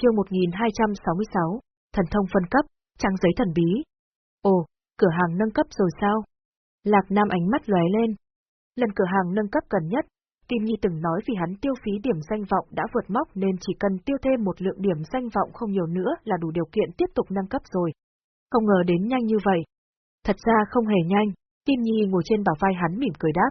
chương 1266, thần thông phân cấp, trang giấy thần bí. Ồ, cửa hàng nâng cấp rồi sao? Lạc Nam ánh mắt lóe lên. Lần cửa hàng nâng cấp gần nhất, Kim Nhi từng nói vì hắn tiêu phí điểm danh vọng đã vượt mốc nên chỉ cần tiêu thêm một lượng điểm danh vọng không nhiều nữa là đủ điều kiện tiếp tục nâng cấp rồi. Không ngờ đến nhanh như vậy. Thật ra không hề nhanh, Kim Nhi ngồi trên bảo vai hắn mỉm cười đáp.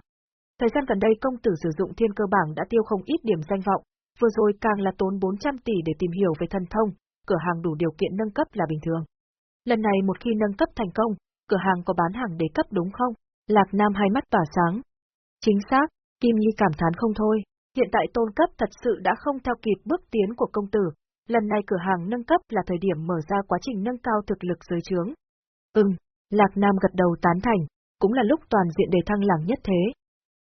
Thời gian gần đây công tử sử dụng thiên cơ bảng đã tiêu không ít điểm danh vọng, vừa rồi càng là tốn 400 tỷ để tìm hiểu về thần thông, cửa hàng đủ điều kiện nâng cấp là bình thường. Lần này một khi nâng cấp thành công, cửa hàng có bán hàng đế cấp đúng không? Lạc Nam hai mắt tỏa sáng. Chính xác, Kim Nhi cảm thán không thôi, hiện tại tôn cấp thật sự đã không theo kịp bước tiến của công tử, lần này cửa hàng nâng cấp là thời điểm mở ra quá trình nâng cao thực lực dưới trướng. Ừm, Lạc Nam gật đầu tán thành, cũng là lúc toàn diện đề thăng làng nhất thế.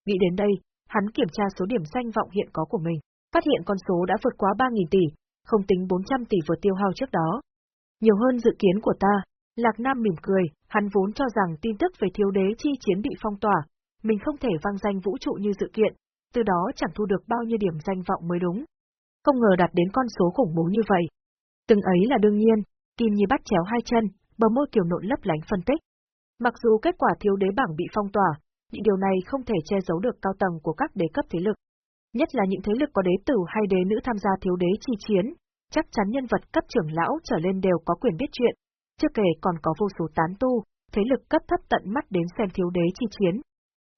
Nghĩ đến đây, hắn kiểm tra số điểm danh vọng hiện có của mình, phát hiện con số đã vượt quá 3.000 tỷ, không tính 400 tỷ vừa tiêu hao trước đó. Nhiều hơn dự kiến của ta, Lạc Nam mỉm cười, hắn vốn cho rằng tin tức về thiếu đế chi chiến bị phong tỏa, mình không thể vang danh vũ trụ như dự kiện, từ đó chẳng thu được bao nhiêu điểm danh vọng mới đúng. Không ngờ đạt đến con số khủng bố như vậy. Từng ấy là đương nhiên, Kim Nhi bắt chéo hai chân, bờ môi kiểu nộn lấp lánh phân tích. Mặc dù kết quả thiếu đế bảng bị phong tỏa, nhưng điều này không thể che giấu được cao tầng của các đế cấp thế lực. Nhất là những thế lực có đế tử hay đế nữ tham gia thiếu đế chi chiến, chắc chắn nhân vật cấp trưởng lão trở lên đều có quyền biết chuyện, chưa kể còn có vô số tán tu, thế lực cấp thấp tận mắt đến xem thiếu đế chi chiến.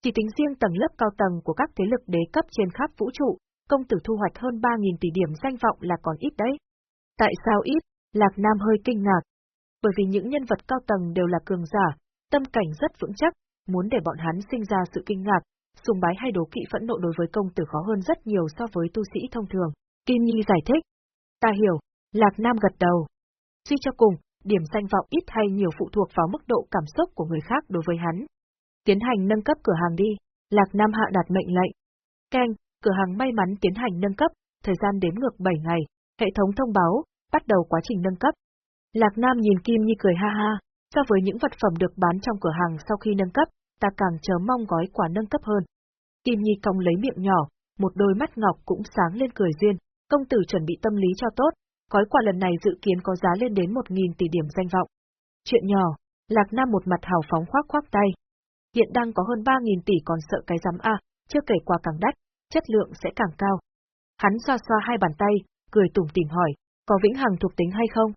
Chỉ tính riêng tầng lớp cao tầng của các thế lực đế cấp trên khắp vũ trụ, công tử thu hoạch hơn 3.000 tỷ điểm danh vọng là còn ít đấy. Tại sao ít? Lạc Nam hơi kinh ngạc. Bởi vì những nhân vật cao tầng đều là cường giả, tâm cảnh rất vững chắc, muốn để bọn hắn sinh ra sự kinh ngạc, sùng bái hay đố kỵ phẫn nộ đối với công tử khó hơn rất nhiều so với tu sĩ thông thường. Kim Nhi giải thích. Ta hiểu, Lạc Nam gật đầu. Suy cho cùng, điểm danh vọng ít hay nhiều phụ thuộc vào mức độ cảm xúc của người khác đối với hắn. Tiến hành nâng cấp cửa hàng đi, Lạc Nam hạ đạt mệnh lệnh. Keng, cửa hàng may mắn tiến hành nâng cấp, thời gian đếm ngược 7 ngày, hệ thống thông báo, bắt đầu quá trình nâng cấp. Lạc Nam nhìn Kim Nhi cười ha ha, so với những vật phẩm được bán trong cửa hàng sau khi nâng cấp, ta càng chờ mong gói quà nâng cấp hơn. Kim Nhi cong lấy miệng nhỏ, một đôi mắt ngọc cũng sáng lên cười duyên, công tử chuẩn bị tâm lý cho tốt, gói quà lần này dự kiến có giá lên đến 1.000 tỷ điểm danh vọng. Chuyện nhỏ, Lạc Nam một mặt hào phóng khoác khoác tay. Hiện đang có hơn ba nghìn tỷ còn sợ cái giám A, chưa kể quà càng đắt, chất lượng sẽ càng cao. Hắn xoa xoa hai bàn tay, cười tủm tỉm hỏi, có vĩnh hằng thuộc tính hay không?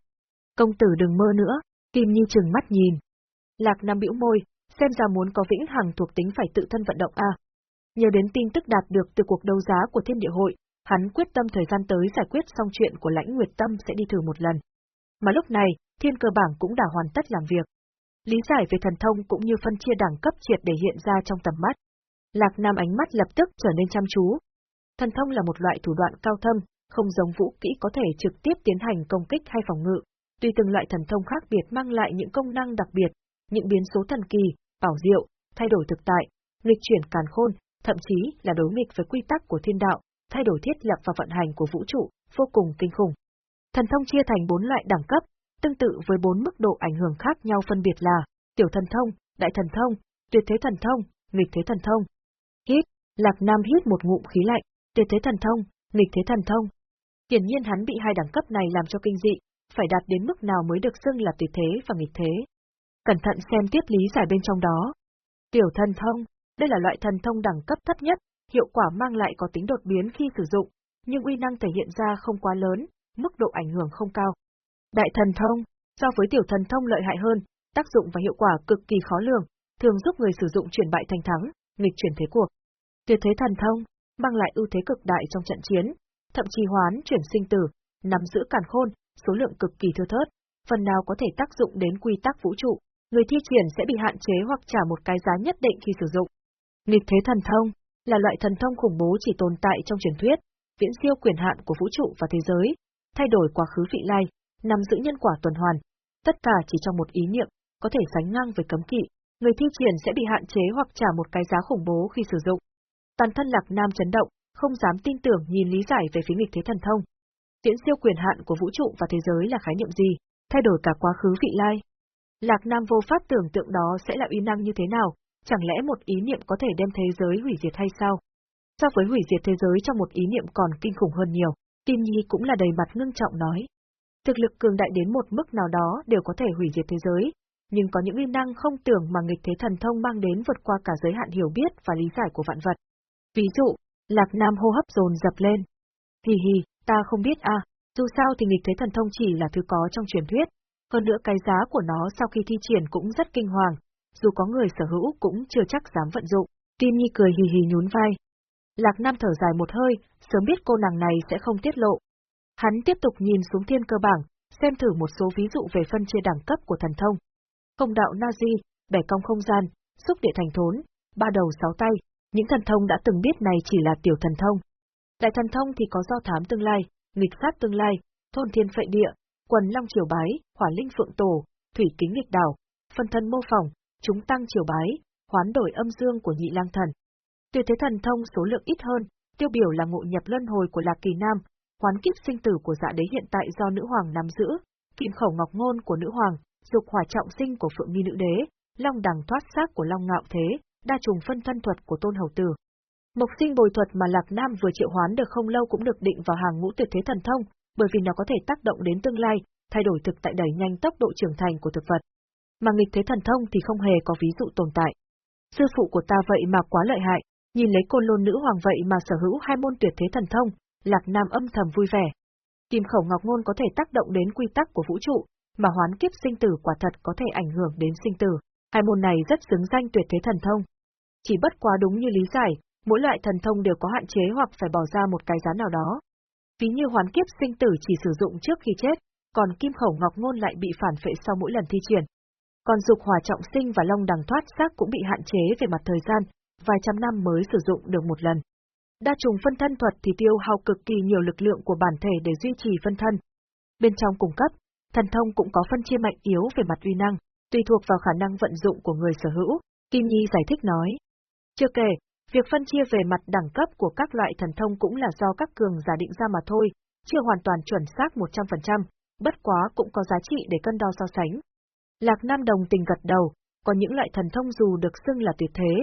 Công tử đừng mơ nữa, Kim Nhi trừng mắt nhìn. Lạc Nam bĩu môi, xem ra muốn có vĩnh hằng thuộc tính phải tự thân vận động a. Nhờ đến tin tức đạt được từ cuộc đấu giá của Thiên Địa Hội, hắn quyết tâm thời gian tới giải quyết xong chuyện của Lãnh Nguyệt Tâm sẽ đi thử một lần. Mà lúc này, Thiên Cơ Bảng cũng đã hoàn tất làm việc. Lý giải về thần thông cũng như phân chia đẳng cấp triệt để hiện ra trong tầm mắt. Lạc Nam ánh mắt lập tức trở nên chăm chú. Thần thông là một loại thủ đoạn cao thâm, không giống vũ kỹ có thể trực tiếp tiến hành công kích hay phòng ngự. Tuy từng loại thần thông khác biệt mang lại những công năng đặc biệt, những biến số thần kỳ, bảo diệu, thay đổi thực tại, nghịch chuyển càn khôn, thậm chí là đối nghịch với quy tắc của thiên đạo, thay đổi thiết lập và vận hành của vũ trụ, vô cùng kinh khủng. Thần thông chia thành bốn loại đẳng cấp, tương tự với bốn mức độ ảnh hưởng khác nhau phân biệt là tiểu thần thông, đại thần thông, tuyệt thế thần thông, nghịch thế thần thông. Hít, Lạc Nam hít một ngụm khí lạnh, tuyệt thế thần thông, nghịch thế thần thông. Hiển nhiên hắn bị hai đẳng cấp này làm cho kinh dị, phải đạt đến mức nào mới được xưng là tuyệt thế và nghịch thế. Cẩn thận xem tiếp lý giải bên trong đó. Tiểu thần thông, đây là loại thần thông đẳng cấp thấp nhất, hiệu quả mang lại có tính đột biến khi sử dụng, nhưng uy năng thể hiện ra không quá lớn, mức độ ảnh hưởng không cao. Đại thần thông, so với tiểu thần thông lợi hại hơn, tác dụng và hiệu quả cực kỳ khó lường, thường giúp người sử dụng chuyển bại thành thắng, nghịch chuyển thế cuộc. Tuyệt thế thần thông, mang lại ưu thế cực đại trong trận chiến, thậm chí hoán chuyển sinh tử, nắm giữ càn khôn, số lượng cực kỳ thưa thớt, phần nào có thể tác dụng đến quy tắc vũ trụ, người thi triển sẽ bị hạn chế hoặc trả một cái giá nhất định khi sử dụng. Nghịch thế thần thông là loại thần thông khủng bố chỉ tồn tại trong truyền thuyết, viễn siêu quyền hạn của vũ trụ và thế giới, thay đổi quá khứ vị lai, nắm giữ nhân quả tuần hoàn, tất cả chỉ trong một ý niệm, có thể sánh ngang với cấm kỵ, người thi triển sẽ bị hạn chế hoặc trả một cái giá khủng bố khi sử dụng. Toàn thân Lạc Nam chấn động, không dám tin tưởng nhìn lý giải về phía nghịch thế thần thông. Viễn siêu quyền hạn của vũ trụ và thế giới là khái niệm gì, thay đổi cả quá khứ vị lai. Lạc Nam vô pháp tưởng tượng đó sẽ là uy năng như thế nào, chẳng lẽ một ý niệm có thể đem thế giới hủy diệt hay sao? So với hủy diệt thế giới trong một ý niệm còn kinh khủng hơn nhiều, Kim Nhi cũng là đầy mặt ngưng trọng nói. Thực lực cường đại đến một mức nào đó đều có thể hủy diệt thế giới, nhưng có những uy năng không tưởng mà nghịch thế thần thông mang đến vượt qua cả giới hạn hiểu biết và lý giải của vạn vật. Ví dụ, Lạc Nam hô hấp dồn dập lên. Hì hì, ta không biết à, dù sao thì nghịch thế thần thông chỉ là thứ có trong truyền thuyết, hơn nữa cái giá của nó sau khi thi triển cũng rất kinh hoàng, dù có người sở hữu cũng chưa chắc dám vận dụng. Kim Nhi cười hì hì nhún vai. Lạc Nam thở dài một hơi, sớm biết cô nàng này sẽ không tiết lộ. Hắn tiếp tục nhìn xuống thiên cơ bảng, xem thử một số ví dụ về phân chia đẳng cấp của thần thông. công đạo Nazi, bẻ cong không gian, xúc địa thành thốn, ba đầu sáu tay, những thần thông đã từng biết này chỉ là tiểu thần thông. Đại thần thông thì có do thám tương lai, nghịch sát tương lai, thôn thiên phệ địa, quần long triều bái, hỏa linh phượng tổ, thủy kính nghịch đảo, phân thân mô phỏng, chúng tăng triều bái, hoán đổi âm dương của nhị lang thần. Tuyệt thế thần thông số lượng ít hơn, tiêu biểu là ngộ nhập luân hồi của Lạc Kỳ Nam, hoán kiếp sinh tử của dạ đế hiện tại do nữ hoàng nắm giữ, kịm khẩu ngọc ngôn của nữ hoàng, dục hỏa trọng sinh của phượng mi nữ đế, long đằng thoát xác của long ngạo thế, đa trùng phân thân thuật của tôn hầu tử. Mộc sinh bồi thuật mà Lạc Nam vừa triệu hoán được không lâu cũng được định vào hàng ngũ tuyệt thế thần thông, bởi vì nó có thể tác động đến tương lai, thay đổi thực tại đẩy nhanh tốc độ trưởng thành của thực vật. Mà nghịch thế thần thông thì không hề có ví dụ tồn tại. Sư phụ của ta vậy mà quá lợi hại, nhìn lấy côn lôn nữ hoàng vậy mà sở hữu hai môn tuyệt thế thần thông, Lạc Nam âm thầm vui vẻ. Kim khẩu ngọc ngôn có thể tác động đến quy tắc của vũ trụ, mà hoán kiếp sinh tử quả thật có thể ảnh hưởng đến sinh tử. Hai môn này rất xứng danh tuyệt thế thần thông. Chỉ bất quá đúng như lý giải, mỗi loại thần thông đều có hạn chế hoặc phải bỏ ra một cái giá nào đó. Ví như hoán kiếp sinh tử chỉ sử dụng trước khi chết, còn kim khẩu ngọc ngôn lại bị phản phệ sau mỗi lần thi triển. Còn dục hòa trọng sinh và long đằng thoát xác cũng bị hạn chế về mặt thời gian, vài trăm năm mới sử dụng được một lần. Đa trùng phân thân thuật thì tiêu hao cực kỳ nhiều lực lượng của bản thể để duy trì phân thân. Bên trong cung cấp, thần thông cũng có phân chia mạnh yếu về mặt uy năng, tùy thuộc vào khả năng vận dụng của người sở hữu, Kim Nhi giải thích nói. Chưa kể, việc phân chia về mặt đẳng cấp của các loại thần thông cũng là do các cường giả định ra mà thôi, chưa hoàn toàn chuẩn xác 100%, bất quá cũng có giá trị để cân đo so sánh. Lạc Nam đồng tình gật đầu, có những loại thần thông dù được xưng là tuyệt thế,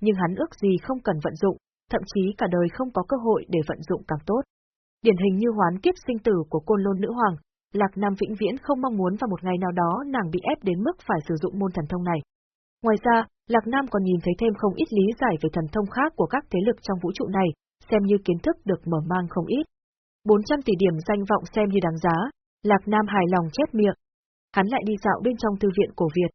nhưng hắn ước gì không cần vận dụng, thậm chí cả đời không có cơ hội để vận dụng càng tốt. Điển hình như hoán kiếp sinh tử của côn lôn nữ hoàng, Lạc Nam vĩnh viễn không mong muốn vào một ngày nào đó nàng bị ép đến mức phải sử dụng môn thần thông này. Ngoài ra, Lạc Nam còn nhìn thấy thêm không ít lý giải về thần thông khác của các thế lực trong vũ trụ này, xem như kiến thức được mở mang không ít. 400 tỷ điểm danh vọng xem như đáng giá, Lạc Nam hài lòng chép miệng. Hắn lại đi dạo bên trong thư viện cổ Việt.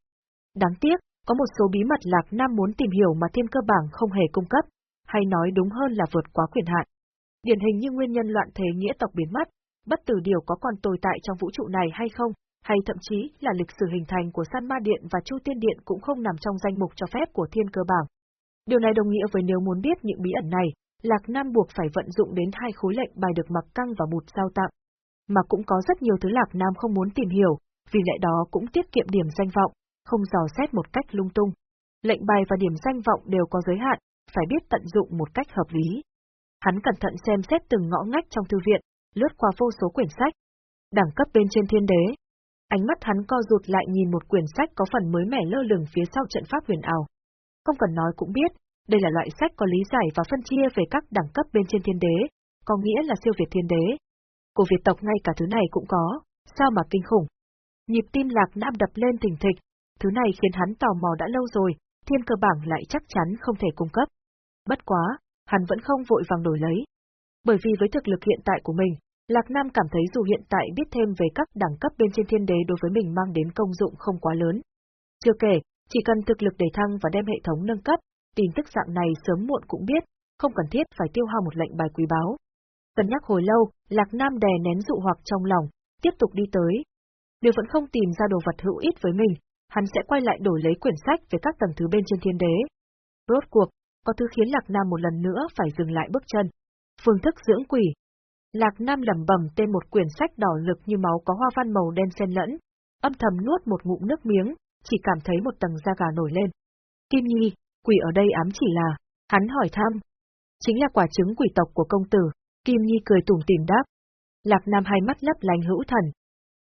Đáng tiếc, có một số bí mật Lạc Nam muốn tìm hiểu mà thiên cơ bảng không hề cung cấp, hay nói đúng hơn là vượt quá quyền hạn. Điển hình như nguyên nhân loạn thế nghĩa tộc biến mất, bất tử điều có còn tồn tại trong vũ trụ này hay không, hay thậm chí là lịch sử hình thành của San Ma Điện và Chu Tiên Điện cũng không nằm trong danh mục cho phép của thiên cơ bảng. Điều này đồng nghĩa với nếu muốn biết những bí ẩn này, Lạc Nam buộc phải vận dụng đến hai khối lệnh bài được mặc căng và bụt giao tặng. Mà cũng có rất nhiều thứ Lạc Nam không muốn tìm hiểu, vì lẽ đó cũng tiết kiệm điểm danh vọng, không dò xét một cách lung tung. Lệnh bài và điểm danh vọng đều có giới hạn, phải biết tận dụng một cách hợp lý. Hắn cẩn thận xem xét từng ngõ ngách trong thư viện, lướt qua vô số quyển sách. Đẳng cấp bên trên thiên đế. Ánh mắt hắn co rụt lại nhìn một quyển sách có phần mới mẻ lơ lửng phía sau trận pháp huyền ảo. Không cần nói cũng biết, đây là loại sách có lý giải và phân chia về các đẳng cấp bên trên thiên đế, có nghĩa là siêu việt thiên đế. Của Việt tộc ngay cả thứ này cũng có, sao mà kinh khủng. Nhịp tim lạc nam đập lên thình thịch, thứ này khiến hắn tò mò đã lâu rồi, thiên cơ bảng lại chắc chắn không thể cung cấp. Bất quá, hắn vẫn không vội vàng đổi lấy. Bởi vì với thực lực hiện tại của mình, Lạc Nam cảm thấy dù hiện tại biết thêm về các đẳng cấp bên trên thiên đế đối với mình mang đến công dụng không quá lớn. Chưa kể, chỉ cần thực lực để thăng và đem hệ thống nâng cấp, tin tức dạng này sớm muộn cũng biết, không cần thiết phải tiêu hao một lệnh bài quý báu. Cân nhắc hồi lâu, Lạc Nam đè nén dụ hoặc trong lòng, tiếp tục đi tới. Nếu vẫn không tìm ra đồ vật hữu ích với mình, hắn sẽ quay lại đổi lấy quyển sách về các tầng thứ bên trên thiên đế. Rốt cuộc, có thứ khiến Lạc Nam một lần nữa phải dừng lại bước chân. Phương thức dưỡng quỷ. Lạc Nam lẩm bẩm tên một quyển sách đỏ lực như máu có hoa văn màu đen xen lẫn, âm thầm nuốt một ngụm nước miếng, chỉ cảm thấy một tầng da gà nổi lên. Kim Nhi, quỷ ở đây ám chỉ là, hắn hỏi thăm. Chính là quả trứng quỷ tộc của công tử, Kim Nhi cười tủm tìm đáp. Lạc Nam hai mắt lấp lánh hữu thần.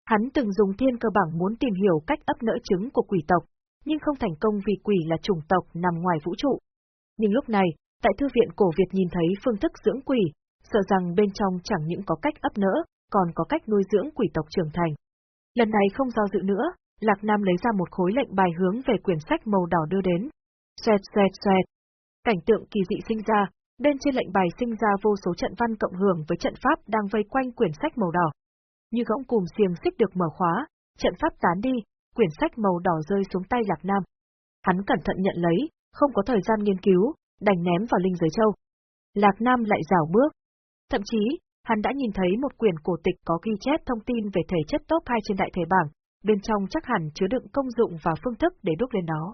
Hắn từng dùng thiên cơ bảng muốn tìm hiểu cách ấp nỡ trứng của quỷ tộc, nhưng không thành công vì quỷ là chủng tộc nằm ngoài vũ trụ. Nhưng lúc này, tại thư viện cổ Việt nhìn thấy phương thức dưỡng quỷ, sợ rằng bên trong chẳng những có cách ấp nỡ, còn có cách nuôi dưỡng quỷ tộc trưởng thành. Lần này không do dự nữa, Lạc Nam lấy ra một khối lệnh bài hướng về quyển sách màu đỏ đưa đến. Xoẹt xoẹt xoẹt. Cảnh tượng kỳ dị sinh ra, bên trên lệnh bài sinh ra vô số trận văn cộng hưởng với trận pháp đang vây quanh quyển sách màu đỏ. Như gõng cùm xiềng xích được mở khóa, trận pháp tán đi, quyển sách màu đỏ rơi xuống tay Lạc Nam. Hắn cẩn thận nhận lấy, không có thời gian nghiên cứu, đành ném vào linh giới châu. Lạc Nam lại rảo bước. Thậm chí, hắn đã nhìn thấy một quyển cổ tịch có ghi chép thông tin về thể chất top 2 trên đại thể bảng, bên trong chắc hẳn chứa đựng công dụng và phương thức để đúc lên nó.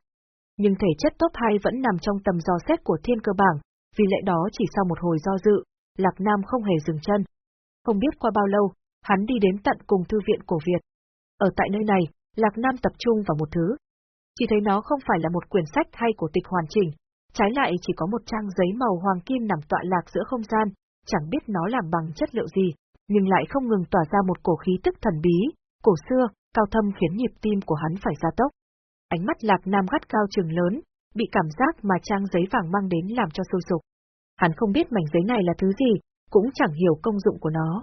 Nhưng thể chất top 2 vẫn nằm trong tầm dò xét của thiên cơ bảng, vì lẽ đó chỉ sau một hồi do dự, Lạc Nam không hề dừng chân. Không biết qua bao lâu, hắn đi đến tận cùng thư viện cổ Việt. Ở tại nơi này, Lạc Nam tập trung vào một thứ. Chỉ thấy nó không phải là một quyển sách hay cổ tịch hoàn chỉnh, trái lại chỉ có một trang giấy màu hoàng kim nằm tọa lạc giữa không gian, chẳng biết nó làm bằng chất liệu gì, nhưng lại không ngừng tỏa ra một cổ khí tức thần bí, cổ xưa, cao thâm khiến nhịp tim của hắn phải gia tốc. Ánh mắt Lạc Nam gắt cao trường lớn, bị cảm giác mà trang giấy vàng mang đến làm cho sôi sục. Hắn không biết mảnh giấy này là thứ gì, cũng chẳng hiểu công dụng của nó.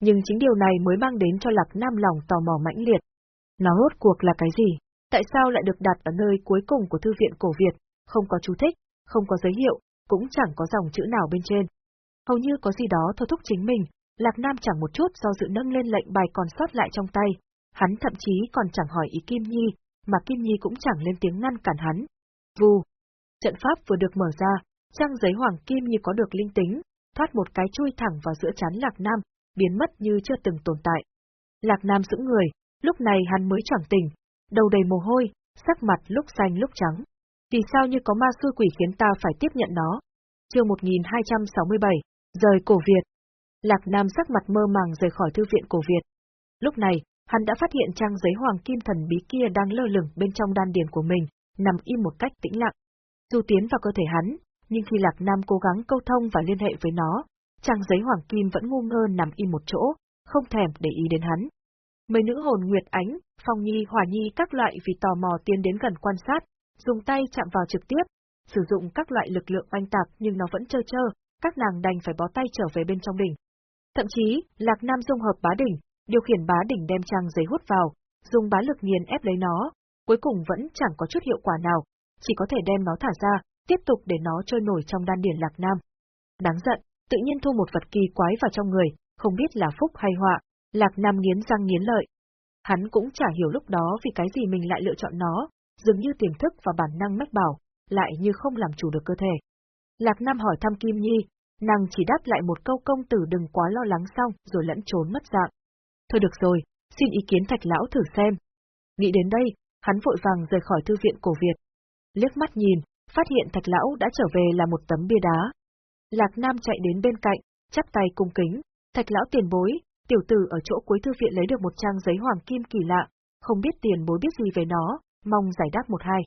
Nhưng chính điều này mới mang đến cho Lạc Nam lòng tò mò mãnh liệt. Nó hốt cuộc là cái gì? Tại sao lại được đặt ở nơi cuối cùng của thư viện cổ Việt, không có chú thích, không có giới hiệu, cũng chẳng có dòng chữ nào bên trên. Hầu như có gì đó thôi thúc chính mình, Lạc Nam chẳng một chút do dự nâng lên lệnh bài còn sót lại trong tay, hắn thậm chí còn chẳng hỏi ý Kim Nhi, mà Kim Nhi cũng chẳng lên tiếng ngăn cản hắn. Vù! Trận pháp vừa được mở ra, trang giấy hoàng kim như có được linh tính, thoát một cái chui thẳng vào giữa chán Lạc Nam, biến mất như chưa từng tồn tại. Lạc Nam giữ người, lúc này hắn mới choảng tỉnh, đầu đầy mồ hôi, sắc mặt lúc xanh lúc trắng. Vì sao như có ma sư quỷ khiến ta phải tiếp nhận nó? Chương 1267, rời cổ Việt. Lạc Nam sắc mặt mơ màng rời khỏi thư viện cổ Việt. Lúc này, hắn đã phát hiện trang giấy hoàng kim thần bí kia đang lơ lửng bên trong đan điền của mình, nằm im một cách tĩnh lặng. Dù tiến vào cơ thể hắn, nhưng khi Lạc Nam cố gắng câu thông và liên hệ với nó, trang giấy hoàng kim vẫn ngu ngơ nằm im một chỗ, không thèm để ý đến hắn. Mấy nữ hồn Nguyệt Ánh, Phong Nhi, Hòa Nhi các loại vì tò mò tiến đến gần quan sát, dùng tay chạm vào trực tiếp, sử dụng các loại lực lượng oanh tạc nhưng nó vẫn trơ trơ, các nàng đành phải bó tay trở về bên trong đỉnh. Thậm chí, Lạc Nam dung hợp bá đỉnh, điều khiển bá đỉnh đem trang giấy hút vào, dùng bá lực nghiền ép lấy nó, cuối cùng vẫn chẳng có chút hiệu quả nào, chỉ có thể đem nó thả ra, tiếp tục để nó trôi nổi trong đan điển Lạc Nam. Đáng giận, tự nhiên thu một vật kỳ quái vào trong người, không biết là phúc hay họa, Lạc Nam nghiến răng nghiến lợi. Hắn cũng chả hiểu lúc đó vì cái gì mình lại lựa chọn nó, dường như tiềm thức và bản năng mách bảo, lại như không làm chủ được cơ thể. Lạc Nam hỏi thăm Kim Nhi, nàng chỉ đáp lại một câu công tử đừng quá lo lắng xong rồi lẫn trốn mất dạng. Thôi được rồi, xin ý kiến thạch lão thử xem. Nghĩ đến đây, hắn vội vàng rời khỏi thư viện cổ Việt. Liếc mắt nhìn, phát hiện thạch lão đã trở về là một tấm bia đá. Lạc Nam chạy đến bên cạnh, chắp tay cung kính, thạch lão tiền bối, tiểu tử ở chỗ cuối thư viện lấy được một trang giấy hoàng kim kỳ lạ, không biết tiền bối biết gì về nó, mong giải đáp một hai.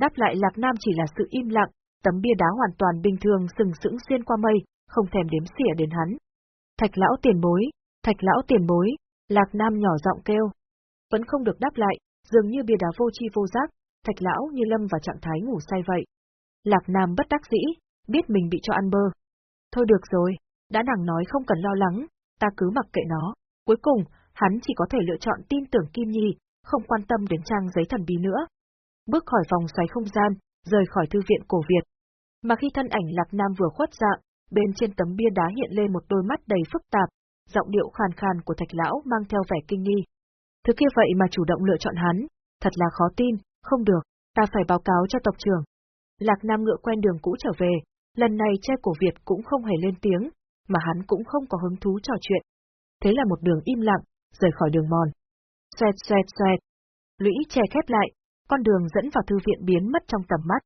Đáp lại Lạc Nam chỉ là sự im lặng, tấm bia đá hoàn toàn bình thường sừng sững xuyên qua mây, không thèm đếm xỉa đến hắn. Thạch lão tiền bối, thạch lão tiền bối, Lạc Nam nhỏ giọng kêu. Vẫn không được đáp lại, dường như bia đá vô chi vô giác, thạch lão như lâm vào trạng thái ngủ say vậy. Lạc Nam bất đắc dĩ, biết mình bị cho ăn bơ. Thôi được rồi, đã nàng nói không cần lo lắng, ta cứ mặc kệ nó. Cuối cùng, hắn chỉ có thể lựa chọn tin tưởng Kim Nhi, không quan tâm đến trang giấy thần bí nữa. Bước khỏi vòng xoáy không gian, rời khỏi thư viện cổ Việt. Mà khi thân ảnh Lạc Nam vừa khuất dạng, bên trên tấm bia đá hiện lên một đôi mắt đầy phức tạp, giọng điệu khàn khàn của thạch lão mang theo vẻ kinh nghi. Thứ kia vậy mà chủ động lựa chọn hắn, thật là khó tin, không được, ta phải báo cáo cho tộc trưởng. Lạc Nam ngựa quen đường cũ trở về, lần này che cổ Việt cũng không hề lên tiếng, mà hắn cũng không có hứng thú trò chuyện. Thế là một đường im lặng, rời khỏi đường mòn. Xoẹt xoẹt xoẹt. Lũy che khép lại, con đường dẫn vào thư viện biến mất trong tầm mắt.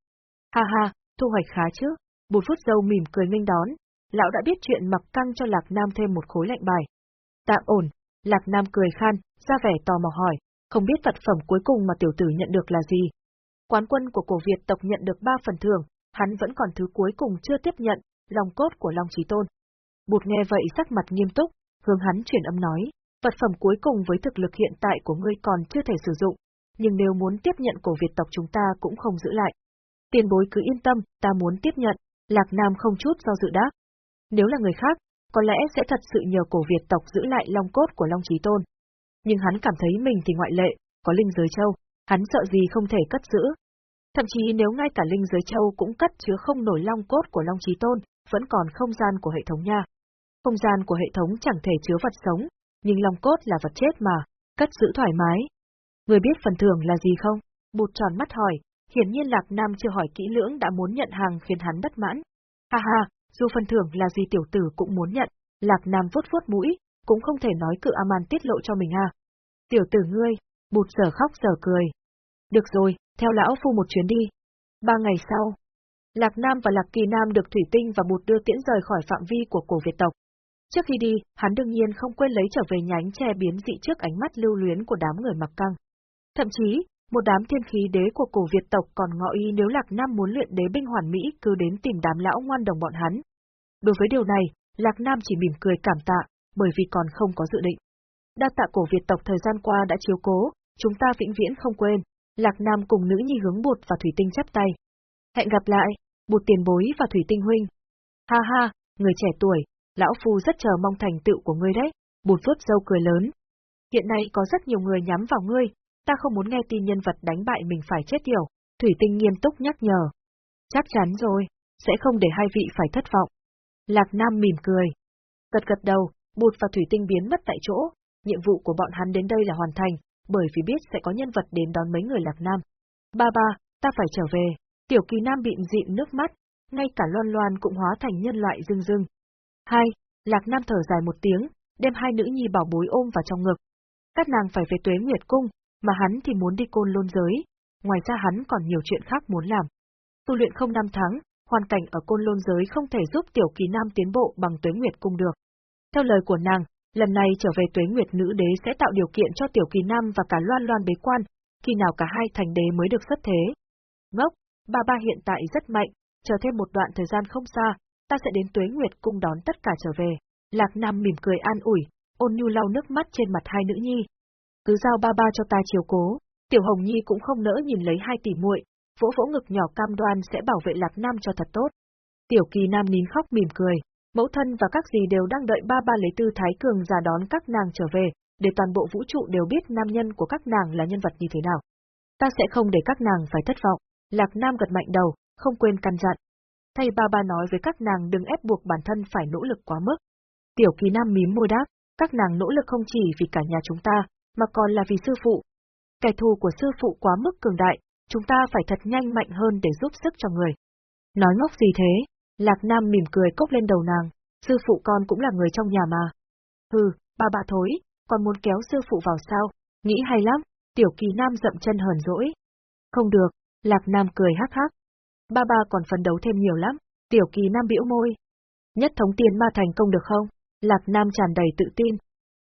Ha ha, thu hoạch khá chứ. Bùi phút dâu mỉm cười nghênh đón, lão đã biết chuyện mặc căng cho Lạc Nam thêm một khối lạnh bài. Tạm ổn, Lạc Nam cười khan, ra vẻ tò mò hỏi, không biết vật phẩm cuối cùng mà tiểu tử nhận được là gì. Quán quân của cổ Việt tộc nhận được ba phần thưởng, hắn vẫn còn thứ cuối cùng chưa tiếp nhận, lòng cốt của Long Trí Tôn. Bụt nghe vậy sắc mặt nghiêm túc, hướng hắn chuyển âm nói, vật phẩm cuối cùng với thực lực hiện tại của ngươi còn chưa thể sử dụng, nhưng nếu muốn tiếp nhận cổ Việt tộc chúng ta cũng không giữ lại. Tiền bối cứ yên tâm, ta muốn tiếp nhận, Lạc Nam không chút do dự đáp. Nếu là người khác, có lẽ sẽ thật sự nhờ cổ Việt tộc giữ lại long cốt của Long Chí Tôn. Nhưng hắn cảm thấy mình thì ngoại lệ, có linh giới châu, hắn sợ gì không thể cất giữ. Thậm chí nếu ngay cả linh giới châu cũng cất chứa không nổi long cốt của Long Chí Tôn, vẫn còn không gian của hệ thống nha. Không gian của hệ thống chẳng thể chứa vật sống, nhưng long cốt là vật chết mà, cất giữ thoải mái. Người biết phần thưởng là gì không? Bụt tròn mắt hỏi, hiển nhiên Lạc Nam chưa hỏi kỹ lưỡng đã muốn nhận hàng khiến hắn bất mãn. Ha ha, dù phần thưởng là gì tiểu tử cũng muốn nhận, Lạc Nam vuốt vuốt mũi, cũng không thể nói cự Aman tiết lộ cho mình à. Tiểu tử ngươi, bụt giờ khóc giờ cười. Được rồi, theo lão phu một chuyến đi. Ba ngày sau, Lạc Nam và Lạc Kỳ Nam được Thủy Tinh và Bụt đưa tiễn rời khỏi phạm vi của cổ Việt tộc. Trước khi đi, hắn đương nhiên không quên lấy trở về nhánh che biến dị trước ánh mắt lưu luyến của đám người mặc căng. Thậm chí, một đám thiên khí đế của cổ Việt tộc còn ngọ ý nếu Lạc Nam muốn luyện đế binh hoàn mỹ cứ đến tìm đám lão ngoan đồng bọn hắn. Đối với điều này, Lạc Nam chỉ mỉm cười cảm tạ, bởi vì còn không có dự định. Đa tạ cổ Việt tộc thời gian qua đã chiếu cố, chúng ta vĩnh viễn không quên. Lạc Nam cùng nữ nhi hướng bột và Thủy Tinh chắp tay. Hẹn gặp lại, bột tiền bối và Thủy Tinh huynh. Ha ha, người trẻ tuổi, lão phu rất chờ mong thành tựu của ngươi đấy, bột vuốt dâu cười lớn. Hiện nay có rất nhiều người nhắm vào ngươi, ta không muốn nghe tin nhân vật đánh bại mình phải chết yểu, Thủy Tinh nghiêm túc nhắc nhở. Chắc chắn rồi, sẽ không để hai vị phải thất vọng. Lạc Nam mỉm cười. Gật gật đầu, Bụt và Thủy Tinh biến mất tại chỗ, nhiệm vụ của bọn hắn đến đây là hoàn thành, bởi vì biết sẽ có nhân vật đến đón mấy người Lạc Nam. Ba ba, ta phải trở về. Tiểu kỳ nam bịn dịn nước mắt, ngay cả loan loan cũng hóa thành nhân loại rưng rưng. Hai, Lạc Nam thở dài một tiếng, đem hai nữ nhi bảo bối ôm vào trong ngực. Các nàng phải về tuế nguyệt cung, mà hắn thì muốn đi côn lôn giới, ngoài ra hắn còn nhiều chuyện khác muốn làm. Tu luyện không năm tháng, hoàn cảnh ở côn lôn giới không thể giúp tiểu kỳ nam tiến bộ bằng tuế nguyệt cung được. Theo lời của nàng, lần này trở về tuế nguyệt nữ đế sẽ tạo điều kiện cho tiểu kỳ nam và cả loan loan bế quan, khi nào cả hai thành đế mới được xuất thế. Ngốc, ba ba hiện tại rất mạnh, chờ thêm một đoạn thời gian không xa, ta sẽ đến tuế nguyệt cung đón tất cả trở về. Lạc Nam mỉm cười an ủi, ôn nhu lau nước mắt trên mặt hai nữ nhi, cứ giao ba ba cho ta chiều cố. Tiểu Hồng Nhi cũng không nỡ nhìn lấy hai tỷ muội, vỗ vỗ ngực nhỏ cam đoan sẽ bảo vệ Lạc Nam cho thật tốt. Tiểu Kỳ Nam nín khóc mỉm cười, mẫu thân và các gì đều đang đợi ba ba lấy tư thái cường giả đón các nàng trở về, để toàn bộ vũ trụ đều biết nam nhân của các nàng là nhân vật như thế nào. Ta sẽ không để các nàng phải thất vọng. Lạc Nam gật mạnh đầu, không quên căn dặn. thay ba ba nói với các nàng đừng ép buộc bản thân phải nỗ lực quá mức. Tiểu Kỳ Nam mím môi đáp, các nàng nỗ lực không chỉ vì cả nhà chúng ta, mà còn là vì sư phụ. Kẻ thù của sư phụ quá mức cường đại, chúng ta phải thật nhanh mạnh hơn để giúp sức cho người. Nói ngốc gì thế? Lạc Nam mỉm cười cốc lên đầu nàng, sư phụ con cũng là người trong nhà mà. Hừ, ba bà thối, còn muốn kéo sư phụ vào sao? Nghĩ hay lắm, tiểu kỳ nam dậm chân hờn dỗi. Không được, Lạc Nam cười hắc hắc. Ba ba còn phấn đấu thêm nhiều lắm, tiểu kỳ nam bĩu môi. Nhất thống tiền ma thành công được không? Lạc Nam tràn đầy tự tin.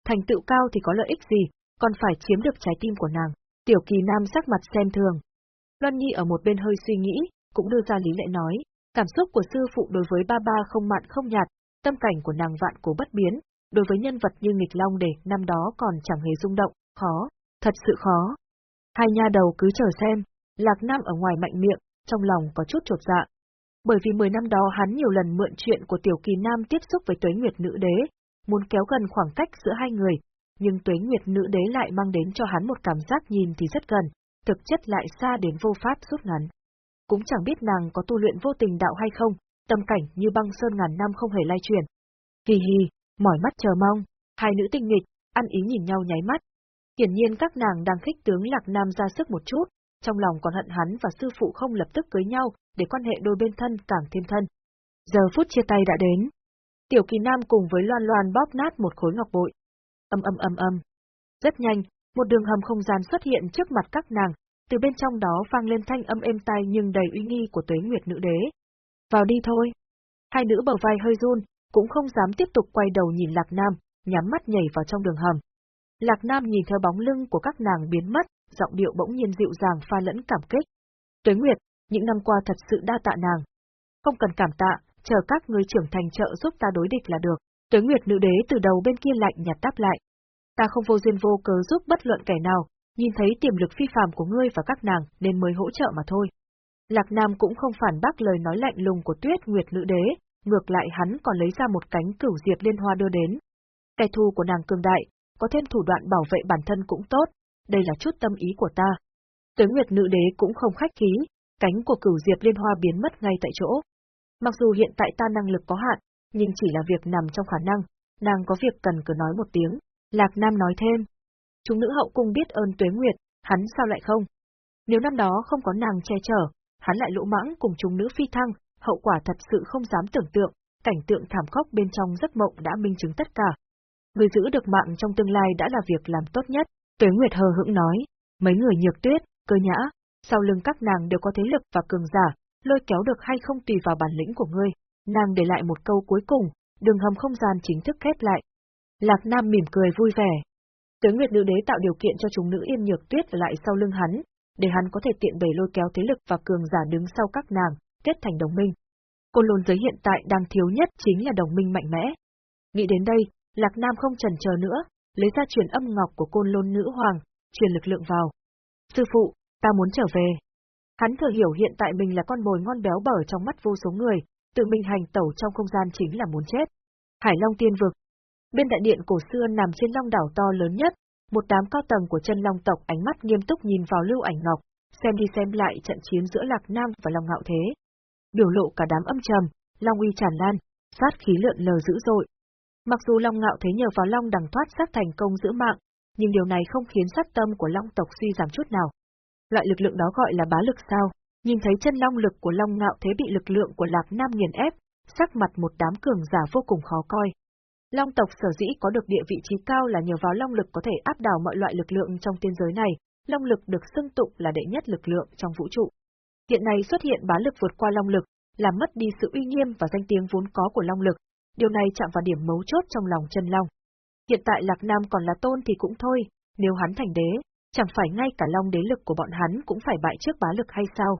Thành tựu cao thì có lợi ích gì, còn phải chiếm được trái tim của nàng. Tiểu kỳ nam sắc mặt xem thường. Loan Nhi ở một bên hơi suy nghĩ, cũng đưa ra lý lẽ nói, cảm xúc của sư phụ đối với ba ba không mặn không nhạt, tâm cảnh của nàng vạn cổ bất biến, đối với nhân vật như nghịch long để năm đó còn chẳng hề rung động, khó, thật sự khó. Hai nha đầu cứ chờ xem, Lạc Nam ở ngoài mạnh miệng, trong lòng có chút trột dạ. Bởi vì 10 năm đó hắn nhiều lần mượn chuyện của Tiểu Kỳ Nam tiếp xúc với Tuế Nguyệt Nữ Đế, muốn kéo gần khoảng cách giữa hai người, nhưng tuế nguyệt nữ đế lại mang đến cho hắn một cảm giác nhìn thì rất gần, thực chất lại xa đến vô pháp rút ngắn. Cũng chẳng biết nàng có tu luyện vô tình đạo hay không, tâm cảnh như băng sơn ngàn năm không hề lay chuyển. Hì hì, mỏi mắt chờ mong, hai nữ tinh nghịch, ăn ý nhìn nhau nháy mắt. Hiển nhiên các nàng đang khích tướng Lạc Nam ra sức một chút, trong lòng còn hận hắn và sư phụ không lập tức cưới nhau, để quan hệ đôi bên thân càng thêm thân. Giờ phút chia tay đã đến. Tiểu kỳ nam cùng với loan loan bóp nát một khối ngọc bội âm âm âm âm. Rất nhanh, một đường hầm không gian xuất hiện trước mặt các nàng, từ bên trong đó vang lên thanh âm êm tai nhưng đầy uy nghi của tuế nguyệt nữ đế. Vào đi thôi. Hai nữ bờ vai hơi run, cũng không dám tiếp tục quay đầu nhìn Lạc Nam, nhắm mắt nhảy vào trong đường hầm. Lạc Nam nhìn theo bóng lưng của các nàng biến mất, giọng điệu bỗng nhiên dịu dàng pha lẫn cảm kích. Tuế Nguyệt, những năm qua thật sự đa tạ nàng. Không cần cảm tạ, chờ các ngươi trưởng thành trợ giúp ta đối địch là được. Tuế Nguyệt nữ đế từ đầu bên kia lạnh nhạt đáp lại. Ta không vô duyên vô cớ giúp bất luận kẻ nào, nhìn thấy tiềm lực phi phàm của ngươi và các nàng nên mới hỗ trợ mà thôi. Lạc Nam cũng không phản bác lời nói lạnh lùng của Tuyết Nguyệt nữ đế, ngược lại hắn còn lấy ra một cánh cửu diệp liên hoa đưa đến. Kẻ thù của nàng cường đại, có thêm thủ đoạn bảo vệ bản thân cũng tốt, đây là chút tâm ý của ta. Tuế Nguyệt Nữ Đế cũng không khách khí, cánh của cửu diệp liên hoa biến mất ngay tại chỗ. Mặc dù hiện tại ta năng lực có hạn, nhưng chỉ là việc nằm trong khả năng, nàng có việc cần cứ nói một tiếng. Lạc Nam nói thêm. Chúng nữ hậu cung biết ơn Tuế Nguyệt, hắn sao lại không? Nếu năm đó không có nàng che chở, hắn lại lỗ mãng cùng chúng nữ phi thăng, hậu quả thật sự không dám tưởng tượng, cảnh tượng thảm khốc bên trong giấc mộng đã minh chứng tất cả. Người giữ được mạng trong tương lai đã là việc làm tốt nhất, Tuế Nguyệt hờ hững nói, mấy người nhược tuyết, cơ nhã, sau lưng các nàng đều có thế lực và cường giả, lôi kéo được hay không tùy vào bản lĩnh của ngươi. Nàng để lại một câu cuối cùng, đường hầm không gian chính thức khép lại. Lạc Nam mỉm cười vui vẻ. Tuế Nguyệt Nữ Đế tạo điều kiện cho chúng nữ yên nhược tuyết ở lại sau lưng hắn, để hắn có thể tiện bề lôi kéo thế lực và cường giả đứng sau các nàng, kết thành đồng minh. Côn lôn giới hiện tại đang thiếu nhất chính là đồng minh mạnh mẽ. Nghĩ đến đây, Lạc Nam không chần chờ nữa, lấy ra truyền âm ngọc của côn lôn nữ hoàng, truyền lực lượng vào. Sư phụ, ta muốn trở về. Hắn thừa hiểu hiện tại mình là con mồi ngon béo bở trong mắt vô số người, tự mình hành tẩu trong không gian chính là muốn chết. Hải Long Tiên Vực Bên đại điện cổ xưa nằm trên long đảo to lớn nhất, một đám cao tầng của chân long tộc ánh mắt nghiêm túc nhìn vào lưu ảnh ngọc, xem đi xem lại trận chiến giữa Lạc Nam và Long Ngạo Thế. Biểu lộ cả đám âm trầm, Long uy tràn lan, sát khí lượn lờ dữ dội. Mặc dù Long Ngạo Thế nhờ vào Long đằng thoát sát thành công giữ mạng, nhưng điều này không khiến sát tâm của Long tộc suy giảm chút nào. Loại lực lượng đó gọi là bá lực sao? Nhìn thấy chân long lực của Long Ngạo Thế bị lực lượng của Lạc Nam nghiền ép, sắc mặt một đám cường giả vô cùng khó coi. Long tộc sở dĩ có được địa vị trí cao là nhờ vào long lực có thể áp đảo mọi loại lực lượng trong tiên giới này, long lực được xưng tụng là đệ nhất lực lượng trong vũ trụ. Hiện nay xuất hiện bá lực vượt qua long lực, làm mất đi sự uy nghiêm và danh tiếng vốn có của long lực, điều này chạm vào điểm mấu chốt trong lòng chân long. Hiện tại Lạc Nam còn là tôn thì cũng thôi, nếu hắn thành đế, chẳng phải ngay cả long đế lực của bọn hắn cũng phải bại trước bá lực hay sao?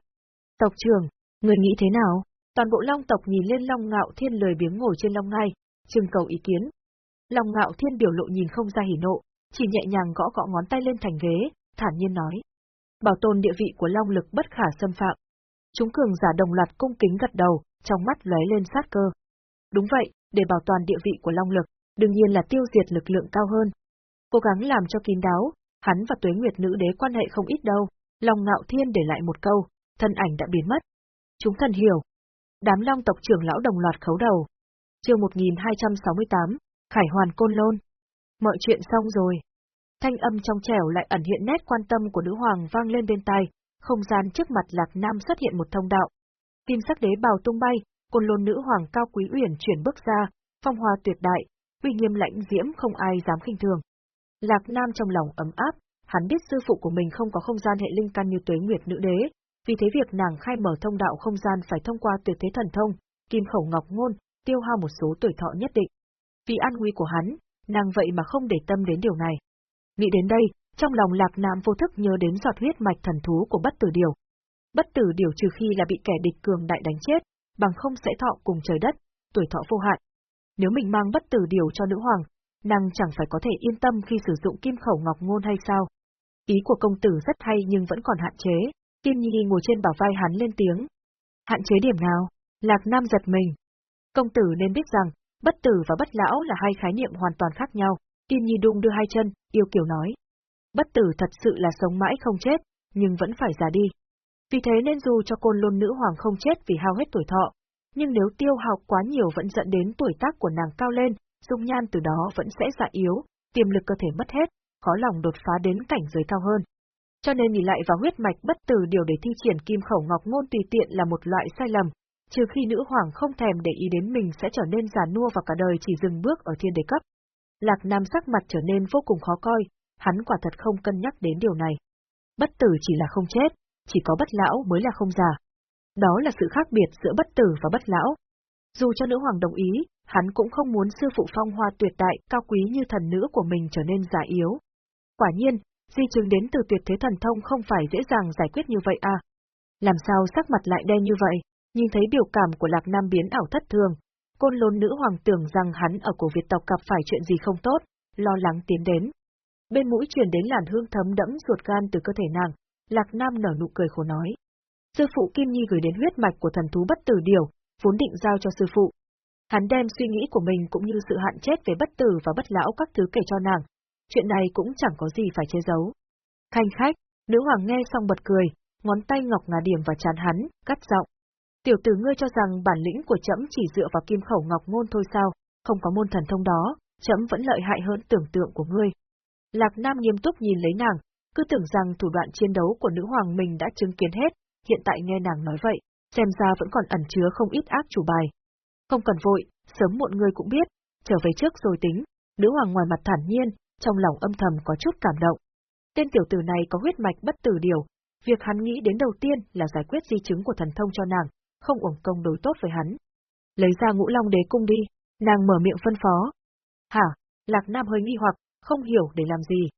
Tộc trưởng, người nghĩ thế nào? Toàn bộ long tộc nhìn lên long ngạo thiên lười biếng ngồi trên long ngai, trưng cầu ý kiến. Long ngạo thiên biểu lộ nhìn không ra hỉ nộ, chỉ nhẹ nhàng gõ gõ ngón tay lên thành ghế, thản nhiên nói. Bảo tồn địa vị của long lực bất khả xâm phạm. Chúng cường giả đồng loạt cung kính gật đầu, trong mắt lóe lên sát cơ. Đúng vậy, để bảo toàn địa vị của long lực, đương nhiên là tiêu diệt lực lượng cao hơn. Cố gắng làm cho kín đáo, hắn và tuế nguyệt nữ đế quan hệ không ít đâu, Long Ngạo Thiên để lại một câu, thân ảnh đã biến mất. Chúng thần hiểu. Đám long tộc trưởng lão đồng loạt khấu đầu, chương 1268, Khải Hoàn Côn Lôn. Mọi chuyện xong rồi. Thanh âm trong trẻo lại ẩn hiện nét quan tâm của nữ hoàng vang lên bên tai, không gian trước mặt Lạc Nam xuất hiện một thông đạo. Kim sắc đế bào tung bay, côn lôn nữ hoàng cao quý uyển chuyển bước ra, phong hoa tuyệt đại, uy nghiêm lãnh diễm không ai dám khinh thường. Lạc Nam trong lòng ấm áp, hắn biết sư phụ của mình không có không gian hệ linh căn như tuế nguyệt nữ đế, vì thế việc nàng khai mở thông đạo không gian phải thông qua tuyệt thế thần thông, kim khẩu ngọc ngôn, tiêu hao một số tuổi thọ nhất định. Vì an nguy của hắn, nàng vậy mà không để tâm đến điều này. Nghĩ đến đây, trong lòng Lạc Nam vô thức nhớ đến giọt huyết mạch thần thú của bất tử điều. Bất tử điều trừ khi là bị kẻ địch cường đại đánh chết, bằng không sẽ thọ cùng trời đất, tuổi thọ vô hạn. Nếu mình mang bất tử điều cho nữ hoàng, nàng chẳng phải có thể yên tâm khi sử dụng kim khẩu ngọc ngôn hay sao? Ý của công tử rất hay nhưng vẫn còn hạn chế, Kim Nhi ngồi trên bảo vai hắn lên tiếng. Hạn chế điểm nào? Lạc Nam giật mình, Công tử nên biết rằng, bất tử và bất lão là hai khái niệm hoàn toàn khác nhau, Kim Nhi đung đưa hai chân, yêu kiều nói. Bất tử thật sự là sống mãi không chết, nhưng vẫn phải già đi. Vì thế nên dù cho côn lôn nữ hoàng không chết vì hao hết tuổi thọ, nhưng nếu tiêu hao quá nhiều vẫn dẫn đến tuổi tác của nàng cao lên, dung nhan từ đó vẫn sẽ già yếu, tiềm lực cơ thể mất hết, khó lòng đột phá đến cảnh giới cao hơn. Cho nên nhìn lại vào huyết mạch bất tử điều để thi triển kim khẩu ngọc ngôn tùy tiện là một loại sai lầm, trừ khi nữ hoàng không thèm để ý đến mình sẽ trở nên già nua và cả đời chỉ dừng bước ở thiên đế cấp. Lạc Nam sắc mặt trở nên vô cùng khó coi, hắn quả thật không cân nhắc đến điều này. Bất tử chỉ là không chết, chỉ có bất lão mới là không già. Đó là sự khác biệt giữa bất tử và bất lão. Dù cho nữ hoàng đồng ý, hắn cũng không muốn sư phụ phong hoa tuyệt đại, cao quý như thần nữ của mình trở nên già yếu. Quả nhiên, di chứng đến từ tuyệt thế thần thông không phải dễ dàng giải quyết như vậy à. Làm sao sắc mặt lại đen như vậy? Nhìn thấy biểu cảm của Lạc Nam biến ảo thất thường, côn lôn nữ hoàng tưởng rằng hắn ở cổ Việt tộc gặp phải chuyện gì không tốt, lo lắng tiến đến. Bên mũi truyền đến làn hương thấm đẫm ruột gan từ cơ thể nàng, Lạc Nam nở nụ cười khổ nói. Sư phụ Kim Nhi gửi đến huyết mạch của thần thú bất tử điều, vốn định giao cho sư phụ, Hắn đem suy nghĩ của mình cũng như sự hạn chết về bất tử và bất lão các thứ kể cho nàng. Chuyện này cũng chẳng có gì phải che giấu. Khanh khách, nữ hoàng nghe xong bật cười, ngón tay ngọc ngà điểm vào chán hắn, cắt giọng. Tiểu tử ngươi cho rằng bản lĩnh của trẫm chỉ dựa vào kim khẩu ngọc ngôn thôi sao, không có môn thần thông đó, trẫm vẫn lợi hại hơn tưởng tượng của ngươi. Lạc Nam nghiêm túc nhìn lấy nàng, cứ tưởng rằng thủ đoạn chiến đấu của nữ hoàng mình đã chứng kiến hết, hiện tại nghe nàng nói vậy, xem ra vẫn còn ẩn chứa không ít ác chủ bài. Không cần vội, sớm muộn người cũng biết, trở về trước rồi tính, nữ hoàng ngoài mặt thản nhiên, trong lòng âm thầm có chút cảm động. Tên tiểu tử này có huyết mạch bất tử điều, việc hắn nghĩ đến đầu tiên là giải quyết di chứng của thần thông cho nàng, không uổng công đối tốt với hắn. Lấy ra ngũ long đế cung đi, nàng mở miệng phân phó. Hả, Lạc Nam hơi nghi hoặc, không hiểu để làm gì.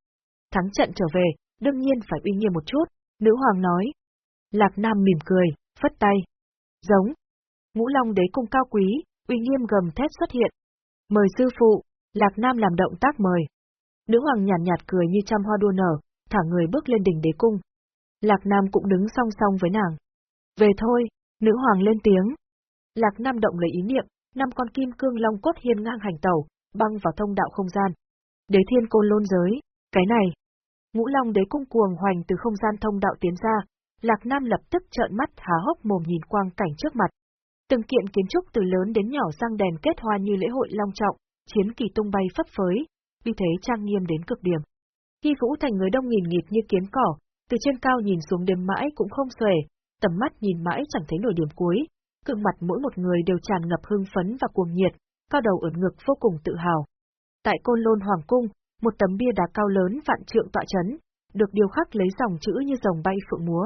Thắng trận trở về, đương nhiên phải uy nghiêm một chút, nữ hoàng nói. Lạc Nam mỉm cười, phất tay. Giống. Ngũ Long đế cung cao quý, uy nghiêm gầm thét xuất hiện. Mời sư phụ, Lạc Nam làm động tác mời. Nữ hoàng nhàn nhạt, nhạt cười như trăm hoa đua nở, thả người bước lên đỉnh đế cung. Lạc Nam cũng đứng song song với nàng. Về thôi, nữ hoàng lên tiếng. Lạc Nam động lấy ý niệm, năm con kim cương long cốt hiên ngang hành tẩu, băng vào thông đạo không gian. Đế thiên côn lôn giới, cái này. Ngũ Long đế cung cuồng hoành từ không gian thông đạo tiến ra, Lạc Nam lập tức trợn mắt há hốc mồm nhìn quang cảnh trước mặt. Từng kiện kiến trúc từ lớn đến nhỏ sang đèn kết hoa như lễ hội long trọng, chiến kỳ tung bay phấp phới, vì thế trang nghiêm đến cực điểm. Khi Vũ Thành người đông nghìn nghịt như kiến cỏ, từ trên cao nhìn xuống đêm mãi cũng không xuể, tầm mắt nhìn mãi chẳng thấy nổi điểm cuối, cự mặt mỗi một người đều tràn ngập hưng phấn và cuồng nhiệt, cao đầu ưỡn ngực vô cùng tự hào. Tại Côn Lôn Hoàng Cung, một tấm bia đá cao lớn vạn trượng tọa chấn, được điêu khắc lấy dòng chữ như dòng bay phượng múa.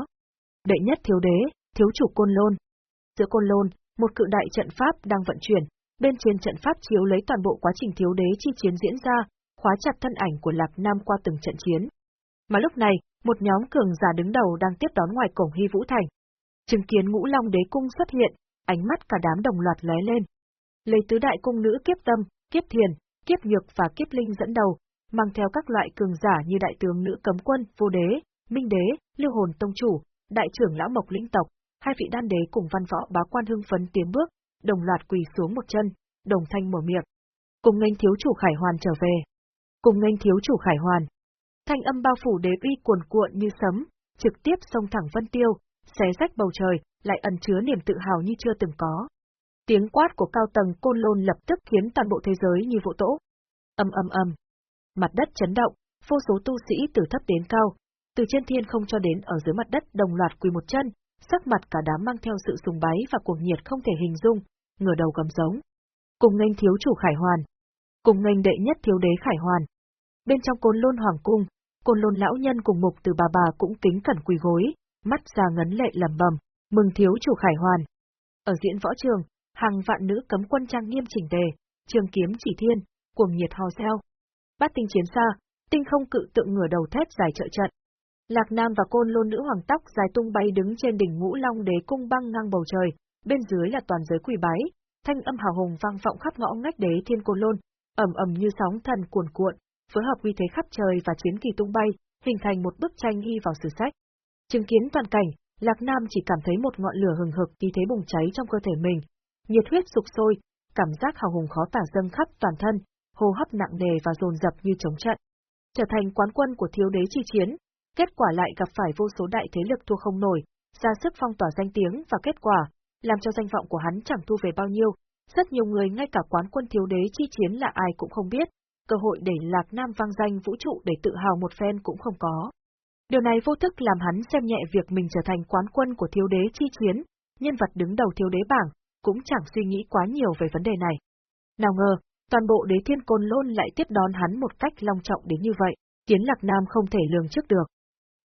Đệ nhất thiếu đế, thiếu chủ Côn Lôn. Giữa Côn Lôn, một cự đại trận pháp đang vận chuyển, bên trên trận pháp chiếu lấy toàn bộ quá trình thiếu đế chi chiến diễn ra, khóa chặt thân ảnh của Lạc Nam qua từng trận chiến. Mà lúc này, một nhóm cường giả đứng đầu đang tiếp đón ngoài cổng Hy Vũ Thành. Chứng kiến ngũ long đế cung xuất hiện, ánh mắt cả đám đồng loạt lóe lên. Lấy tứ đại cung nữ kiếp tâm, kiếp thiền, kiếp nhược và kiếp linh dẫn đầu, mang theo các loại cường giả như đại tướng nữ cấm quân, vô đế, minh đế, lưu hồn tông chủ, đại trưởng lão mộc lĩnh tộc, hai vị đan đế cùng văn võ bá quan hưng phấn tiến bước, đồng loạt quỳ xuống một chân, đồng thanh mở miệng. Cùng nghênh thiếu chủ Khải Hoàn trở về. Cùng nghênh thiếu chủ Khải Hoàn. Thanh âm bao phủ đế uy cuồn cuộn như sấm, trực tiếp xông thẳng Vân Tiêu, xé rách bầu trời, lại ẩn chứa niềm tự hào như chưa từng có. Tiếng quát của cao tầng côn lôn lập tức khiến toàn bộ thế giới như vỗ tỗ. Âm âm âm. Mặt đất chấn động, vô số tu sĩ từ thấp đến cao, từ trên thiên không cho đến ở dưới mặt đất đồng loạt quỳ một chân, sắc mặt cả đám mang theo sự sùng bái và cuồng nhiệt không thể hình dung, ngửa đầu gầm giống. Cùng nghênh thiếu chủ Khải Hoàn. Cùng nghênh đệ nhất thiếu đế Khải Hoàn. Bên trong côn lôn hoàng cung, côn lôn lão nhân cùng mục từ bà bà cũng kính cẩn quỳ gối, mắt ra ngấn lệ lầm bầm, mừng thiếu chủ Khải Hoàn. Ở diễn võ trường, hàng vạn nữ cấm quân trang nghiêm chỉnh tề, trường kiếm chỉ thiên, cuồng nhiệt hò reo. Bát tinh chiến xa, tinh không cự tượng ngửa đầu thét dài trợ trận. Lạc Nam và côn lôn nữ hoàng tóc dài tung bay đứng trên đỉnh ngũ long đế cung băng ngang bầu trời, bên dưới là toàn giới quỳ bái, thanh âm hào hùng vang vọng khắp ngõ ngách đế thiên côn lôn, ầm ầm như sóng thần cuồn cuộn, phối hợp uy thế khắp trời và chiến kỳ tung bay, hình thành một bức tranh ghi vào sử sách. Chứng kiến toàn cảnh, Lạc Nam chỉ cảm thấy một ngọn lửa hừng hực khí thế bùng cháy trong cơ thể mình, nhiệt huyết sục sôi, cảm giác hào hùng khó tả dâng khắp toàn thân, hô hấp nặng nề và dồn dập như chống trận. Trở thành quán quân của thiếu đế chi chiến, kết quả lại gặp phải vô số đại thế lực thua không nổi, ra sức phong tỏa danh tiếng và kết quả, làm cho danh vọng của hắn chẳng thu về bao nhiêu. Rất nhiều người ngay cả quán quân thiếu đế chi chiến là ai cũng không biết, cơ hội để Lạc Nam vang danh vũ trụ để tự hào một phen cũng không có. Điều này vô thức làm hắn xem nhẹ việc mình trở thành quán quân của thiếu đế chi chiến, nhân vật đứng đầu thiếu đế bảng, cũng chẳng suy nghĩ quá nhiều về vấn đề này. Nào ngờ, toàn bộ đế thiên côn lôn lại tiếp đón hắn một cách long trọng đến như vậy, khiến Lạc Nam không thể lường trước được.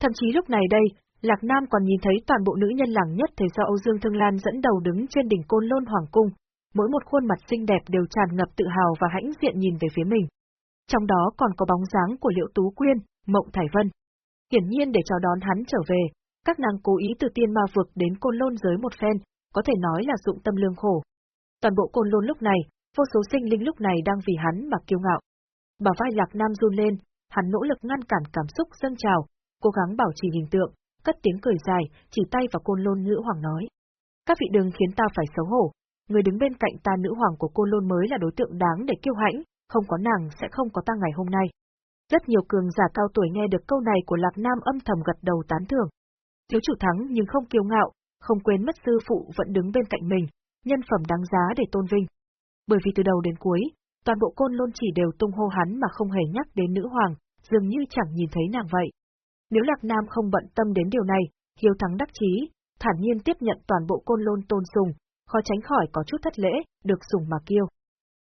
Thậm chí lúc này đây, Lạc Nam còn nhìn thấy toàn bộ nữ nhân làng nhất thế do Âu Dương Thương Lan dẫn đầu đứng trên đỉnh côn lôn hoàng cung, mỗi một khuôn mặt xinh đẹp đều tràn ngập tự hào và hãnh diện nhìn về phía mình. Trong đó còn có bóng dáng của Liễu Tú Quyên, Mộng Thải Vân. Hiển nhiên để chào đón hắn trở về, các nàng cố ý từ tiên ma vực đến côn lôn giới một phen, có thể nói là dụng tâm lương khổ. Toàn bộ côn lôn lúc này, vô số sinh linh lúc này đang vì hắn mà kiêu ngạo. Bà vai Lạc Nam run lên, hắn nỗ lực ngăn cản cảm xúc dâng trào, cố gắng bảo trì hình tượng, cất tiếng cười dài, chỉ tay vào côn lôn nữ hoàng nói. Các vị đừng khiến ta phải xấu hổ, người đứng bên cạnh ta nữ hoàng của cô Lôn mới là đối tượng đáng để kiêu hãnh, không có nàng sẽ không có ta ngày hôm nay. Rất nhiều cường giả cao tuổi nghe được câu này của Lạc Nam âm thầm gật đầu tán thưởng. Thiếu chủ thắng nhưng không kiêu ngạo, không quên mất sư phụ vẫn đứng bên cạnh mình, nhân phẩm đáng giá để tôn vinh. Bởi vì từ đầu đến cuối, toàn bộ côn lôn chỉ đều tung hô hắn mà không hề nhắc đến nữ hoàng, dường như chẳng nhìn thấy nàng vậy. Nếu Lạc Nam không bận tâm đến điều này, hiếu thắng đắc chí, thản nhiên tiếp nhận toàn bộ côn lôn tôn sùng, khó tránh khỏi có chút thất lễ, được dùng mà kiêu.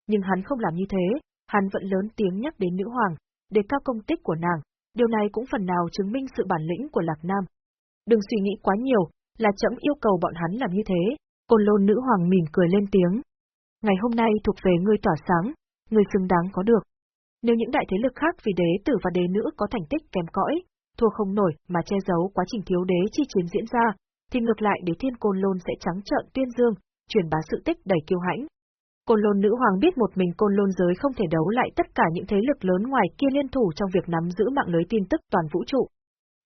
Nhưng hắn không làm như thế, hắn vẫn lớn tiếng nhắc đến nữ hoàng, đề cao công tích của nàng, điều này cũng phần nào chứng minh sự bản lĩnh của Lạc Nam. Đừng suy nghĩ quá nhiều, là chậm yêu cầu bọn hắn làm như thế, côn lôn nữ hoàng mỉm cười lên tiếng. Ngày hôm nay thuộc về ngươi tỏa sáng, ngươi xứng đáng có được. Nếu những đại thế lực khác vì đế tử và đế nữ có thành tích kém cõi, thua không nổi mà che giấu quá trình thiếu đế chi chiến diễn ra, thì ngược lại đế thiên côn lôn sẽ trắng trợn tuyên dương, truyền bá sự tích đầy kiêu hãnh. Côn lôn nữ hoàng biết một mình côn lôn giới không thể đấu lại tất cả những thế lực lớn ngoài kia liên thủ trong việc nắm giữ mạng lưới tin tức toàn vũ trụ.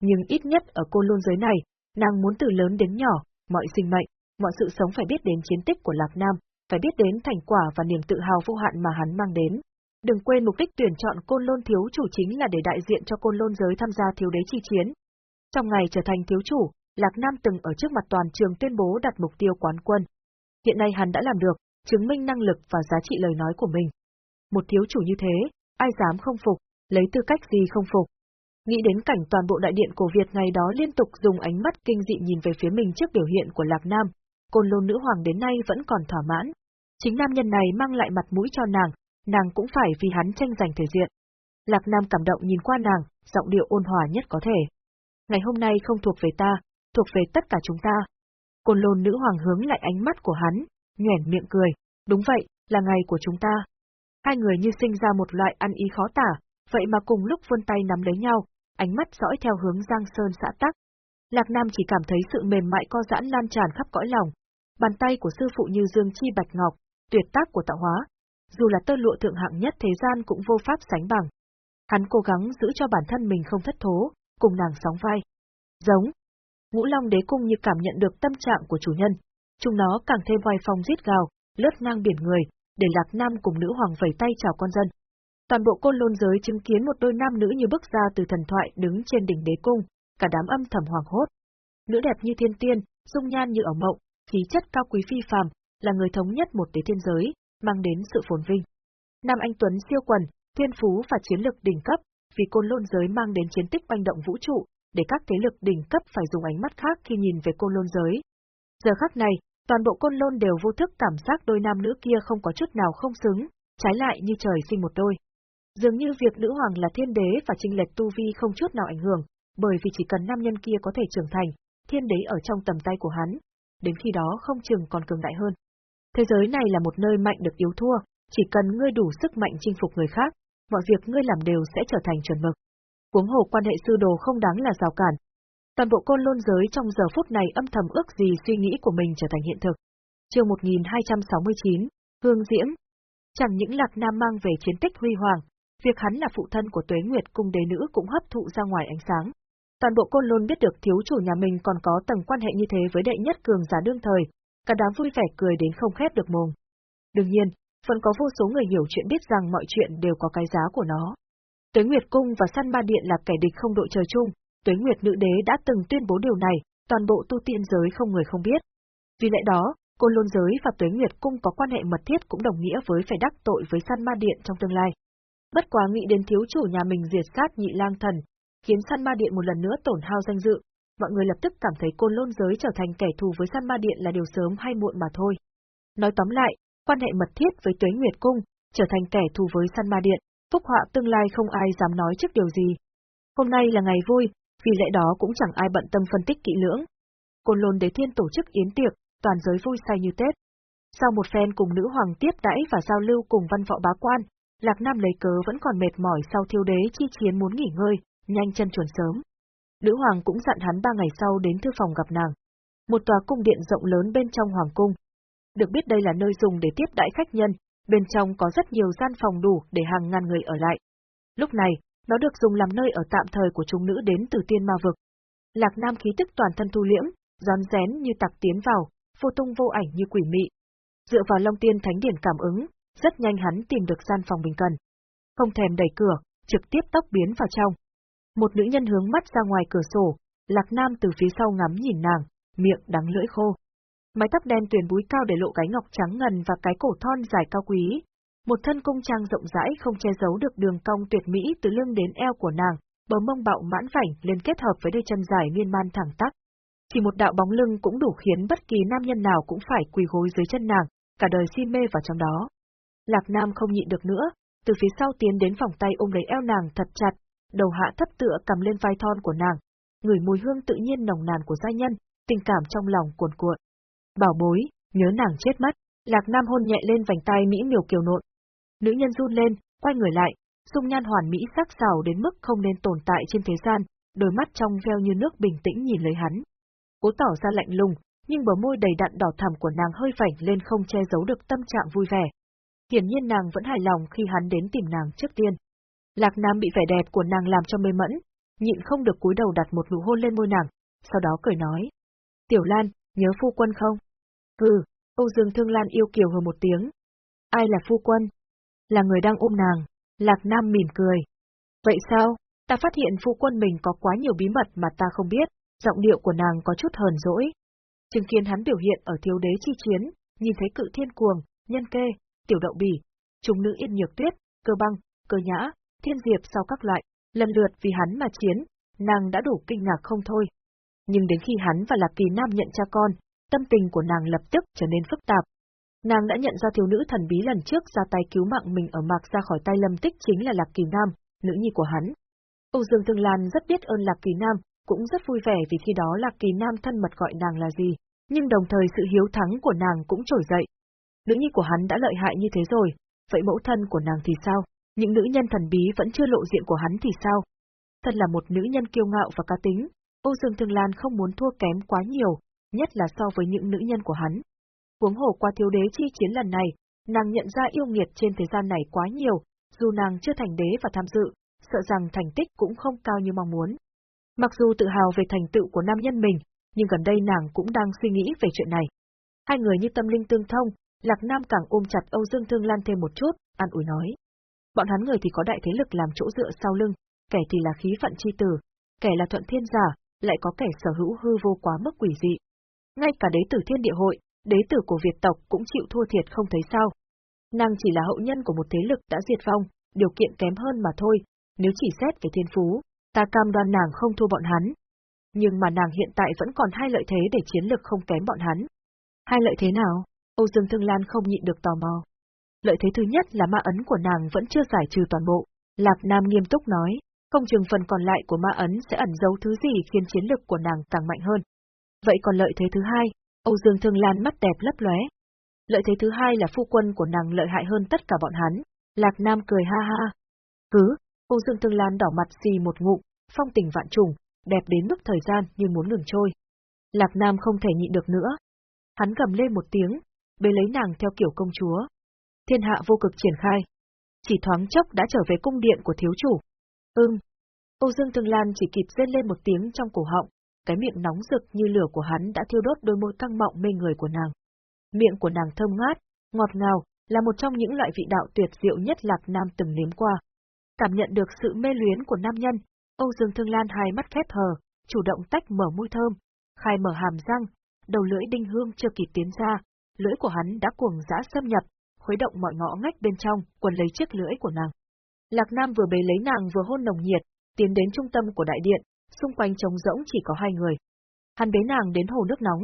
Nhưng ít nhất ở côn lôn giới này, nàng muốn từ lớn đến nhỏ, mọi sinh mệnh, mọi sự sống phải biết đến chiến tích của Lạc Nam, phải biết đến thành quả và niềm tự hào vô hạn mà hắn mang đến. Đừng quên mục đích tuyển chọn côn lôn thiếu chủ chính là để đại diện cho côn lôn giới tham gia thiếu đế chi chiến. Trong ngày trở thành thiếu chủ, Lạc Nam từng ở trước mặt toàn trường tuyên bố đặt mục tiêu quán quân. Hiện nay hắn đã làm được, chứng minh năng lực và giá trị lời nói của mình. Một thiếu chủ như thế, ai dám không phục, lấy tư cách gì không phục. Nghĩ đến cảnh toàn bộ đại điện cổ Việt ngày đó liên tục dùng ánh mắt kinh dị nhìn về phía mình trước biểu hiện của Lạc Nam, côn lôn nữ hoàng đến nay vẫn còn thỏa mãn. Chính nam nhân này mang lại mặt mũi cho nàng, nàng cũng phải vì hắn tranh giành thể diện. Lạc Nam cảm động nhìn qua nàng, giọng điệu ôn hòa nhất có thể. Ngày hôm nay không thuộc về ta, thuộc về tất cả chúng ta. Côn lôn nữ hoàng hướng lại ánh mắt của hắn, nhoẻn miệng cười, đúng vậy, là ngày của chúng ta. Hai người như sinh ra một loại ăn ý khó tả, vậy mà cùng lúc vươn tay nắm lấy nhau, ánh mắt dõi theo hướng Giang Sơn xã tắc. Lạc Nam chỉ cảm thấy sự mềm mại co giãn lan tràn khắp cõi lòng. Bàn tay của sư phụ như dương chi bạch ngọc, tuyệt tác của tạo hóa. Dù là tơ lụa thượng hạng nhất thế gian cũng vô pháp sánh bằng. Hắn cố gắng giữ cho bản thân mình không thất thố, cùng nàng sóng vai. Giống. Ngũ Long đế cung như cảm nhận được tâm trạng của chủ nhân. Chúng nó càng thêm vai phong giết gào, lướt ngang biển người, để Lạc Nam cùng nữ hoàng vẩy tay chào con dân. Toàn bộ côn lôn giới chứng kiến một đôi nam nữ như bước ra từ thần thoại đứng trên đỉnh đế cung, cả đám âm thầm hoàng hốt. Nữ đẹp như thiên tiên, dung nhan như ở mộng, khí chất cao quý phi phàm, là người thống nhất một đế thiên giới, mang đến sự phồn vinh. Nam anh Tuấn siêu quần, thiên phú và chiến lực đỉnh cấp, vì côn lôn giới mang đến chiến tích banh động vũ trụ, để các thế lực đỉnh cấp phải dùng ánh mắt khác khi nhìn về côn lôn giới. Giờ khắc này, toàn bộ côn lôn đều vô thức cảm giác đôi nam nữ kia không có chút nào không xứng, trái lại như trời sinh một đôi. Dường như việc nữ hoàng là thiên đế và trinh lệch tu vi không chút nào ảnh hưởng, bởi vì chỉ cần nam nhân kia có thể trưởng thành, thiên đế ở trong tầm tay của hắn, đến khi đó không chừng còn cường đại hơn. Thế giới này là một nơi mạnh được yếu thua, chỉ cần ngươi đủ sức mạnh chinh phục người khác, mọi việc ngươi làm đều sẽ trở thành chuẩn mực. Huống hồ quan hệ sư đồ không đáng là rào cản. Toàn bộ côn lôn giới trong giờ phút này âm thầm ước gì suy nghĩ của mình trở thành hiện thực. Chương 1269, Hương Diễm. Chẳng những Lạc Nam mang về chiến tích huy hoàng, việc hắn là phụ thân của Tuế Nguyệt cung đế nữ cũng hấp thụ ra ngoài ánh sáng. Toàn bộ côn lôn biết được thiếu chủ nhà mình còn có tầng quan hệ như thế với đệ nhất cường giả đương thời, cả đám vui vẻ cười đến không khép được mồm. Đương nhiên, vẫn có vô số người hiểu chuyện biết rằng mọi chuyện đều có cái giá của nó. Tuế Nguyệt Cung và Săn Ba Điện là kẻ địch không đội trời chung, Tuế Nguyệt Nữ Đế đã từng tuyên bố điều này, toàn bộ tu tiên giới không người không biết. Vì lẽ đó, Côn Lôn Giới và Tuế Nguyệt Cung có quan hệ mật thiết cũng đồng nghĩa với phải đắc tội với Săn Ma Điện trong tương lai. Bất quá nghĩ đến thiếu chủ nhà mình diệt sát nhị lang thần, khiến Săn Ma Điện một lần nữa tổn hao danh dự, mọi người lập tức cảm thấy Côn Lôn Giới trở thành kẻ thù với Săn Ma Điện là điều sớm hay muộn mà thôi. Nói tóm lại, quan hệ mật thiết với Tuế Nguyệt Cung, trở thành kẻ thù với Săn Ma Điện, phúc họa tương lai không ai dám nói trước điều gì. Hôm nay là ngày vui, vì lẽ đó cũng chẳng ai bận tâm phân tích kỹ lưỡng. Côn Lôn Đế Thiên tổ chức yến tiệc, toàn giới vui say như Tết. Sau một phen cùng nữ hoàng tiếp đãi và giao lưu cùng văn võ bá quan, Lạc Nam lấy cớ vẫn còn mệt mỏi sau thiêu đế chi chiến muốn nghỉ ngơi, nhanh chân chuẩn sớm. Nữ hoàng cũng dặn hắn ba ngày sau đến thư phòng gặp nàng. Một tòa cung điện rộng lớn bên trong hoàng cung. Được biết đây là nơi dùng để tiếp đãi khách nhân, bên trong có rất nhiều gian phòng đủ để hàng ngàn người ở lại. Lúc này, nó được dùng làm nơi ở tạm thời của chúng nữ đến từ tiên ma vực. Lạc Nam khí tức toàn thân thu liễm, rón rén như tặc tiến vào, vô tung vô ảnh như quỷ mị. Dựa vào Long Tiên Thánh Điển cảm ứng, rất nhanh hắn tìm được gian phòng mình cần. Không thèm đẩy cửa, trực tiếp tốc biến vào trong. Một nữ nhân hướng mắt ra ngoài cửa sổ, Lạc Nam từ phía sau ngắm nhìn nàng, miệng đắng lưỡi khô. Mái tóc đen tuyền búi cao để lộ cái ngọc trắng ngần và cái cổ thon dài cao quý. Một thân cung trang rộng rãi không che giấu được đường cong tuyệt mỹ từ lưng đến eo của nàng, bờ mông bạo mãn vảnh lên kết hợp với đôi chân dài miên man thẳng tắp. Chỉ một đạo bóng lưng cũng đủ khiến bất kỳ nam nhân nào cũng phải quỳ gối dưới chân nàng, cả đời si mê vào trong đó. Lạc Nam không nhịn được nữa, từ phía sau tiến đến vòng tay ôm lấy eo nàng thật chặt, đầu hạ thấp tựa cầm lên vai thon của nàng, người mùi hương tự nhiên nồng nàn của gia nhân, tình cảm trong lòng cuồn cuộn. Bảo bối, nhớ nàng chết mất, Lạc Nam hôn nhẹ lên vành tay mỹ miều kiều nộn. Nữ nhân run lên, quay người lại, dung nhan hoàn mỹ sắc sảo đến mức không nên tồn tại trên thế gian, đôi mắt trong veo như nước bình tĩnh nhìn lấy hắn. Cố tỏ ra lạnh lùng, nhưng bờ môi đầy đặn đỏ thẳm của nàng hơi vảnh lên không che giấu được tâm trạng vui vẻ. Hiển nhiên nàng vẫn hài lòng khi hắn đến tìm nàng trước tiên. Lạc Nam bị vẻ đẹp của nàng làm cho mê mẫn, nhịn không được cúi đầu đặt một nụ hôn lên môi nàng, sau đó cười nói. Tiểu Lan, nhớ phu quân không? Hừ, Âu Dương Thương Lan yêu kiều hờ một tiếng. Ai là phu quân? Là người đang ôm nàng, Lạc Nam mỉm cười. Vậy sao? Ta phát hiện phu quân mình có quá nhiều bí mật mà ta không biết, giọng điệu của nàng có chút hờn dỗi. Chứng kiến hắn biểu hiện ở thiếu đế chi chiến, nhìn thấy cự thiên cuồng, nhân kê, tiểu đậu bỉ, trùng nữ yên nhược tuyết, cơ băng, cơ nhã, thiên diệp sau các loại, lần lượt vì hắn mà chiến, nàng đã đủ kinh ngạc không thôi. Nhưng đến khi hắn và Lạc Kỳ Nam nhận cha con, tâm tình của nàng lập tức trở nên phức tạp. Nàng đã nhận ra thiếu nữ thần bí lần trước ra tay cứu mạng mình ở mạc ra khỏi tay lâm tích chính là Lạc Kỳ Nam, nữ nhi của hắn. Âu Dương Thương Lan rất biết ơn Lạc Kỳ Nam, cũng rất vui vẻ vì khi đó Lạc Kỳ Nam thân mật gọi nàng là gì, nhưng đồng thời sự hiếu thắng của nàng cũng trỗi dậy. Nữ nhi của hắn đã lợi hại như thế rồi, vậy mẫu thân của nàng thì sao? Những nữ nhân thần bí vẫn chưa lộ diện của hắn thì sao? Thật là một nữ nhân kiêu ngạo và cá tính, Âu Dương Thương Lan không muốn thua kém quá nhiều, nhất là so với những nữ nhân của hắn. Huống hồ qua thiếu đế chi chiến lần này, nàng nhận ra yêu nghiệt trên thế gian này quá nhiều, dù nàng chưa thành đế và tham dự, sợ rằng thành tích cũng không cao như mong muốn. Mặc dù tự hào về thành tựu của nam nhân mình, nhưng gần đây nàng cũng đang suy nghĩ về chuyện này. Hai người như tâm linh tương thông, Lạc Nam càng ôm chặt Âu Dương Thương Lan thêm một chút, an ủi nói. Bọn hắn người thì có đại thế lực làm chỗ dựa sau lưng, kẻ thì là khí phận chi tử, kẻ là thuận thiên giả, lại có kẻ sở hữu hư vô quá mức quỷ dị. Ngay cả đế tử thiên địa hội, đế tử của Việt tộc cũng chịu thua thiệt không thấy sao. Nàng chỉ là hậu nhân của một thế lực đã diệt vong, điều kiện kém hơn mà thôi, nếu chỉ xét về thiên phú, ta cam đoan nàng không thua bọn hắn. Nhưng mà nàng hiện tại vẫn còn hai lợi thế để chiến lực không kém bọn hắn. Hai lợi thế nào? Âu Dương Thương Lan không nhịn được tò mò. Lợi thế thứ nhất là ma ấn của nàng vẫn chưa giải trừ toàn bộ. Lạc Nam nghiêm túc nói, không chừng phần còn lại của ma ấn sẽ ẩn giấu thứ gì khiến chiến lực của nàng càng mạnh hơn. Vậy còn lợi thế thứ hai, Âu Dương Thương Lan mắt đẹp lấp lóe. Lợi thế thứ hai là phu quân của nàng lợi hại hơn tất cả bọn hắn. Lạc Nam cười ha ha. Cứ, Âu Dương Thương Lan đỏ mặt xì một ngụm, phong tình vạn trùng, đẹp đến mức thời gian như muốn ngừng trôi. Lạc Nam không thể nhịn được nữa. Hắn gầm lên một tiếng, bế lấy nàng theo kiểu công chúa. Thiên hạ vô cực triển khai. Chỉ thoáng chốc đã trở về cung điện của thiếu chủ. Ừm. Âu Dương Thương Lan chỉ kịp rên lên một tiếng trong cổ họng, cái miệng nóng rực như lửa của hắn đã thiêu đốt đôi môi căng mọng mê người của nàng. Miệng của nàng thơm ngát, ngọt ngào, là một trong những loại vị đạo tuyệt diệu nhất Lạc Nam từng nếm qua. Cảm nhận được sự mê luyến của nam nhân, Âu Dương Thương Lan hai mắt khép hờ, chủ động tách mở môi thơm, khai mở hàm răng, đầu lưỡi đinh hương chưa kịp tiến ra, lưỡi của hắn đã cuồng dã xâm nhập, khuấy động mọi ngõ ngách bên trong, quần lấy chiếc lưỡi của nàng. Lạc Nam vừa bế lấy nàng vừa hôn nồng nhiệt, tiến đến trung tâm của đại điện, xung quanh trống rỗng chỉ có hai người. Hắn bế nàng đến hồ nước nóng,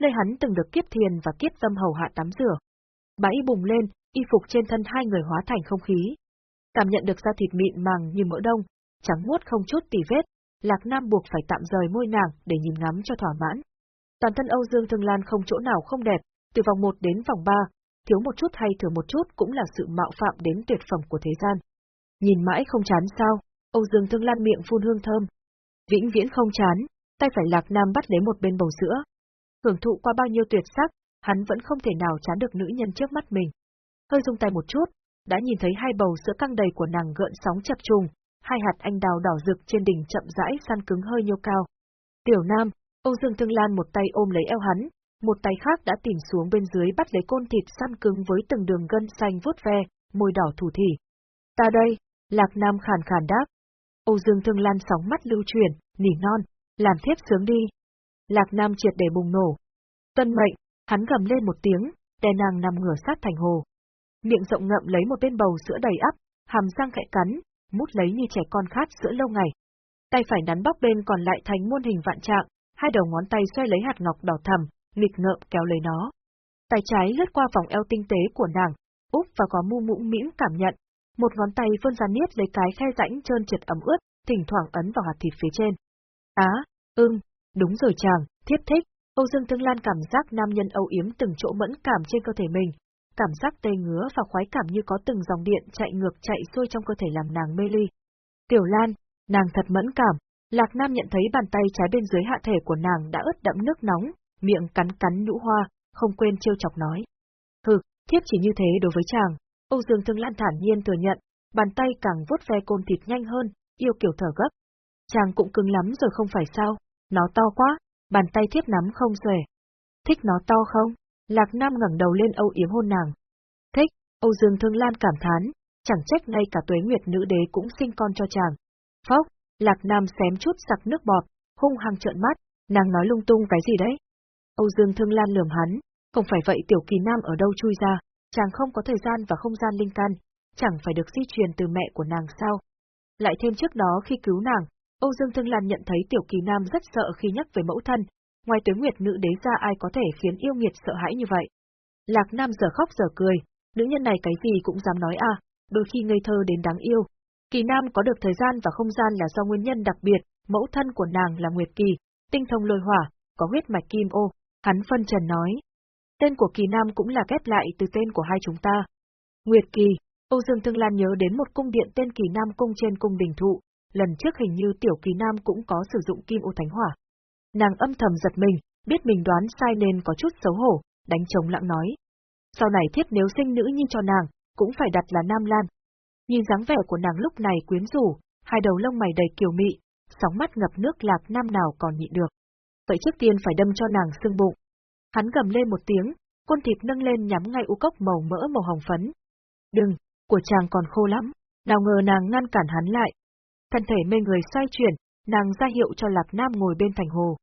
nơi hắn từng được kiếp thiền và kiếp tâm hầu hạ tắm rửa. Bãi bùng lên, y phục trên thân hai người hóa thành không khí. Cảm nhận được da thịt mịn màng như mỡ đông, trắng muốt không chút tì vết, Lạc Nam buộc phải tạm rời môi nàng để nhìn ngắm cho thỏa mãn. Toàn thân Âu Dương Thương Lan không chỗ nào không đẹp, từ vòng 1 đến vòng 3, thiếu một chút hay thừa một chút cũng là sự mạo phạm đến tuyệt phẩm của thế gian. Nhìn mãi không chán sao, Âu Dương Thương Lan miệng phun hương thơm. Vĩnh viễn không chán, tay phải Lạc Nam bắt lấy một bên bầu sữa. Hưởng thụ qua bao nhiêu tuyệt sắc, hắn vẫn không thể nào chán được nữ nhân trước mắt mình. Hơi dùng tay một chút, đã nhìn thấy hai bầu sữa căng đầy của nàng gợn sóng chập trùng, hai hạt anh đào đỏ rực trên đỉnh chậm rãi săn cứng hơi nhô cao. Tiểu Nam, Âu Dương Thương Lan một tay ôm lấy eo hắn, một tay khác đã tìm xuống bên dưới bắt lấy côn thịt săn cứng với từng đường gân xanh vuốt ve, môi đỏ thủ thỉ. Ta đây, Lạc Nam khàn khàn đáp. Âu Dương Thương Lan sóng mắt lưu truyền, nỉ non, làm thiếp sướng đi. Lạc Nam triệt để bùng nổ. Tân mệnh, hắn gầm lên một tiếng, đè nàng nằm ngửa sát thành hồ. Miệng rộng ngậm lấy một bên bầu sữa đầy ắp, hàm răng khẽ cắn, mút lấy như trẻ con khát sữa lâu ngày. Tay phải nắn bóc bên còn lại thành muôn hình vạn trạng, hai đầu ngón tay xoay lấy hạt ngọc đỏ thầm, nghịch ngợm kéo lấy nó. Tay trái lướt qua vòng eo tinh tế của nàng, úp và có mu mũm mĩm cảm nhận. Một ngón tay vươn ra niết lấy cái khe rãnh trơn trượt ấm ướt, thỉnh thoảng ấn vào hạt thịt phía trên. Á, ưng, đúng rồi chàng, thiếp thích. Âu Dương Thương Lan cảm giác nam nhân âu yếm từng chỗ mẫn cảm trên cơ thể mình, cảm giác tê ngứa và khoái cảm như có từng dòng điện chạy ngược chạy xuôi trong cơ thể làm nàng mê ly. Tiểu Lan, nàng thật mẫn cảm, Lạc Nam nhận thấy bàn tay trái bên dưới hạ thể của nàng đã ướt đẫm nước nóng, miệng cắn cắn nhũ hoa, không quên trêu chọc nói. Hừ, thiếp chỉ như thế đối với chàng. Âu Dương Thương Lan thản nhiên thừa nhận, bàn tay càng vuốt ve côn thịt nhanh hơn, yêu kiểu thở gấp. Chàng cũng cứng lắm rồi không phải sao, nó to quá, bàn tay thiếp nắm không xuể. Thích nó to không? Lạc Nam ngẩng đầu lên âu yếm hôn nàng. Thích, Âu Dương Thương Lan cảm thán, chẳng trách ngay cả tuế nguyệt nữ đế cũng sinh con cho chàng. Phốc, Lạc Nam xém chút sặc nước bọt, hung hăng trợn mắt, nàng nói lung tung cái gì đấy? Âu Dương Thương Lan lườm hắn, không phải vậy tiểu kỳ nam ở đâu chui ra, chàng không có thời gian và không gian linh căn, chẳng phải được di truyền từ mẹ của nàng sao? Lại thêm trước đó khi cứu nàng, Âu Dương Thương Lan nhận thấy tiểu kỳ nam rất sợ khi nhắc về mẫu thân, ngoài tuế nguyệt nữ đế ra ai có thể khiến yêu nghiệt sợ hãi như vậy. Lạc Nam giờ khóc giờ cười, nữ nhân này cái gì cũng dám nói à, đôi khi ngây thơ đến đáng yêu. Kỳ Nam có được thời gian và không gian là do nguyên nhân đặc biệt, mẫu thân của nàng là Nguyệt Kỳ, tinh thông lôi hỏa, có huyết mạch kim ô, hắn phân trần nói. Tên của Kỳ Nam cũng là ghép lại từ tên của hai chúng ta. Nguyệt Kỳ, Âu Dương Thương Lan nhớ đến một cung điện tên Kỳ Nam cung trên cung đình thụ, lần trước hình như tiểu Kỳ Nam cũng có sử dụng kim ô thánh hỏa. Nàng âm thầm giật mình, biết mình đoán sai nên có chút xấu hổ, đánh trống lặng nói. Sau này thiết nếu sinh nữ nhi cho nàng, cũng phải đặt là Nam Lan. Nhìn dáng vẻ của nàng lúc này quyến rũ, hai đầu lông mày đầy kiều mị, sóng mắt ngập nước lạc nam nào còn nhịn được. Vậy trước tiên phải đâm cho nàng sưng bụng. Hắn gầm lên một tiếng, côn thịt nâng lên nhắm ngay u cốc màu mỡ màu hồng phấn. Đừng, của chàng còn khô lắm, nào ngờ nàng ngăn cản hắn lại. Thân thể mê người xoay chuyển, nàng ra hiệu cho Lạc Nam ngồi bên thành hồ.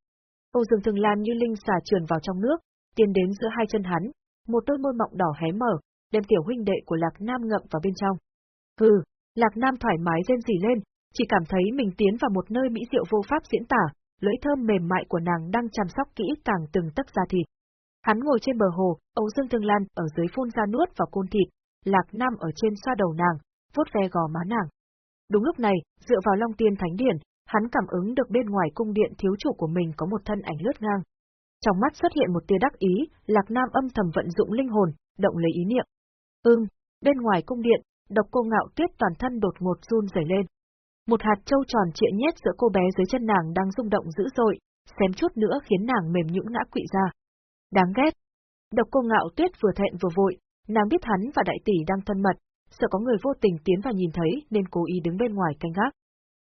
Âu Dương Thường Lan như linh xà trườn vào trong nước, tiến đến giữa hai chân hắn, một đôi môi mọng đỏ hé mở, đem tiểu huynh đệ của Lạc Nam ngậm vào bên trong. Hừ, Lạc Nam thoải mái rên rỉ lên, chỉ cảm thấy mình tiến vào một nơi mỹ diệu vô pháp diễn tả, lưỡi thơm mềm mại của nàng đang chăm sóc kỹ càng từng tấc da thịt. Hắn ngồi trên bờ hồ, Âu Dương Thương Lan ở dưới phun ra nuốt vào côn thịt, Lạc Nam ở trên xoa đầu nàng, vuốt ve gò má nàng. Đúng lúc này, dựa vào Long Tiên Thánh Điển, hắn cảm ứng được bên ngoài cung điện thiếu chủ của mình có một thân ảnh lướt ngang. Trong mắt xuất hiện một tia đắc ý, Lạc Nam âm thầm vận dụng linh hồn, động lấy ý niệm. Ưng, bên ngoài cung điện, độc cô ngạo tuyết toàn thân đột ngột run rẩy lên. Một hạt châu tròn trịa nhét giữa cô bé dưới chân nàng đang rung động dữ dội, xém chút nữa khiến nàng mềm nhũn ngã quỵ ra. Đáng ghét. Độc cô ngạo tuyết vừa thẹn vừa vội, nàng biết hắn và đại tỷ đang thân mật, sợ có người vô tình tiến vào nhìn thấy nên cố ý đứng bên ngoài canh gác.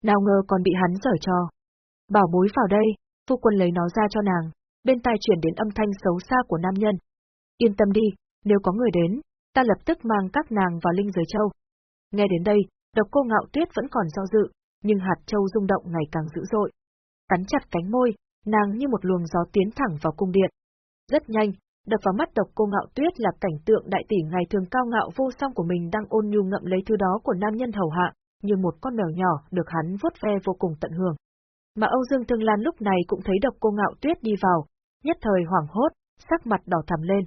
Nào ngờ còn bị hắn dở cho. Bảo bối vào đây, phu quân lấy nó ra cho nàng, bên tai chuyển đến âm thanh xấu xa của nam nhân. Yên tâm đi, nếu có người đến, ta lập tức mang các nàng vào linh giới châu. Nghe đến đây, độc cô ngạo tuyết vẫn còn do dự, nhưng hạt châu rung động ngày càng dữ dội. Cắn chặt cánh môi, nàng như một luồng gió tiến thẳng vào cung điện. Rất nhanh, đập vào mắt độc cô ngạo tuyết là cảnh tượng đại tỷ ngày thường cao ngạo vô song của mình đang ôn nhu ngậm lấy thứ đó của nam nhân hầu hạ, như một con mèo nhỏ được hắn vuốt ve vô cùng tận hưởng. Mà Âu Dương Thương Lan lúc này cũng thấy độc cô ngạo tuyết đi vào, nhất thời hoảng hốt, sắc mặt đỏ thắm lên.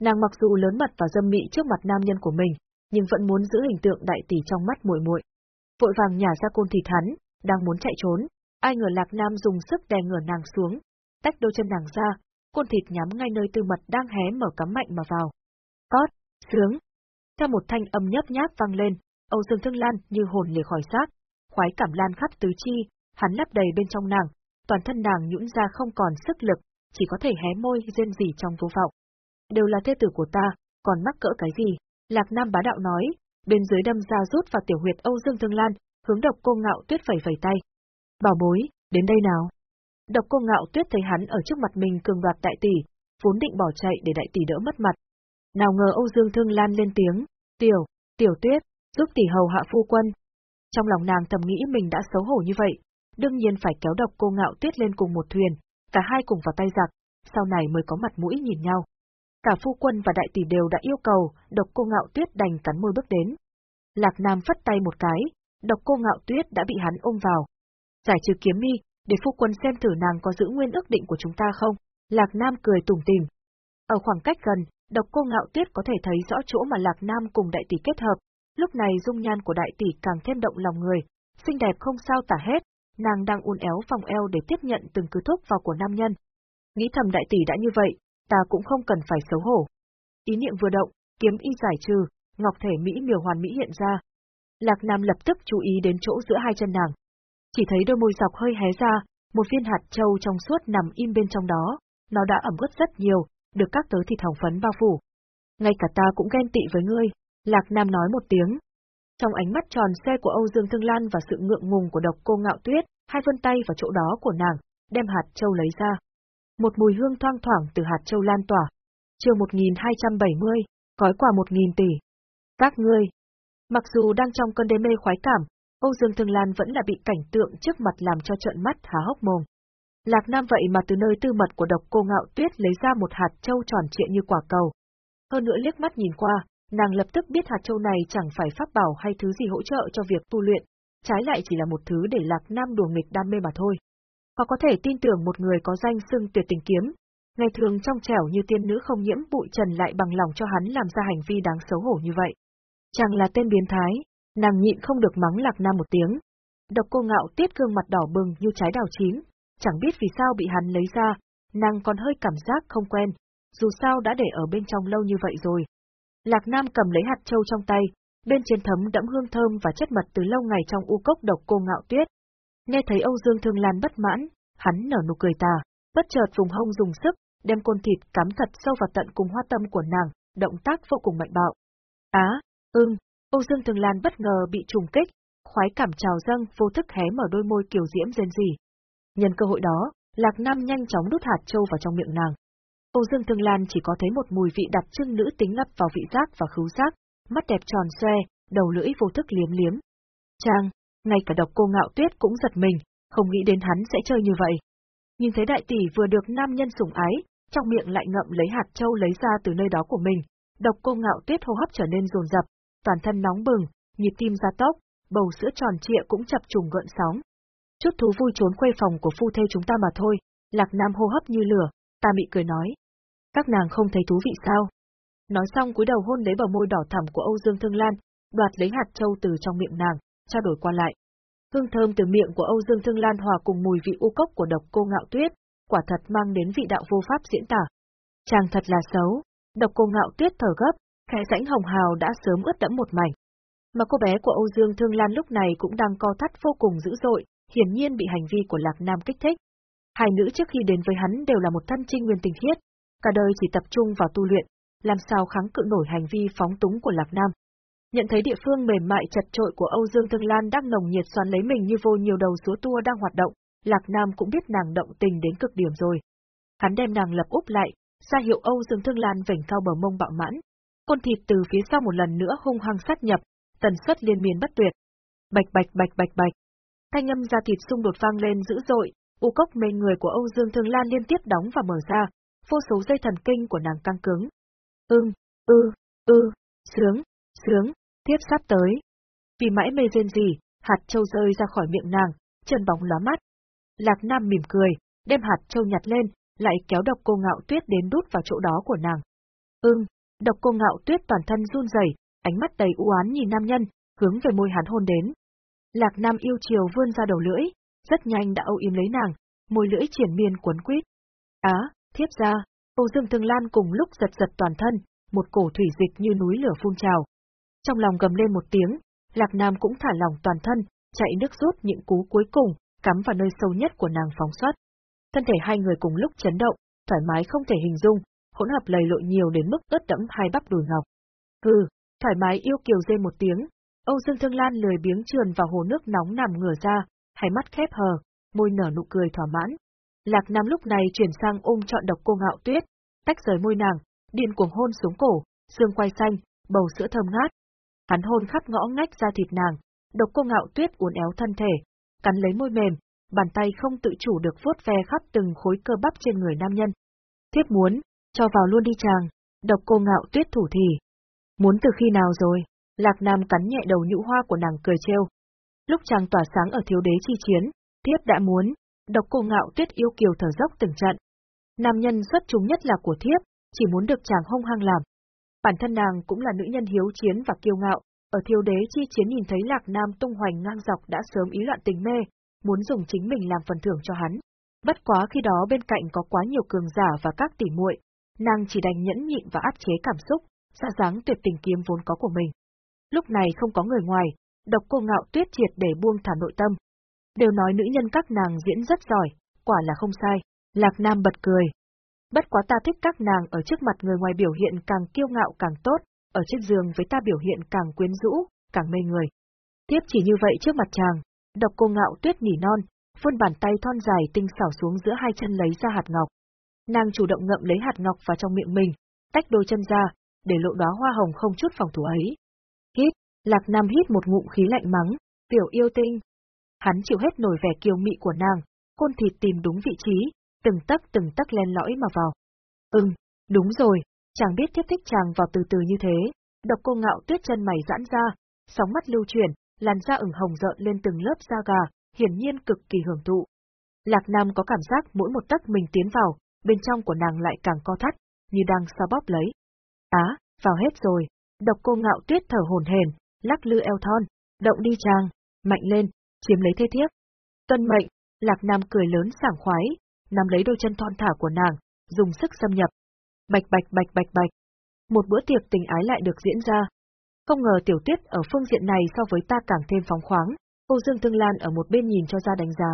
Nàng mặc dù lớn mặt và dâm mị trước mặt nam nhân của mình, nhưng vẫn muốn giữ hình tượng đại tỷ trong mắt muội muội. Vội vàng nhả ra côn thịt hắn, đang muốn chạy trốn, ai ngờ Lạc Nam dùng sức đè ngửa nàng xuống, tách đôi chân nàng ra, côn thịt nhắm ngay nơi tư mật đang hé mở cắm mạnh mà vào. Cót, sướng. Theo một thanh âm nhấp nháp vang lên, Âu Dương Thương Lan như hồn lìa khỏi xác, khoái cảm lan khắp tứ chi, hắn lấp đầy bên trong nàng, toàn thân nàng nhũn ra không còn sức lực, chỉ có thể hé môi rên rỉ trong vô vọng. Đều là thê tử của ta, còn mắc cỡ cái gì? Lạc Nam bá đạo nói, bên dưới đâm ra rút vào tiểu huyệt Âu Dương Thương Lan, hướng độc cô ngạo tuyết phẩy phẩy tay. Bảo bối, đến đây nào. Độc cô ngạo tuyết thấy hắn ở trước mặt mình cường đoạt đại tỷ, vốn định bỏ chạy để đại tỷ đỡ mất mặt. Nào ngờ Âu Dương Thương Lan lên tiếng, tiểu, tiểu tuyết, giúp tỷ hầu hạ phu quân. Trong lòng nàng thầm nghĩ mình đã xấu hổ như vậy, đương nhiên phải kéo độc cô ngạo tuyết lên cùng một thuyền, cả hai cùng vào tay giặc, sau này mới có mặt mũi nhìn nhau. Cả phu quân và đại tỷ đều đã yêu cầu, độc cô ngạo tuyết đành cắn môi bước đến. Lạc Nam phất tay một cái, độc cô ngạo tuyết đã bị hắn ôm vào. Giải trừ kiếm mi, để phu quân xem thử nàng có giữ nguyên ước định của chúng ta không. Lạc Nam cười tủm tỉm. Ở khoảng cách gần, độc cô ngạo tuyết có thể thấy rõ chỗ mà Lạc Nam cùng đại tỷ kết hợp. Lúc này dung nhan của đại tỷ càng thêm động lòng người, xinh đẹp không sao tả hết, nàng đang uốn éo vòng eo để tiếp nhận từng cú thúc vào của nam nhân. Nghĩ thầm đại tỷ đã như vậy, ta cũng không cần phải xấu hổ. Ý niệm vừa động, kiếm y giải trừ, ngọc thể mỹ miều hoàn mỹ hiện ra. Lạc Nam lập tức chú ý đến chỗ giữa hai chân nàng. Chỉ thấy đôi môi dọc hơi hé ra, một viên hạt châu trong suốt nằm im bên trong đó, nó đã ẩm ướt rất nhiều, được các tớ thịt hồng phấn bao phủ. Ngay cả ta cũng ghen tị với ngươi, Lạc Nam nói một tiếng. Trong ánh mắt tròn xe của Âu Dương Thương Lan và sự ngượng ngùng của độc cô ngạo tuyết, hai vân tay vào chỗ đó của nàng, đem hạt châu lấy ra. Một mùi hương thoang thoảng từ hạt châu lan tỏa. Trường 1270, gói quà 1000 tỷ. Các ngươi, mặc dù đang trong cơn đê mê khoái cảm, Âu Dương Thương Lan vẫn là bị cảnh tượng trước mặt làm cho trợn mắt há hốc mồm. Lạc Nam vậy mà từ nơi tư mật của độc cô ngạo tuyết lấy ra một hạt châu tròn trịa như quả cầu. Hơn nữa liếc mắt nhìn qua, nàng lập tức biết hạt châu này chẳng phải pháp bảo hay thứ gì hỗ trợ cho việc tu luyện, trái lại chỉ là một thứ để Lạc Nam đùa nghịch đam mê mà thôi. Họ có thể tin tưởng một người có danh xưng tuyệt tình kiếm, ngày thường trong trẻo như tiên nữ không nhiễm bụi trần lại bằng lòng cho hắn làm ra hành vi đáng xấu hổ như vậy. Chàng là tên biến thái, nàng nhịn không được mắng Lạc Nam một tiếng. Độc cô ngạo tiết gương mặt đỏ bừng như trái đào chín, chẳng biết vì sao bị hắn lấy ra, nàng còn hơi cảm giác không quen, dù sao đã để ở bên trong lâu như vậy rồi. Lạc Nam cầm lấy hạt châu trong tay, bên trên thấm đẫm hương thơm và chất mật từ lâu ngày trong u cốc độc cô ngạo tuyết. Nghe thấy Âu Dương Thương Lan bất mãn, hắn nở nụ cười tà, bất chợt vùng hông dùng sức, đem côn thịt cắm thật sâu vào tận cùng hoa tâm của nàng, động tác vô cùng mạnh bạo. Á, ưng, Âu Dương Thương Lan bất ngờ bị trùng kích, khoái cảm trào dâng, vô thức hé mở đôi môi kiều diễm rên rỉ. Nhân cơ hội đó, Lạc Nam nhanh chóng đút hạt châu vào trong miệng nàng. Âu Dương Thương Lan chỉ có thấy một mùi vị đặc trưng nữ tính ngập vào vị giác và khứu giác, mắt đẹp tròn xoe, đầu lưỡi vô thức liếm liếm. Trang, ngay cả độc cô ngạo tuyết cũng giật mình, không nghĩ đến hắn sẽ chơi như vậy. Nhìn thấy đại tỷ vừa được nam nhân sủng ái, trong miệng lại ngậm lấy hạt châu lấy ra từ nơi đó của mình, độc cô ngạo tuyết hô hấp trở nên rồn rập, toàn thân nóng bừng, nhịp tim gia tốc, bầu sữa tròn trịa cũng chập trùng gợn sóng. Chút thú vui trốn khuê phòng của phu thê chúng ta mà thôi, Lạc Nam hô hấp như lửa, ta bị cười nói. Các nàng không thấy thú vị sao? Nói xong cúi đầu hôn lấy bờ môi đỏ thẳm của Âu Dương Thương Lan, đoạt lấy hạt châu từ trong miệng nàng, trao đổi qua lại. Hương thơm từ miệng của Âu Dương Thương Lan hòa cùng mùi vị u cốc của độc cô ngạo tuyết, quả thật mang đến vị đạo vô pháp diễn tả. Chàng thật là xấu, độc cô ngạo tuyết thở gấp, khe rãnh hồng hào đã sớm ướt đẫm một mảnh. Mà cô bé của Âu Dương Thương Lan lúc này cũng đang co thắt vô cùng dữ dội, hiển nhiên bị hành vi của Lạc Nam kích thích. Hai nữ trước khi đến với hắn đều là một thân trinh nguyên tình khiết, cả đời chỉ tập trung vào tu luyện, làm sao kháng cự nổi hành vi phóng túng của Lạc Nam. Nhận thấy địa phương mềm mại chật trội của Âu Dương Thương Lan đang nồng nhiệt xoắn lấy mình như vô nhiều đầu số tua đang hoạt động, Lạc Nam cũng biết nàng động tình đến cực điểm rồi. Hắn đem nàng lập úp lại, ra hiệu Âu Dương Thương Lan vểnh cao bờ mông bạo mãn. Côn thịt từ phía sau một lần nữa hung hăng sát nhập, tần suất liên miên bất tuyệt. Bạch bạch bạch bạch bạch. Thanh âm da thịt xung đột vang lên dữ dội, u cốc mê người của Âu Dương Thương Lan liên tiếp đóng và mở ra, vô số dây thần kinh của nàng căng cứng. Ưng, ư, ư, sướng, sướng, tiếp sắp tới. Vì mãi mê rên gì, hạt châu rơi ra khỏi miệng nàng, chân bóng lóa mắt. Lạc Nam mỉm cười, đem hạt châu nhặt lên, lại kéo độc cô ngạo tuyết đến đút vào chỗ đó của nàng. Ưng, độc cô ngạo tuyết toàn thân run rẩy, ánh mắt đầy u án nhìn nam nhân, hướng về môi hắn hôn đến. Lạc Nam yêu chiều vươn ra đầu lưỡi, rất nhanh đã âu yếm lấy nàng, môi lưỡi triển miên cuốn quýt. Á, thiếp ra, Âu Dương Thương Lan cùng lúc giật giật toàn thân, một cổ thủy dịch như núi lửa phun trào. Trong lòng gầm lên một tiếng, Lạc Nam cũng thả lỏng toàn thân, chạy nước rút những cú cuối cùng, cắm vào nơi sâu nhất của nàng phóng xuất. Thân thể hai người cùng lúc chấn động, thoải mái không thể hình dung, hỗn hợp lầy lội nhiều đến mức ướt đẫm hai bắp đùi ngọc. Hừ, thoải mái yêu kiều dê một tiếng, Âu Dương Thương Lan lười biếng trườn vào hồ nước nóng nằm ngửa ra, hai mắt khép hờ, môi nở nụ cười thỏa mãn. Lạc Nam lúc này chuyển sang ôm trọn độc cô ngạo tuyết, tách rời môi nàng, điên cuồng hôn xuống cổ, xương quay xanh, bầu sữa thơm ngát. Hắn hôn khắp ngõ ngách ra thịt nàng, độc cô ngạo tuyết uốn éo thân thể, cắn lấy môi mềm, bàn tay không tự chủ được vuốt ve khắp từng khối cơ bắp trên người nam nhân. Thiếp muốn, cho vào luôn đi chàng, độc cô ngạo tuyết thủ thì. Muốn từ khi nào rồi? Lạc Nam cắn nhẹ đầu nhũ hoa của nàng cười trêu. Lúc chàng tỏa sáng ở thiếu đế chi chiến, thiếp đã muốn, độc cô ngạo tuyết yêu kiều thở dốc từng trận. Nam nhân xuất chúng nhất là của thiếp, chỉ muốn được chàng hông hăng làm. Bản thân nàng cũng là nữ nhân hiếu chiến và kiêu ngạo, ở thiếu đế chi chiến nhìn thấy Lạc Nam tung hoành ngang dọc đã sớm ý loạn tình mê, muốn dùng chính mình làm phần thưởng cho hắn. Bất quá khi đó bên cạnh có quá nhiều cường giả và các tỉ muội, nàng chỉ đành nhẫn nhịn và áp chế cảm xúc, xa dáng tuyệt tình kiếm vốn có của mình. Lúc này không có người ngoài, độc cô ngạo tuyết triệt để buông thả nội tâm. Đều nói nữ nhân các nàng diễn rất giỏi, quả là không sai, Lạc Nam bật cười. Bất quá ta thích các nàng ở trước mặt người ngoài biểu hiện càng kiêu ngạo càng tốt, ở trên giường với ta biểu hiện càng quyến rũ, càng mê người. Tiếp chỉ như vậy trước mặt chàng, độc cô ngạo tuyết nhỉ non, vươn bàn tay thon dài tinh xảo xuống giữa hai chân lấy ra hạt ngọc. Nàng chủ động ngậm lấy hạt ngọc vào trong miệng mình, tách đôi chân ra, để lộ đóa hoa hồng không chút phòng thủ ấy. Hít, Lạc Nam hít một ngụm khí lạnh mắng, tiểu yêu tinh. Hắn chịu hết nổi vẻ kiêu mị của nàng, côn thịt tìm đúng vị trí, từng tấc từng tấc len lõi mà vào. Ừm, đúng rồi, chàng biết tiếp thích chàng vào từ từ như thế, độc cô ngạo tuyết chân mày giãn ra, sóng mắt lưu chuyển, làn da ửng hồng rợn lên từng lớp da gà, hiển nhiên cực kỳ hưởng thụ. Lạc Nam có cảm giác mỗi một tấc mình tiến vào, bên trong của nàng lại càng co thắt, như đang xa bóp lấy. Á, vào hết rồi, độc cô ngạo tuyết thở hồn hển, lắc lư eo thon, động đi chàng, mạnh lên, chiếm lấy thế thiếp. Tuân mệnh, Lạc Nam cười lớn sảng khoái, nắm lấy đôi chân thon thả của nàng, dùng sức xâm nhập. Bạch bạch bạch bạch bạch. Một bữa tiệc tình ái lại được diễn ra. Không ngờ tiểu tuyết ở phương diện này so với ta càng thêm phóng khoáng, cô Dương Thương Lan ở một bên nhìn cho ra đánh giá.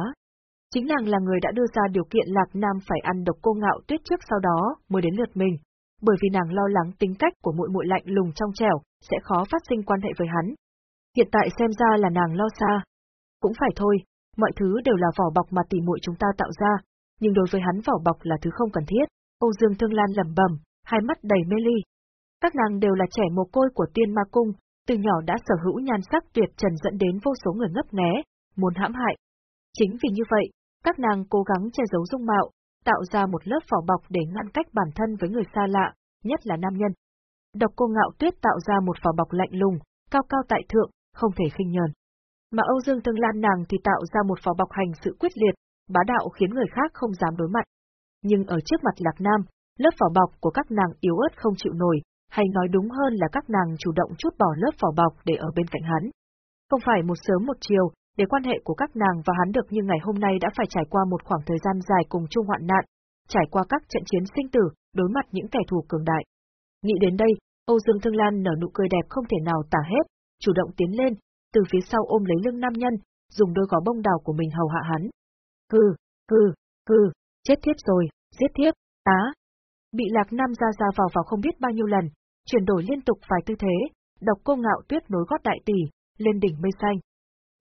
Chính nàng là người đã đưa ra điều kiện Lạc Nam phải ăn độc cô ngạo tuyết trước sau đó mới đến lượt mình, bởi vì nàng lo lắng tính cách của muội muội lạnh lùng trong trẻo sẽ khó phát sinh quan hệ với hắn. Hiện tại xem ra là nàng lo xa. Cũng phải thôi, mọi thứ đều là vỏ bọc mà tỷ muội chúng ta tạo ra, nhưng đối với hắn vỏ bọc là thứ không cần thiết. Âu Dương Thương Lan lẩm bẩm, hai mắt đầy mê ly. Các nàng đều là trẻ mồ côi của tiên ma cung, từ nhỏ đã sở hữu nhan sắc tuyệt trần dẫn đến vô số người ngấp nghé, muốn hãm hại. Chính vì như vậy, các nàng cố gắng che giấu dung mạo, tạo ra một lớp vỏ bọc để ngăn cách bản thân với người xa lạ, nhất là nam nhân. Độc cô ngạo tuyết tạo ra một vỏ bọc lạnh lùng, cao cao tại thượng, không thể khinh nhờn. Mà Âu Dương Tương Lan nàng thì tạo ra một vỏ bọc hành sự quyết liệt, bá đạo khiến người khác không dám đối mặt. Nhưng ở trước mặt Lạc Nam, lớp vỏ bọc của các nàng yếu ớt không chịu nổi, hay nói đúng hơn là các nàng chủ động chút bỏ lớp vỏ bọc để ở bên cạnh hắn. Không phải một sớm một chiều, để quan hệ của các nàng và hắn được như ngày hôm nay đã phải trải qua một khoảng thời gian dài cùng chung hoạn nạn, trải qua các trận chiến sinh tử, đối mặt những kẻ thù cường đại. Nghĩ đến đây, Âu Dương Thương Lan nở nụ cười đẹp không thể nào tả hết, chủ động tiến lên, từ phía sau ôm lấy lưng nam nhân, dùng đôi gò bông đào của mình hầu hạ hắn. Hừ, hừ, hừ, chết thiếp rồi, giết thiếp, tá. Bị Lạc Nam ra ra vào vào không biết bao nhiêu lần, chuyển đổi liên tục vài tư thế, độc cô ngạo tuyết nối gót đại tỷ, lên đỉnh mây xanh.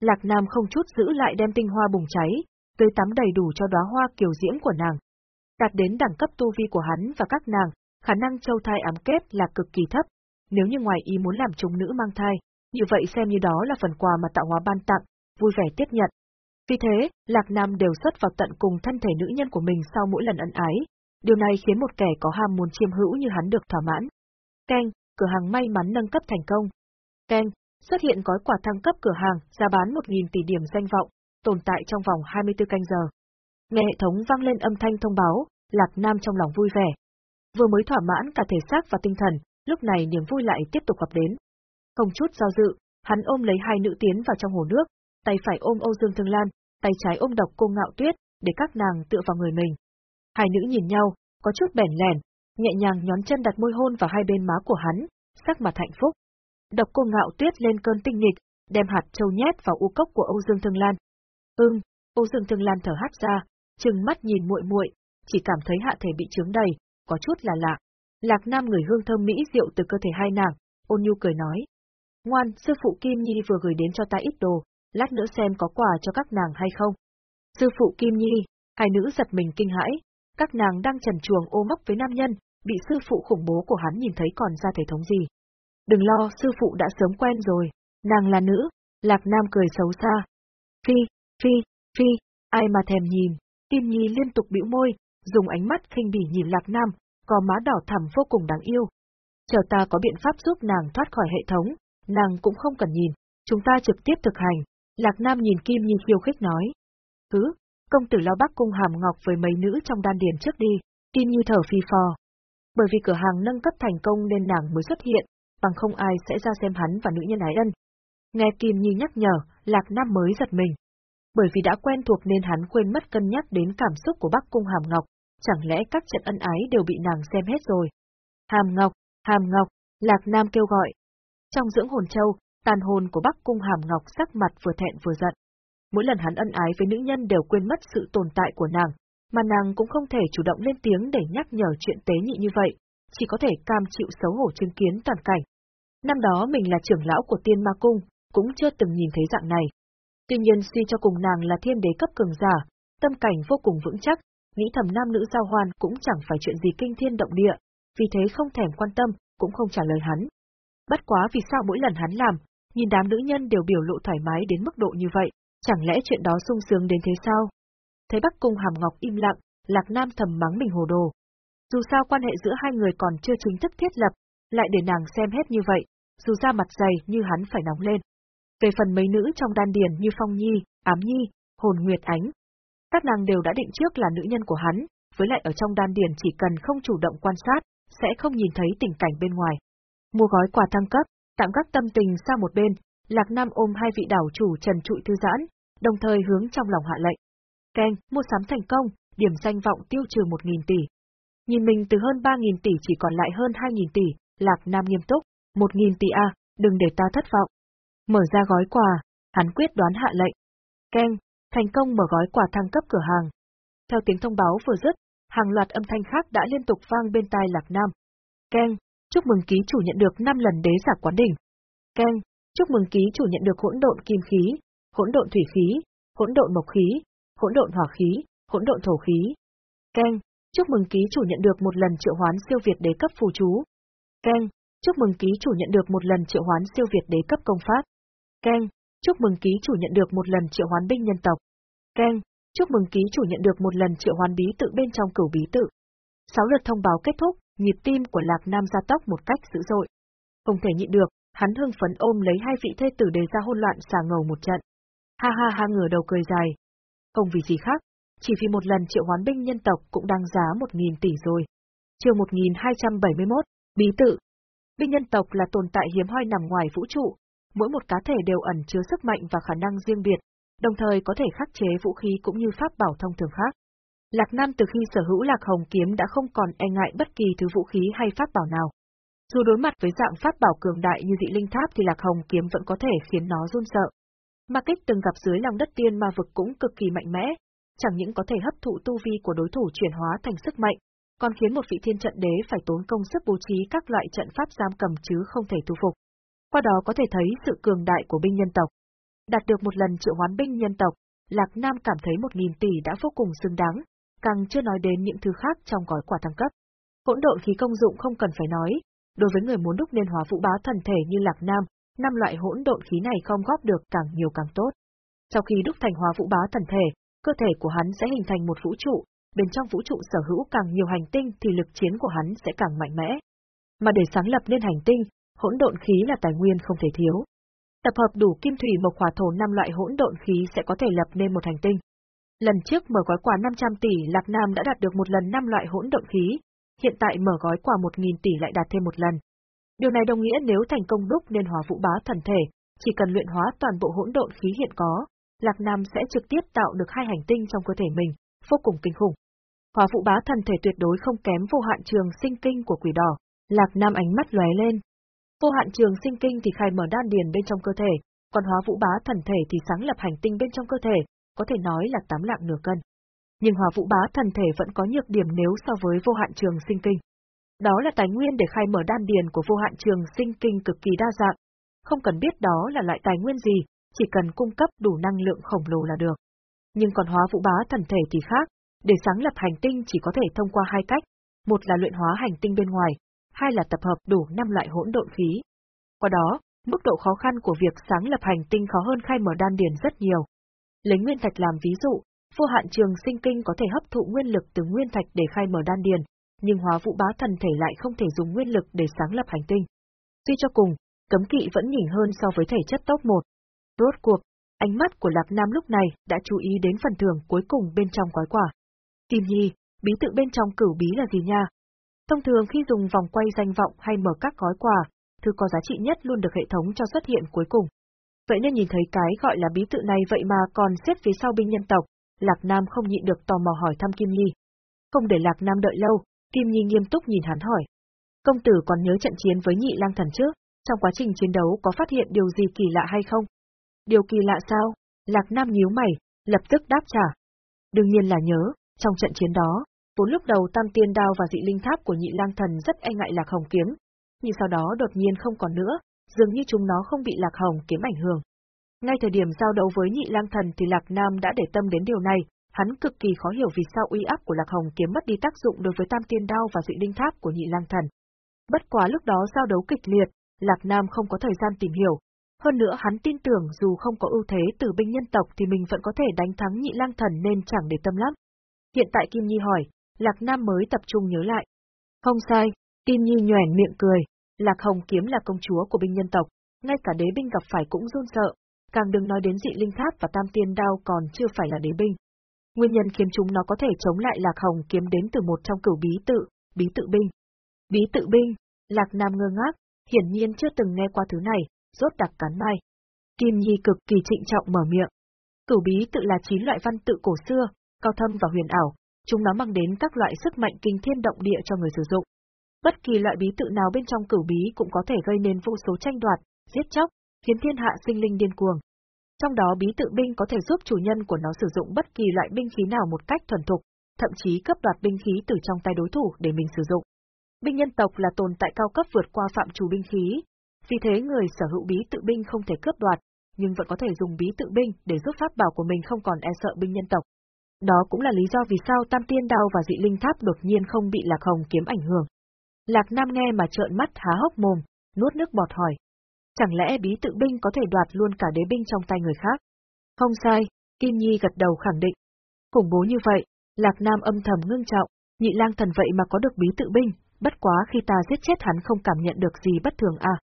Lạc Nam không chút giữ lại đem tinh hoa bùng cháy, tươi tắm đầy đủ cho đóa hoa kiều diễm của nàng. Đạt đến đẳng cấp tu vi của hắn và các nàng, khả năng châu thai ám kết là cực kỳ thấp, nếu như ngoài ý muốn làm chúng nữ mang thai, như vậy xem như đó là phần quà mà tạo hóa ban tặng, vui vẻ tiếp nhận. Vì thế, Lạc Nam đều xuất vào tận cùng thân thể nữ nhân của mình sau mỗi lần ân ái, điều này khiến một kẻ có ham muốn chiêm hữu như hắn được thỏa mãn. Keng, cửa hàng may mắn nâng cấp thành công. Keng, xuất hiện gói quà thăng cấp cửa hàng, giá bán 1.000 tỷ điểm danh vọng, tồn tại trong vòng 24 canh giờ. Nghe hệ thống vang lên âm thanh thông báo, Lạc Nam trong lòng vui vẻ. Vừa mới thỏa mãn cả thể xác và tinh thần, lúc này niềm vui lại tiếp tục gặp đến. Không chút do dự, hắn ôm lấy hai nữ tiến vào trong hồ nước, tay phải ôm Âu Dương Thương Lan, tay trái ôm độc cô ngạo tuyết, để các nàng tựa vào người mình. Hai nữ nhìn nhau, có chút bèn lẻn, nhẹ nhàng nhón chân đặt môi hôn vào hai bên má của hắn, sắc mặt hạnh phúc. Độc cô ngạo tuyết lên cơn tinh nghịch, đem hạt châu nhét vào u cốc của Âu Dương Thương Lan. Ưng, Âu Dương Thương Lan thở hắt ra, trừng mắt nhìn muội muội, chỉ cảm thấy hạ thể bị trướng đầy, có chút là lạ. Lạc Nam người hương thơm mỹ rượu từ cơ thể hai nàng, ôn nhu cười nói. Ngoan, sư phụ Kim Nhi vừa gửi đến cho ta ít đồ, lát nữa xem có quà cho các nàng hay không. Sư phụ Kim Nhi, hai nữ giật mình kinh hãi, các nàng đang trần chuồng ô mốc với nam nhân, bị sư phụ khủng bố của hắn nhìn thấy còn ra thể thống gì. Đừng lo, sư phụ đã sớm quen rồi, nàng là nữ, Lạc Nam cười xấu xa. Phi, phi, phi, ai mà thèm nhìn, Kim Nhi liên tục bĩu môi, dùng ánh mắt khinh bỉ nhìn Lạc Nam, có má đỏ thẳm vô cùng đáng yêu. Chờ ta có biện pháp giúp nàng thoát khỏi hệ thống, nàng cũng không cần nhìn, chúng ta trực tiếp thực hành. Lạc Nam nhìn Kim Nhi khiêu khích nói. Cứ, công tử lao bắc cung hàm ngọc với mấy nữ trong đan điền trước đi, Kim Nhi thở phi phò. Bởi vì cửa hàng nâng cấp thành công nên nàng mới xuất hiện, bằng không ai sẽ ra xem hắn và nữ nhân ái ân. Nghe Kim Nhi nhắc nhở, Lạc Nam mới giật mình. Bởi vì đã quen thuộc nên hắn quên mất cân nhắc đến cảm xúc của Bắc Cung Hàm Ngọc, chẳng lẽ các trận ân ái đều bị nàng xem hết rồi. Hàm Ngọc, Hàm Ngọc, Lạc Nam kêu gọi. Trong dưỡng hồn châu, tàn hồn của Bắc Cung Hàm Ngọc sắc mặt vừa thẹn vừa giận. Mỗi lần hắn ân ái với nữ nhân đều quên mất sự tồn tại của nàng, mà nàng cũng không thể chủ động lên tiếng để nhắc nhở chuyện tế nhị như vậy, chỉ có thể cam chịu xấu hổ chứng kiến toàn cảnh. Năm đó mình là trưởng lão của tiên ma cung, cũng chưa từng nhìn thấy dạng này. Tuy nhiên suy cho cùng nàng là thiên đế cấp cường giả, tâm cảnh vô cùng vững chắc, nghĩ thầm nam nữ giao hoan cũng chẳng phải chuyện gì kinh thiên động địa, vì thế không thèm quan tâm, cũng không trả lời hắn. Bất quá vì sao mỗi lần hắn làm, nhìn đám nữ nhân đều biểu lộ thoải mái đến mức độ như vậy, chẳng lẽ chuyện đó sung sướng đến thế sao? Thấy Bắc Cung Hàm Ngọc im lặng, Lạc Nam thầm mắng mình hồ đồ. Dù sao quan hệ giữa hai người còn chưa chính thức thiết lập, lại để nàng xem hết như vậy, dù ra mặt dày như hắn phải nóng lên. Về phần mấy nữ trong đan điền như Phong Nhi, Ám Nhi, Hồn Nguyệt Ánh, các nàng đều đã định trước là nữ nhân của hắn, với lại ở trong đan điền chỉ cần không chủ động quan sát, sẽ không nhìn thấy tình cảnh bên ngoài. Mua gói quà thăng cấp, tạm các tâm tình sang một bên, Lạc Nam ôm hai vị đảo chủ trần trụi thư giãn, đồng thời hướng trong lòng hạ lệnh. Keng, mua sắm thành công, điểm danh vọng tiêu trừ 1.000 tỷ. Nhìn mình từ hơn 3.000 tỷ chỉ còn lại hơn 2.000 tỷ, Lạc Nam nghiêm túc, 1.000 tỷ a, đừng để ta thất vọng. Mở ra gói quà, hắn quyết đoán hạ lệnh. Keng, thành công mở gói quà thăng cấp cửa hàng. Theo tiếng thông báo vừa dứt, hàng loạt âm thanh khác đã liên tục vang bên tai Lạc Nam. Keng, chúc mừng ký chủ nhận được 5 lần đế giả quán đỉnh. Keng, chúc mừng ký chủ nhận được hỗn độn kim khí, hỗn độn thủy khí, hỗn độn mộc khí, hỗn độn hỏa khí, hỗn độn thổ khí. Keng, chúc mừng ký chủ nhận được một lần triệu hoán siêu việt đế cấp phù chú. Keng, chúc mừng ký chủ nhận được một lần triệu hoán siêu việt đế cấp công pháp. Keng, chúc mừng ký chủ nhận được một lần triệu hoán binh nhân tộc. Keng, chúc mừng ký chủ nhận được một lần triệu hoán bí tự bên trong cửu bí tự. Sáu lượt thông báo kết thúc, nhịp tim của Lạc Nam gia tốc một cách dữ dội. Không thể nhịn được, hắn hưng phấn ôm lấy hai vị thê tử đề ra hôn loạn xà ngầu một trận. Ha ha ha ngửa đầu cười dài. Không vì gì khác, chỉ vì một lần triệu hoán binh nhân tộc cũng đang giá một nghìn tỷ rồi. Chương 1271, Bí tự. Binh nhân tộc là tồn tại hiếm hoi nằm ngoài vũ trụ, mỗi một cá thể đều ẩn chứa sức mạnh và khả năng riêng biệt, đồng thời có thể khắc chế vũ khí cũng như pháp bảo thông thường khác. Lạc Nam từ khi sở hữu Lạc Hồng kiếm đã không còn e ngại bất kỳ thứ vũ khí hay pháp bảo nào. Dù đối mặt với dạng pháp bảo cường đại như dị linh tháp thì Lạc Hồng kiếm vẫn có thể khiến nó run sợ. Ma kích từng gặp dưới lòng đất tiên ma vực cũng cực kỳ mạnh mẽ, chẳng những có thể hấp thụ tu vi của đối thủ chuyển hóa thành sức mạnh, còn khiến một vị thiên trận đế phải tốn công sức bố trí các loại trận pháp giam cầm chứ không thể thu phục. Qua đó có thể thấy sự cường đại của binh nhân tộc. Đạt được một lần triệu hoán binh nhân tộc, Lạc Nam cảm thấy một nghìn tỷ đã vô cùng xứng đáng, càng chưa nói đến những thứ khác trong gói quà thăng cấp. Hỗn độn khí công dụng không cần phải nói, đối với người muốn đúc nên hóa vũ bá thần thể như Lạc Nam, năm loại hỗn độn khí này không góp được càng nhiều càng tốt. Sau khi đúc thành hóa vũ bá thần thể, cơ thể của hắn sẽ hình thành một vũ trụ, bên trong vũ trụ sở hữu càng nhiều hành tinh thì lực chiến của hắn sẽ càng mạnh mẽ. Mà để sáng lập nên hành tinh, hỗn độn khí là tài nguyên không thể thiếu. Tập hợp đủ kim thủy mộc hỏa thổ năm loại hỗn độn khí sẽ có thể lập nên một hành tinh. Lần trước mở gói quà 500 tỷ Lạc Nam đã đạt được một lần 5 loại hỗn độn khí, hiện tại mở gói quà 1.000 tỷ lại đạt thêm một lần. Điều này đồng nghĩa nếu thành công đúc nên hóa vũ bá thần thể, chỉ cần luyện hóa toàn bộ hỗn độn khí hiện có, Lạc Nam sẽ trực tiếp tạo được hai hành tinh trong cơ thể mình, vô cùng kinh khủng. Hóa vũ bá thần thể tuyệt đối không kém vô hạn trường sinh kinh của quỷ đỏ, Lạc Nam ánh mắt lóe lên. Vô hạn trường sinh kinh thì khai mở đan điền bên trong cơ thể, còn hóa vũ bá thần thể thì sáng lập hành tinh bên trong cơ thể, có thể nói là tám lạng nửa cân. Nhưng hóa vũ bá thần thể vẫn có nhược điểm nếu so với vô hạn trường sinh kinh. Đó là tài nguyên để khai mở đan điền của vô hạn trường sinh kinh cực kỳ đa dạng. Không cần biết đó là loại tài nguyên gì, chỉ cần cung cấp đủ năng lượng khổng lồ là được. Nhưng còn hóa vũ bá thần thể thì khác, để sáng lập hành tinh chỉ có thể thông qua hai cách, một là luyện hóa hành tinh bên ngoài, hai là tập hợp đủ năm loại hỗn độn khí. Qua đó, mức độ khó khăn của việc sáng lập hành tinh khó hơn khai mở đan điền rất nhiều. Lấy nguyên thạch làm ví dụ, vô hạn trường sinh kinh có thể hấp thụ nguyên lực từ nguyên thạch để khai mở đan điền, nhưng hóa vũ bá thần thể lại không thể dùng nguyên lực để sáng lập hành tinh. Tuy cho cùng, cấm kỵ vẫn nhỉnh hơn so với thể chất top 1. Rốt cuộc, ánh mắt của Lạc Nam lúc này đã chú ý đến phần thưởng cuối cùng bên trong gói quả. Kim Nhi, bí tự bên trong cửu bí là gì nha? Thông thường khi dùng vòng quay danh vọng hay mở các gói quà, thứ có giá trị nhất luôn được hệ thống cho xuất hiện cuối cùng. Vậy nên nhìn thấy cái gọi là bí tự này vậy mà còn xếp phía sau binh nhân tộc, Lạc Nam không nhịn được tò mò hỏi thăm Kim Nhi. Không để Lạc Nam đợi lâu, Kim Nhi nghiêm túc nhìn hắn hỏi. Công tử còn nhớ trận chiến với nhị lang thần trước, trong quá trình chiến đấu có phát hiện điều gì kỳ lạ hay không? Điều kỳ lạ sao? Lạc Nam nhíu mày, lập tức đáp trả. Đương nhiên là nhớ, trong trận chiến đó, vốn lúc đầu tam tiên đao và dị linh tháp của nhị lang thần rất e ngại lạc hồng kiếm, nhưng sau đó đột nhiên không còn nữa, dường như chúng nó không bị lạc hồng kiếm ảnh hưởng. Ngay thời điểm giao đấu với nhị lang thần thì Lạc Nam đã để tâm đến điều này, hắn cực kỳ khó hiểu vì sao uy áp của Lạc Hồng kiếm mất đi tác dụng đối với tam tiên đao và dị linh tháp của nhị lang thần. Bất quá lúc đó giao đấu kịch liệt, Lạc Nam không có thời gian tìm hiểu. Hơn nữa hắn tin tưởng dù không có ưu thế từ binh nhân tộc thì mình vẫn có thể đánh thắng nhị lang thần nên chẳng để tâm lắm. Hiện tại Kim Nhi hỏi, Lạc Nam mới tập trung nhớ lại. Không sai, Kim Nhi nhoẻn miệng cười, Lạc Hồng kiếm là công chúa của binh nhân tộc, ngay cả đế binh gặp phải cũng run sợ, càng đừng nói đến dị linh tháp và tam tiên đao còn chưa phải là đế binh. Nguyên nhân khiến chúng nó có thể chống lại Lạc Hồng kiếm đến từ một trong cửu bí tự, bí tự binh. Bí tự binh, Lạc Nam ngơ ngác, hiển nhiên chưa từng nghe qua thứ này, rốt đặc cắn mai. Kim Nhi cực kỳ trịnh trọng mở miệng. Cửu bí tự là chín loại văn tự cổ xưa, cao thâm và huyền ảo, chúng nó mang đến các loại sức mạnh kinh thiên động địa cho người sử dụng. Bất kỳ loại bí tự nào bên trong cửu bí cũng có thể gây nên vô số tranh đoạt, giết chóc, khiến thiên hạ sinh linh điên cuồng. Trong đó bí tự binh có thể giúp chủ nhân của nó sử dụng bất kỳ loại binh khí nào một cách thuần thục, thậm chí cấp đoạt binh khí từ trong tay đối thủ để mình sử dụng. Binh nhân tộc là tồn tại cao cấp vượt qua phạm trù binh khí, vì thế người sở hữu bí tự binh không thể cướp đoạt, nhưng vẫn có thể dùng bí tự binh để giúp pháp bảo của mình không còn e sợ binh nhân tộc. Đó cũng là lý do vì sao Tam Tiên Đao và Dị Linh Tháp đột nhiên không bị Lạc Hồng kiếm ảnh hưởng. Lạc Nam nghe mà trợn mắt há hốc mồm, nuốt nước bọt hỏi. Chẳng lẽ bí tự binh có thể đoạt luôn cả đế binh trong tay người khác? Không sai, Kim Nhi gật đầu khẳng định. Khủng bố như vậy, Lạc Nam âm thầm ngưng trọng, nhị lang thần vậy mà có được bí tự binh, bất quá khi ta giết chết hắn không cảm nhận được gì bất thường à.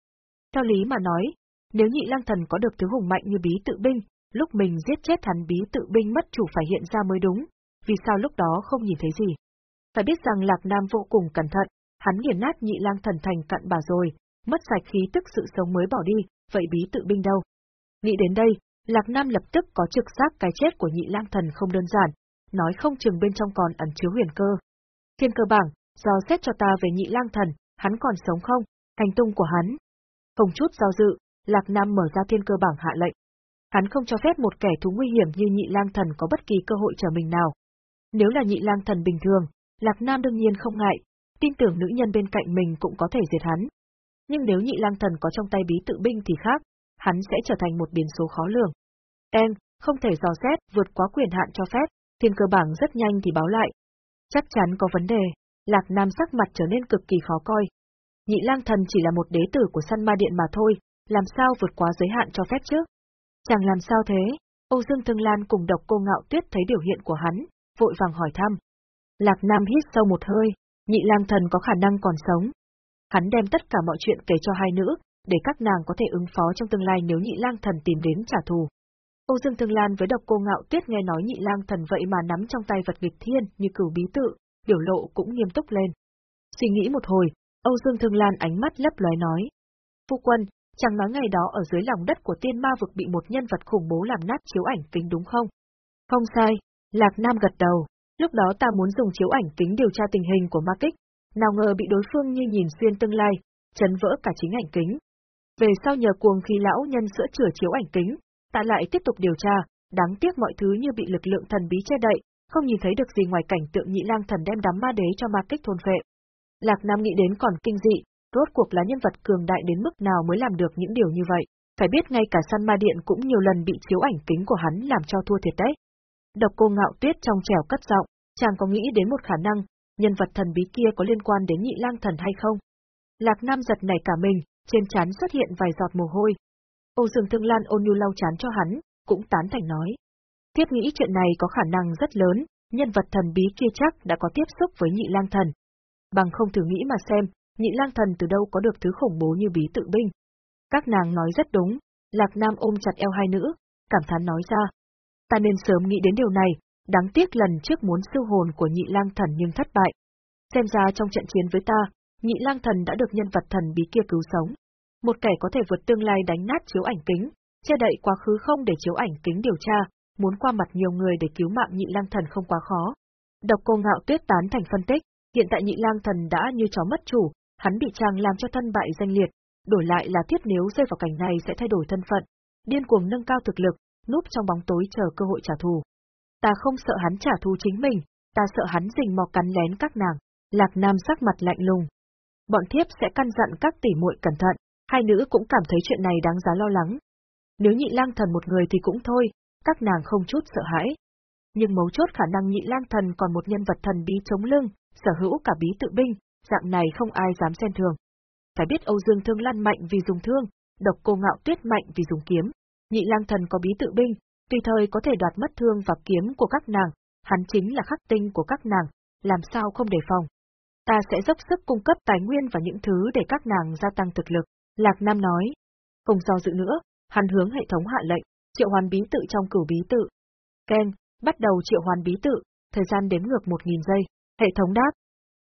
Theo lý mà nói, nếu nhị lang thần có được thứ hùng mạnh như bí tự binh, lúc mình giết chết hắn bí tự binh mất chủ phải hiện ra mới đúng, vì sao lúc đó không nhìn thấy gì. Phải biết rằng Lạc Nam vô cùng cẩn thận, hắn nghiền nát nhị lang thần thành cặn bà rồi, mất sạch khí tức sự sống mới bỏ đi, vậy bí tự binh đâu? Nghĩ đến đây, Lạc Nam lập tức có trực giác cái chết của nhị lang thần không đơn giản, nói không chừng bên trong còn ẩn chứa huyền cơ. Thiên cơ bảng, do xét cho ta về nhị lang thần, hắn còn sống không, hành tung của hắn. Không chút do dự, Lạc Nam mở ra thiên cơ bảng hạ lệnh. Hắn không cho phép một kẻ thú nguy hiểm như nhị lang thần có bất kỳ cơ hội trở mình nào. Nếu là nhị lang thần bình thường, Lạc Nam đương nhiên không ngại, tin tưởng nữ nhân bên cạnh mình cũng có thể diệt hắn. Nhưng nếu nhị lang thần có trong tay bí tự binh thì khác, hắn sẽ trở thành một biến số khó lường. Em, không thể dò xét, vượt quá quyền hạn cho phép, thiên cơ bảng rất nhanh thì báo lại. Chắc chắn có vấn đề, Lạc Nam sắc mặt trở nên cực kỳ khó coi. Nhị lang thần chỉ là một đế tử của săn ma điện mà thôi, làm sao vượt quá giới hạn cho phép chứ? Chẳng làm sao thế, Âu Dương Thương Lan cùng độc cô ngạo tuyết thấy biểu hiện của hắn, vội vàng hỏi thăm. Lạc Nam hít sâu một hơi, nhị lang thần có khả năng còn sống. Hắn đem tất cả mọi chuyện kể cho hai nữ, để các nàng có thể ứng phó trong tương lai nếu nhị lang thần tìm đến trả thù. Âu Dương Thương Lan với độc cô ngạo tuyết nghe nói nhị lang thần vậy mà nắm trong tay vật nghịch thiên như cửu bí tự, biểu lộ cũng nghiêm túc lên. Suy nghĩ một hồi, Âu Dương Thương Lan ánh mắt lấp lóe nói. Phu quân, chẳng nói ngày đó ở dưới lòng đất của tiên ma vực bị một nhân vật khủng bố làm nát chiếu ảnh kính đúng không? Không sai, Lạc Nam gật đầu, lúc đó ta muốn dùng chiếu ảnh kính điều tra tình hình của ma kích, nào ngờ bị đối phương như nhìn xuyên tương lai, chấn vỡ cả chính ảnh kính. Về sau nhờ cuồng khi lão nhân sữa chữa chiếu ảnh kính, ta lại tiếp tục điều tra, đáng tiếc mọi thứ như bị lực lượng thần bí che đậy, không nhìn thấy được gì ngoài cảnh tượng nhị lang thần đem đám ma đế cho ma kích thôn phệ. Lạc Nam nghĩ đến còn kinh dị, rốt cuộc là nhân vật cường đại đến mức nào mới làm được những điều như vậy. Phải biết ngay cả săn ma điện cũng nhiều lần bị chiếu ảnh kính của hắn làm cho thua thiệt đấy. Độc cô ngạo tuyết trong trèo cất giọng, chàng có nghĩ đến một khả năng, nhân vật thần bí kia có liên quan đến nhị lang thần hay không? Lạc Nam giật nảy cả mình, trên trán xuất hiện vài giọt mồ hôi. Âu Dương Thương Lan ôn nhu lau chán cho hắn, cũng tán thành nói. Tiếp nghĩ chuyện này có khả năng rất lớn, nhân vật thần bí kia chắc đã có tiếp xúc với nhị lang thần. Bằng không thử nghĩ mà xem, nhị lang thần từ đâu có được thứ khủng bố như bí tự binh. Các nàng nói rất đúng, Lạc Nam ôm chặt eo hai nữ, cảm thán nói ra. Ta nên sớm nghĩ đến điều này, đáng tiếc lần trước muốn siêu hồn của nhị lang thần nhưng thất bại. Xem ra trong trận chiến với ta, nhị lang thần đã được nhân vật thần bí kia cứu sống. Một kẻ có thể vượt tương lai đánh nát chiếu ảnh kính, che đậy quá khứ không để chiếu ảnh kính điều tra, muốn qua mặt nhiều người để cứu mạng nhị lang thần không quá khó. Độc cô ngạo tuyết tán thành phân tích, hiện tại nhị lang thần đã như chó mất chủ, hắn bị chàng làm cho thân bại danh liệt, đổi lại là thiết nếu rơi vào cảnh này sẽ thay đổi thân phận, điên cuồng nâng cao thực lực, núp trong bóng tối chờ cơ hội trả thù. Ta không sợ hắn trả thù chính mình, ta sợ hắn rình mò cắn lén các nàng. Lạc Nam sắc mặt lạnh lùng. Bọn thiếp sẽ căn dặn các tỷ muội cẩn thận, hai nữ cũng cảm thấy chuyện này đáng giá lo lắng. Nếu nhị lang thần một người thì cũng thôi, các nàng không chút sợ hãi. Nhưng mấu chốt khả năng nhị lang thần còn một nhân vật thần bí chống lưng, sở hữu cả bí tự binh, dạng này không ai dám xem thường. Phải biết Âu Dương Thương Lan mạnh vì dùng thương, độc cô ngạo tuyết mạnh vì dùng kiếm. Nhị lang thần có bí tự binh, tùy thời có thể đoạt mất thương và kiếm của các nàng, hắn chính là khắc tinh của các nàng, làm sao không đề phòng. Ta sẽ dốc sức cung cấp tài nguyên và những thứ để các nàng gia tăng thực lực, Lạc Nam nói. Không do dự nữa, hắn hướng hệ thống hạ lệnh, triệu hoàn bí tự trong cửu bí tự. Ken, bắt đầu triệu hoàn bí tự, thời gian đếm ngược 1.000 giây, hệ thống đáp.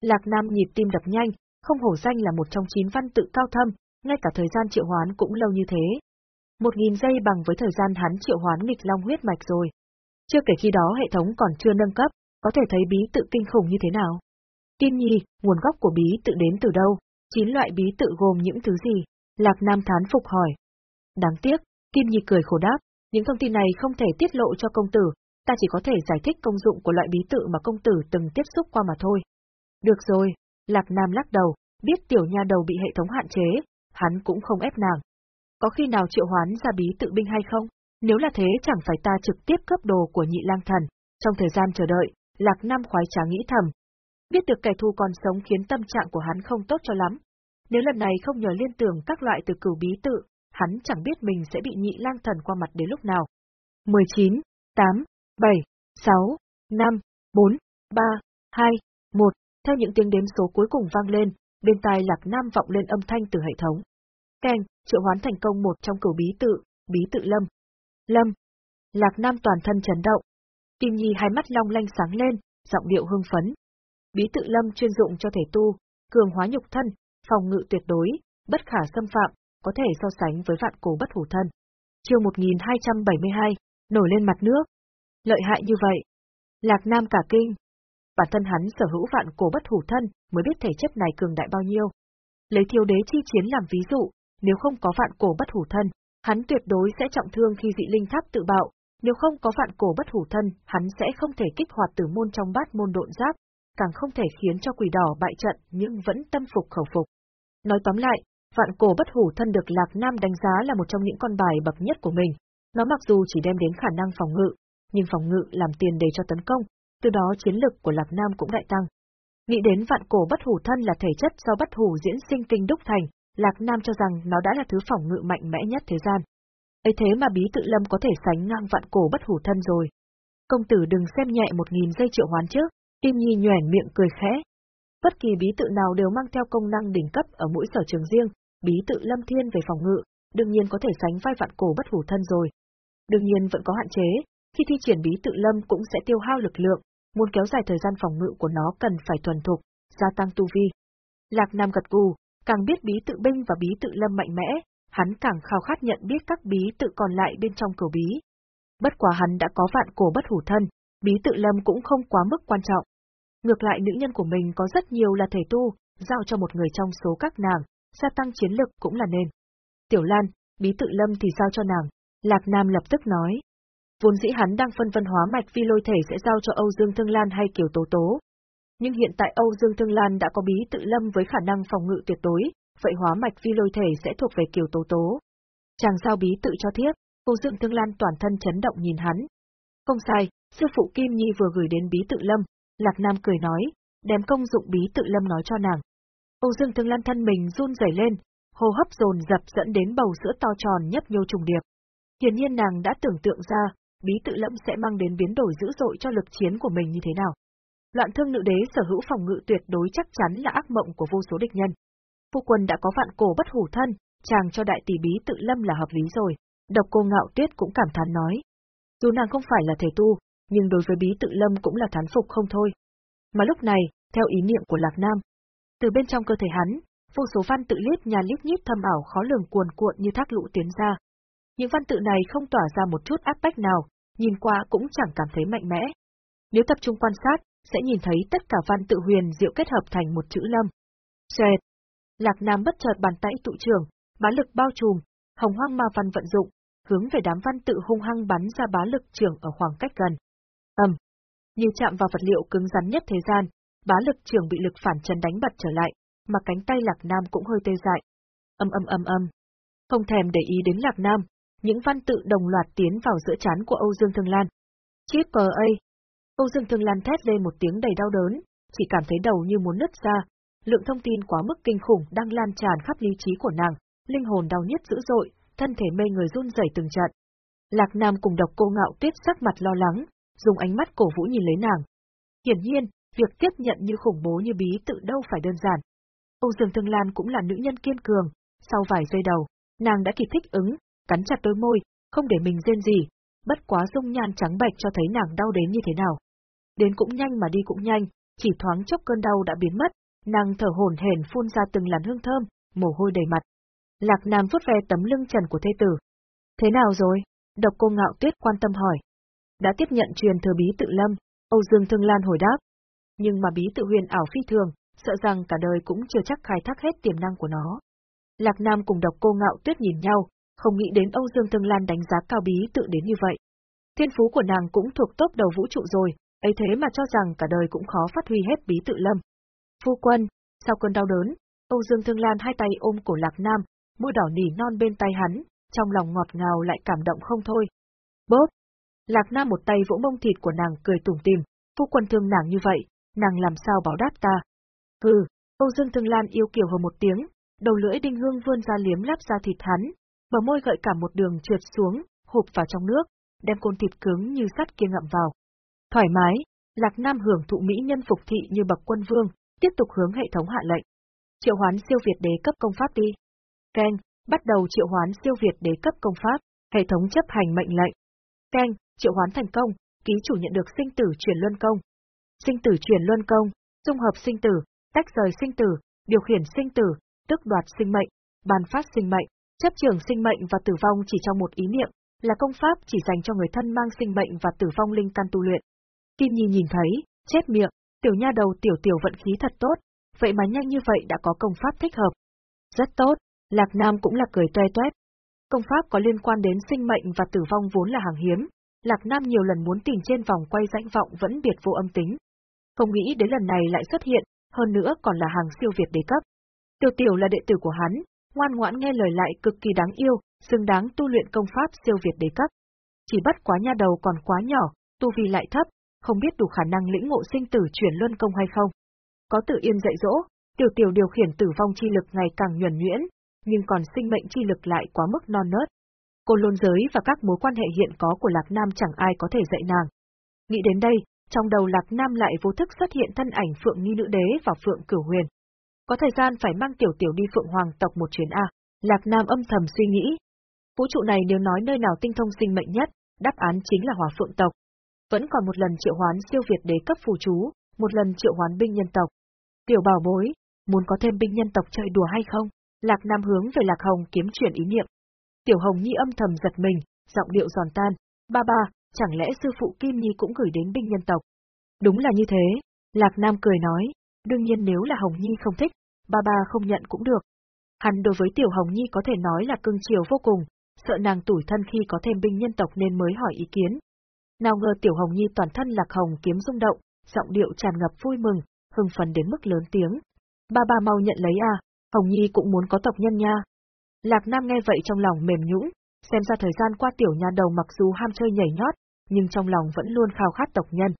Lạc Nam nhịp tim đập nhanh, không hổ danh là một trong chín văn tự cao thâm, ngay cả thời gian triệu hoán cũng lâu như thế. Một nghìn giây bằng với thời gian hắn triệu hoán nghịch long huyết mạch rồi. Chưa kể khi đó hệ thống còn chưa nâng cấp, có thể thấy bí tự kinh khủng như thế nào. Kim Nhi, nguồn gốc của bí tự đến từ đâu? Chín loại bí tự gồm những thứ gì? Lạc Nam thán phục hỏi. Đáng tiếc, Kim Nhi cười khổ đáp, những thông tin này không thể tiết lộ cho công tử, ta chỉ có thể giải thích công dụng của loại bí tự mà công tử từng tiếp xúc qua mà thôi. Được rồi, Lạc Nam lắc đầu, biết tiểu nha đầu bị hệ thống hạn chế, hắn cũng không ép nàng. Có khi nào triệu hoán ra bí tự binh hay không? Nếu là thế chẳng phải ta trực tiếp cướp đồ của nhị lang thần. Trong thời gian chờ đợi, Lạc Nam khoái trá nghĩ thầm. Biết được kẻ thù còn sống khiến tâm trạng của hắn không tốt cho lắm. Nếu lần này không nhờ liên tưởng các loại từ cửu bí tự, hắn chẳng biết mình sẽ bị nhị lang thần qua mặt đến lúc nào. 19, 8, 7, 6, 5, 4, 3, 2, 1, theo những tiếng đếm số cuối cùng vang lên, bên tai Lạc Nam vọng lên âm thanh từ hệ thống. Keng, triệu hoán thành công một trong cửu bí tự, bí tự Lâm. Lâm. Lạc Nam toàn thân chấn động. Kim Nhi hai mắt long lanh sáng lên, giọng điệu hưng phấn. Bí tự Lâm chuyên dụng cho thể tu, cường hóa nhục thân, phòng ngự tuyệt đối, bất khả xâm phạm, có thể so sánh với vạn cổ bất hủ thân. Chương 1272, nổi lên mặt nước. Lợi hại như vậy. Lạc Nam cả kinh, bản thân hắn sở hữu vạn cổ bất hủ thân, mới biết thể chất này cường đại bao nhiêu. Lấy thiếu đế chi chiến làm ví dụ, nếu không có vạn cổ bất hủ thân, hắn tuyệt đối sẽ trọng thương khi dị linh tháp tự bạo, nếu không có vạn cổ bất hủ thân, hắn sẽ không thể kích hoạt tử môn trong bát môn độn giáp, càng không thể khiến cho quỷ đỏ bại trận nhưng vẫn tâm phục khẩu phục. Nói tóm lại, vạn cổ bất hủ thân được Lạc Nam đánh giá là một trong những con bài bậc nhất của mình. Nó mặc dù chỉ đem đến khả năng phòng ngự, nhưng phòng ngự làm tiền đề cho tấn công, từ đó chiến lực của Lạc Nam cũng đại tăng. Nghĩ đến vạn cổ bất hủ thân là thể chất do bất hủ diễn sinh kinh đúc thành, Lạc Nam cho rằng nó đã là thứ phòng ngự mạnh mẽ nhất thế gian. ấy thế mà bí tự lâm có thể sánh ngang vạn cổ bất hủ thân rồi. Công tử đừng xem nhẹ một nghìn giây triệu hoán trước, Kim Nhi nhoẻn miệng cười khẽ. Bất kỳ bí tự nào đều mang theo công năng đỉnh cấp ở mỗi sở trường riêng, bí tự lâm thiên về phòng ngự, đương nhiên có thể sánh vai vạn cổ bất hủ thân rồi. Đương nhiên vẫn có hạn chế, khi thi triển bí tự lâm cũng sẽ tiêu hao lực lượng, muốn kéo dài thời gian phòng ngự của nó cần phải thuần thục, gia tăng tu vi. Lạc Nam gật gù, càng biết bí tự binh và bí tự lâm mạnh mẽ, hắn càng khao khát nhận biết các bí tự còn lại bên trong cửu bí. Bất quá hắn đã có vạn cổ bất hủ thân, bí tự lâm cũng không quá mức quan trọng. Ngược lại nữ nhân của mình có rất nhiều là thể tu, giao cho một người trong số các nàng, gia tăng chiến lực cũng là nên. Tiểu Lan, bí tự lâm thì giao cho nàng. Lạc Nam lập tức nói. Vốn dĩ hắn đang phân vân hóa mạch phi lôi thể sẽ giao cho Âu Dương Thương Lan hay Kiều Tố Tố. Nhưng hiện tại Âu Dương Thương Lan đã có bí tự lâm với khả năng phòng ngự tuyệt đối, vậy hóa mạch phi lôi thể sẽ thuộc về Kiều Tố Tố. Chàng giao bí tự cho thiếp, Âu Dương Thương Lan toàn thân chấn động nhìn hắn. Không sai, sư phụ Kim Nhi vừa gửi đến bí tự lâm, Lạc Nam cười nói, đem công dụng bí tự lâm nói cho nàng. Âu Dương Thương Lan thân mình run rẩy lên, hô hấp dồn dập dẫn đến bầu sữa to tròn nhấp nhô trùng điệp. Hiển nhiên nàng đã tưởng tượng ra, bí tự lâm sẽ mang đến biến đổi dữ dội cho lực chiến của mình như thế nào. Loạn thương nữ đế sở hữu phòng ngự tuyệt đối chắc chắn là ác mộng của vô số địch nhân. Phu quân đã có vạn cổ bất hủ thân, chàng cho đại tỷ bí tự lâm là hợp lý rồi. Độc cô ngạo tuyết cũng cảm thán nói. Dù nàng không phải là thể tu, nhưng đối với bí tự lâm cũng là thán phục không thôi. Mà lúc này, theo ý niệm của Lạc Nam, từ bên trong cơ thể hắn, vô số văn tự liếp nhà liếp nhít thâm ảo khó lường cuồn cuộn như thác lũ tiến ra. Những văn tự này không tỏa ra một chút áp bách nào, nhìn qua cũng chẳng cảm thấy mạnh mẽ. Nếu tập trung quan sát, sẽ nhìn thấy tất cả văn tự huyền diệu kết hợp thành một chữ lâm. Xoẹt. Lạc Nam bất chợt bàn tay tụ trường, bá lực bao trùm, hồng hoang ma văn vận dụng, hướng về đám văn tự hung hăng bắn ra bá lực trường ở khoảng cách gần. Ầm! Như chạm vào vật liệu cứng rắn nhất thế gian, bá lực trường bị lực phản chân đánh bật trở lại, mà cánh tay Lạc Nam cũng hơi tê dại. Âm âm âm âm. Không thèm để ý đến Lạc Nam, những văn tự đồng loạt tiến vào giữa chán của Âu Dương Thương Lan. Triple A. Âu Dương Thương Lan thét lên một tiếng đầy đau đớn, chỉ cảm thấy đầu như muốn nứt ra. Lượng thông tin quá mức kinh khủng đang lan tràn khắp lý trí của nàng, linh hồn đau nhất dữ dội, thân thể mê người run rẩy từng trận. Lạc Nam cùng độc cô ngạo tuyết sắc mặt lo lắng, dùng ánh mắt cổ vũ nhìn lấy nàng. Hiển nhiên, việc tiếp nhận như khủng bố như bí tự đâu phải đơn giản. Âu Dương Thương Lan cũng là nữ nhân kiên cường, sau vài giây đầu, nàng đã kịp thích ứng, cắn chặt đôi môi, không để mình rên gì, bất quá dung nhan trắng bạch cho thấy nàng đau đến như thế nào. Đến cũng nhanh mà đi cũng nhanh, chỉ thoáng chốc cơn đau đã biến mất, nàng thở hổn hển phun ra từng làn hương thơm, mồ hôi đầy mặt. Lạc Nam vuốt ve tấm lưng trần của thê tử. Thế nào rồi? Độc cô ngạo tuyết quan tâm hỏi. Đã tiếp nhận truyền thừa bí tự lâm, Âu Dương Thương Lan hồi đáp. Nhưng mà bí tự huyền ảo phi thường, sợ rằng cả đời cũng chưa chắc khai thác hết tiềm năng của nó. Lạc Nam cùng độc cô ngạo tuyết nhìn nhau, không nghĩ đến Âu Dương Tương Lan đánh giá cao bí tự đến như vậy. Thiên phú của nàng cũng thuộc top đầu vũ trụ rồi, ấy thế mà cho rằng cả đời cũng khó phát huy hết bí tự lâm. Phu quân, sau cơn đau đớn, Âu Dương Thương Lan hai tay ôm cổ Lạc Nam, môi đỏ nỉ non bên tay hắn, trong lòng ngọt ngào lại cảm động không thôi. Bốp! Lạc Nam một tay vỗ mông thịt của nàng cười tủm tìm, phu quân thương nàng như vậy, nàng làm sao báo đáp ta. Hừ, Âu Dương Thương Lan yêu kiều hờ một tiếng, đầu lưỡi đinh hương vươn ra liếm láp ra thịt hắn, bờ môi gợi cả một đường trượt xuống, hụp vào trong nước, đem côn thịt cứng như sắt kia ngậm vào. Thoải mái, Lạc Nam hưởng thụ mỹ nhân phục thị như bậc quân vương, tiếp tục hướng hệ thống hạ lệnh. Triệu hoán siêu việt đế cấp công pháp đi. Ken, bắt đầu triệu hoán siêu việt đế cấp công pháp, hệ thống chấp hành mệnh lệnh. Ken, triệu hoán thành công, ký chủ nhận được sinh tử chuyển luân công. Sinh tử chuyển luân công, dung hợp sinh tử, tách rời sinh tử, điều khiển sinh tử, tức đoạt sinh mệnh, bàn phát sinh mệnh, chấp trường sinh mệnh và tử vong chỉ trong một ý niệm, là công pháp chỉ dành cho người thân mang sinh mệnh và tử vong linh căn tu luyện. Kim Nhi nhìn thấy, chết miệng, tiểu nha đầu tiểu tiểu vận khí thật tốt, vậy mà nhanh như vậy đã có công pháp thích hợp. Rất tốt, Lạc Nam cũng là cười toe toét. Công pháp có liên quan đến sinh mệnh và tử vong vốn là hàng hiếm, Lạc Nam nhiều lần muốn tìm trên vòng quay rãnh vọng vẫn biệt vô âm tính. Không nghĩ đến lần này lại xuất hiện, hơn nữa còn là hàng siêu việt đế cấp. Tiểu tiểu là đệ tử của hắn, ngoan ngoãn nghe lời lại cực kỳ đáng yêu, xứng đáng tu luyện công pháp siêu việt đế cấp. Chỉ bắt quá nha đầu còn quá nhỏ, tu vi lại thấp, không biết đủ khả năng lĩnh ngộ sinh tử chuyển luân công hay không. Có tự yên dạy dỗ, tiểu tiểu điều khiển tử vong chi lực ngày càng nhuần nhuyễn, nhưng còn sinh mệnh chi lực lại quá mức non nớt. Cô lôn giới và các mối quan hệ hiện có của Lạc Nam chẳng ai có thể dạy nàng. Nghĩ đến đây, trong đầu Lạc Nam lại vô thức xuất hiện thân ảnh Phượng Nghi Nữ Đế và Phượng Cửu Huyền. Có thời gian phải mang tiểu tiểu đi Phượng Hoàng tộc một chuyến A, Lạc Nam âm thầm suy nghĩ. Vũ trụ này nếu nói nơi nào tinh thông sinh mệnh nhất, đáp án chính là Hỏa Phượng tộc. Vẫn còn một lần triệu hoán siêu việt đế cấp phù chú, một lần triệu hoán binh nhân tộc. Tiểu bảo bối, muốn có thêm binh nhân tộc chơi đùa hay không? Lạc Nam hướng về Lạc Hồng kiếm chuyển ý niệm. Tiểu Hồng Nhi âm thầm giật mình, giọng điệu giòn tan. Ba ba, chẳng lẽ sư phụ Kim Nhi cũng gửi đến binh nhân tộc? Đúng là như thế, Lạc Nam cười nói, đương nhiên nếu là Hồng Nhi không thích, ba ba không nhận cũng được. Hắn đối với Tiểu Hồng Nhi có thể nói là cưng chiều vô cùng, sợ nàng tủi thân khi có thêm binh nhân tộc nên mới hỏi ý kiến. Nào ngờ Tiểu Hồng Nhi toàn thân lạc hồng kiếm rung động, giọng điệu tràn ngập vui mừng, hưng phấn đến mức lớn tiếng. Ba ba mau nhận lấy à, Hồng Nhi cũng muốn có tộc nhân nha. Lạc Nam nghe vậy trong lòng mềm nhũn, xem ra thời gian qua tiểu nha đầu mặc dù ham chơi nhảy nhót, nhưng trong lòng vẫn luôn khao khát tộc nhân.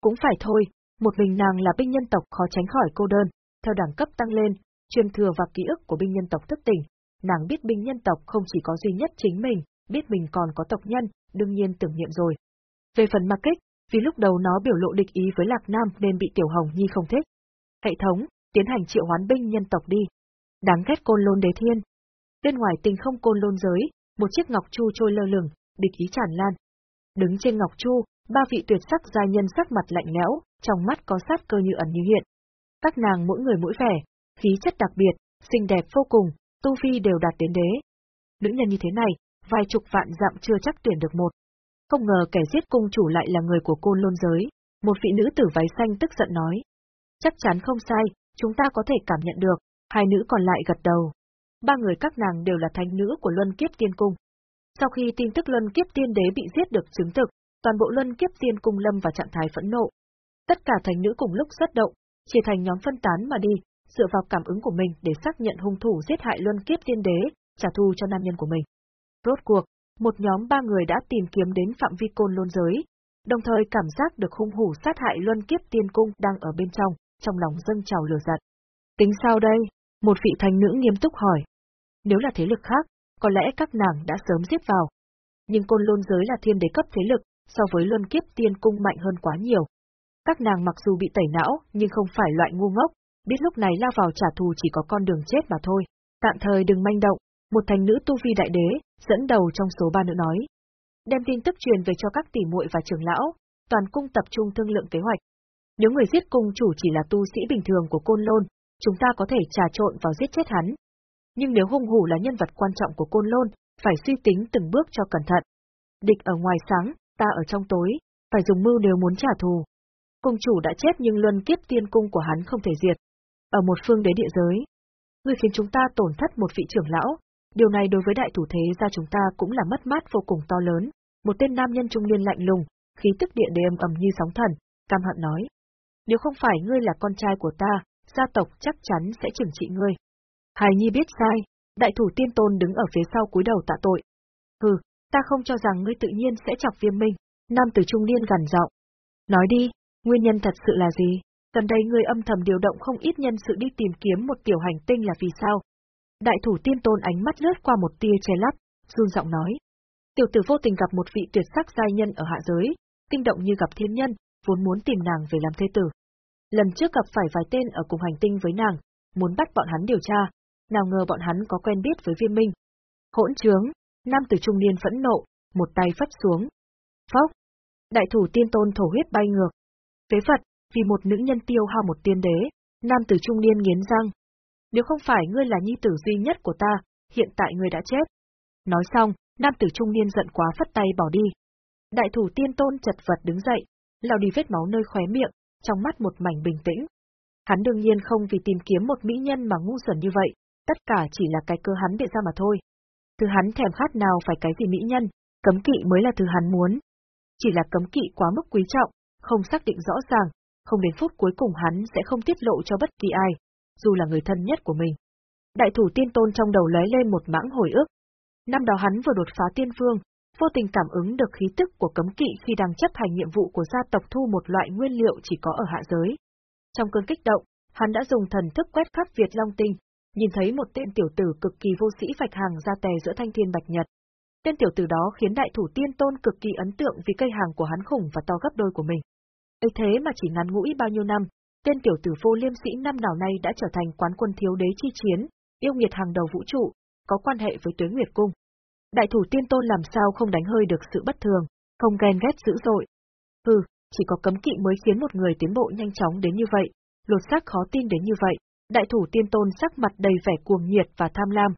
Cũng phải thôi, một mình nàng là binh nhân tộc khó tránh khỏi cô đơn, theo đẳng cấp tăng lên, truyền thừa và ký ức của binh nhân tộc thức tỉnh, nàng biết binh nhân tộc không chỉ có duy nhất chính mình, biết mình còn có tộc nhân, đương nhiên tưởng niệm rồi. Về phần ma kích, vì lúc đầu nó biểu lộ địch ý với Lạc Nam nên bị Tiểu Hồng Nhi không thích. Hệ thống, tiến hành triệu hoán binh nhân tộc đi. Đáng ghét côn lôn đế thiên. Bên ngoài tình không côn lôn giới, một chiếc ngọc chu trôi lơ lửng, địch ý tràn lan. Đứng trên ngọc chu, ba vị tuyệt sắc gia nhân sắc mặt lạnh lẽo, trong mắt có sát cơ như ẩn như hiện. Các nàng mỗi người mỗi vẻ, khí chất đặc biệt, xinh đẹp vô cùng, tu vi đều đạt đến đế. Nữ nhân như thế này, vài chục vạn dặm chưa chắc tuyển được một. Không ngờ kẻ giết cung chủ lại là người của côn lôn giới, một vị nữ tử váy xanh tức giận nói. Chắc chắn không sai, chúng ta có thể cảm nhận được, hai nữ còn lại gật đầu. Ba người các nàng đều là thánh nữ của Luân Kiếp Tiên Cung. Sau khi tin tức Luân Kiếp Tiên Đế bị giết được chứng thực, toàn bộ Luân Kiếp Tiên Cung lâm vào trạng thái phẫn nộ. Tất cả thánh nữ cùng lúc xuất động, chia thành nhóm phân tán mà đi, dựa vào cảm ứng của mình để xác nhận hung thủ giết hại Luân Kiếp Tiên Đế, trả thù cho nam nhân của mình. Rốt cuộc, một nhóm ba người đã tìm kiếm đến phạm vi côn lôn giới, đồng thời cảm giác được hung hủ sát hại Luân Kiếp Tiên Cung đang ở bên trong, trong lòng dâng trào lửa giận. Tính sao đây? Một vị thành nữ nghiêm túc hỏi. Nếu là thế lực khác, có lẽ các nàng đã sớm giết vào. Nhưng côn lôn giới là thiên đế cấp thế lực, so với luân kiếp tiên cung mạnh hơn quá nhiều. Các nàng mặc dù bị tẩy não, nhưng không phải loại ngu ngốc, biết lúc này lao vào trả thù chỉ có con đường chết mà thôi. Tạm thời đừng manh động, một thành nữ tu vi đại đế, dẫn đầu trong số ba nữ nói. Đem tin tức truyền về cho các tỷ muội và trưởng lão, toàn cung tập trung thương lượng kế hoạch. Nếu người giết cung chủ chỉ là tu sĩ bình thường của Côn Lôn, chúng ta có thể trà trộn vào giết chết hắn. Nhưng nếu hung hủ là nhân vật quan trọng của Côn Lôn, phải suy tính từng bước cho cẩn thận. Địch ở ngoài sáng, ta ở trong tối, phải dùng mưu nếu muốn trả thù. Cung chủ đã chết nhưng luân kiếp tiên cung của hắn không thể diệt. Ở một phương đế địa giới, Ngươi khiến chúng ta tổn thất một vị trưởng lão, điều này đối với đại thủ thế gia chúng ta cũng là mất mát vô cùng to lớn. Một tên nam nhân trung niên lạnh lùng, khí tức địa đêm ầm như sóng thần, cam hận nói. Nếu không phải ngươi là con trai của ta, gia tộc chắc chắn sẽ trừng trị ngươi. Hài Nhi biết sai, đại thủ tiên tôn đứng ở phía sau cúi đầu tạ tội. Hừ, ta không cho rằng ngươi tự nhiên sẽ chọc viêm minh, nam tử trung niên gằn giọng. Nói đi, nguyên nhân thật sự là gì? Gần đây ngươi âm thầm điều động không ít nhân sự đi tìm kiếm một tiểu hành tinh là vì sao? Đại thủ tiên tôn ánh mắt lướt qua một tia che lắp, run giọng nói. Tiểu tử vô tình gặp một vị tuyệt sắc giai nhân ở hạ giới, kinh động như gặp thiên nhân, vốn muốn tìm nàng về làm thê tử. Lần trước gặp phải vài tên ở cùng hành tinh với nàng, muốn bắt bọn hắn điều tra, nào ngờ bọn hắn có quen biết với viêm minh. Hỗn trướng, nam tử trung niên phẫn nộ, một tay phất xuống. Phốc! Đại thủ tiên tôn thổ huyết bay ngược. Phế Phật, vì một nữ nhân tiêu hao một tiên đế, nam tử trung niên nghiến răng. Nếu không phải ngươi là nhi tử duy nhất của ta, hiện tại ngươi đã chết. Nói xong, nam tử trung niên giận quá phất tay bỏ đi. Đại thủ tiên tôn chật vật đứng dậy, lao đi vết máu nơi khóe miệng, trong mắt một mảnh bình tĩnh. Hắn đương nhiên không vì tìm kiếm một mỹ nhân mà ngu xuẩn như vậy, tất cả chỉ là cái cơ hắn bịa ra mà thôi. Thứ hắn thèm khát nào phải cái gì mỹ nhân, cấm kỵ mới là thứ hắn muốn. Chỉ là cấm kỵ quá mức quý trọng, không xác định rõ ràng, không đến phút cuối cùng hắn sẽ không tiết lộ cho bất kỳ ai, dù là người thân nhất của mình. Đại thủ tiên tôn trong đầu lóe lên một mãng hồi ức. Năm đó hắn vừa đột phá tiên phương, vô tình cảm ứng được khí tức của cấm kỵ khi đang chấp hành nhiệm vụ của gia tộc thu một loại nguyên liệu chỉ có ở hạ giới. Trong cơn kích động, hắn đã dùng thần thức quét khắp Việt Long Tinh, nhìn thấy một tên tiểu tử cực kỳ vô sĩ vạch hàng ra tè giữa thanh thiên bạch nhật. Tên tiểu tử đó khiến đại thủ tiên tôn cực kỳ ấn tượng vì cây hàng của hắn khủng và to gấp đôi của mình ấy thế mà chỉ ngắn ngủi bao nhiêu năm, tên tiểu tử vô liêm sĩ năm nào nay đã trở thành quán quân thiếu đế chi chiến, yêu nghiệt hàng đầu vũ trụ, có quan hệ với tuế nguyệt cung. Đại thủ tiên tôn làm sao không đánh hơi được sự bất thường, không ghen ghét dữ dội. Hừ, chỉ có cấm kỵ mới khiến một người tiến bộ nhanh chóng đến như vậy, lột xác khó tin đến như vậy. Đại thủ tiên tôn sắc mặt đầy vẻ cuồng nhiệt và tham lam.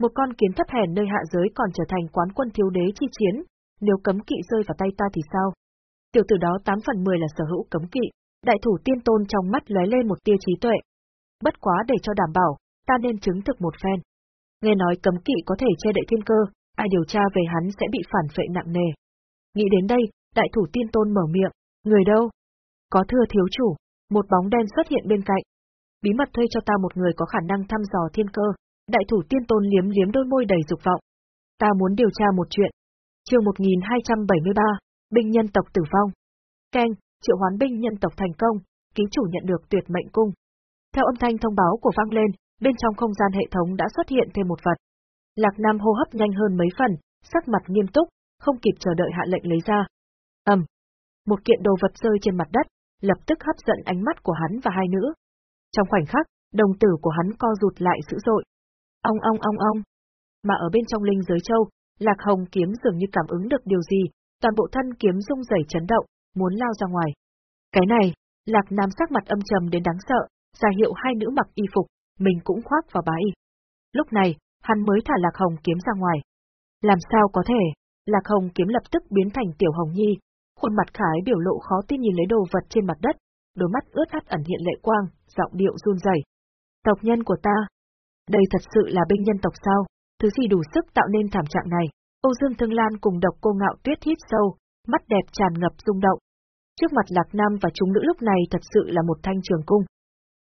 Một con kiến thấp hèn nơi hạ giới còn trở thành quán quân thiếu đế chi chiến, nếu cấm kỵ rơi vào tay ta thì sao? Tiểu tử đó 8 phần 10 là sở hữu cấm kỵ, đại thủ tiên tôn trong mắt lóe lên một tia trí tuệ. Bất quá để cho đảm bảo, ta nên chứng thực một phen. Nghe nói cấm kỵ có thể che đậy thiên cơ, ai điều tra về hắn sẽ bị phản phệ nặng nề. Nghĩ đến đây, đại thủ tiên tôn mở miệng, người đâu? Có thưa thiếu chủ, một bóng đen xuất hiện bên cạnh. Bí mật thuê cho ta một người có khả năng thăm dò thiên cơ, đại thủ tiên tôn liếm liếm đôi môi đầy dục vọng. Ta muốn điều tra một chuyện. Chương 1273, binh nhân tộc tử vong. Keng, triệu hoán binh nhân tộc thành công, ký chủ nhận được tuyệt mệnh cung. Theo âm thanh thông báo của vang lên, bên trong không gian hệ thống đã xuất hiện thêm một vật. Lạc Nam hô hấp nhanh hơn mấy phần, sắc mặt nghiêm túc, không kịp chờ đợi hạ lệnh lấy ra. ầm, một kiện đồ vật rơi trên mặt đất, lập tức hấp dẫn ánh mắt của hắn và hai nữ. Trong khoảnh khắc, đồng tử của hắn co rụt lại dữ dội. Ong ong ong ong. Mà ở bên trong linh giới châu, Lạc Hồng kiếm dường như cảm ứng được điều gì, toàn bộ thân kiếm rung rẩy chấn động, muốn lao ra ngoài. Cái này, Lạc Nam sắc mặt âm trầm đến đáng sợ, ra hiệu hai nữ mặc y phục, mình cũng khoác vào bá y. Lúc này, hắn mới thả Lạc Hồng kiếm ra ngoài. Làm sao có thể? Lạc Hồng kiếm lập tức biến thành Tiểu Hồng Nhi, khuôn mặt khái biểu lộ khó tin nhìn lấy đồ vật trên mặt đất, đôi mắt ướt át ẩn hiện lệ quang, giọng điệu run rẩy. Tộc nhân của ta, đây thật sự là binh nhân tộc sao? Thứ gì đủ sức tạo nên thảm trạng này? Âu Dương Thương Lan cùng độc cô ngạo tuyết hít sâu, mắt đẹp tràn ngập rung động. Trước mặt Lạc Nam và chúng nữ lúc này thật sự là một thanh trường cung.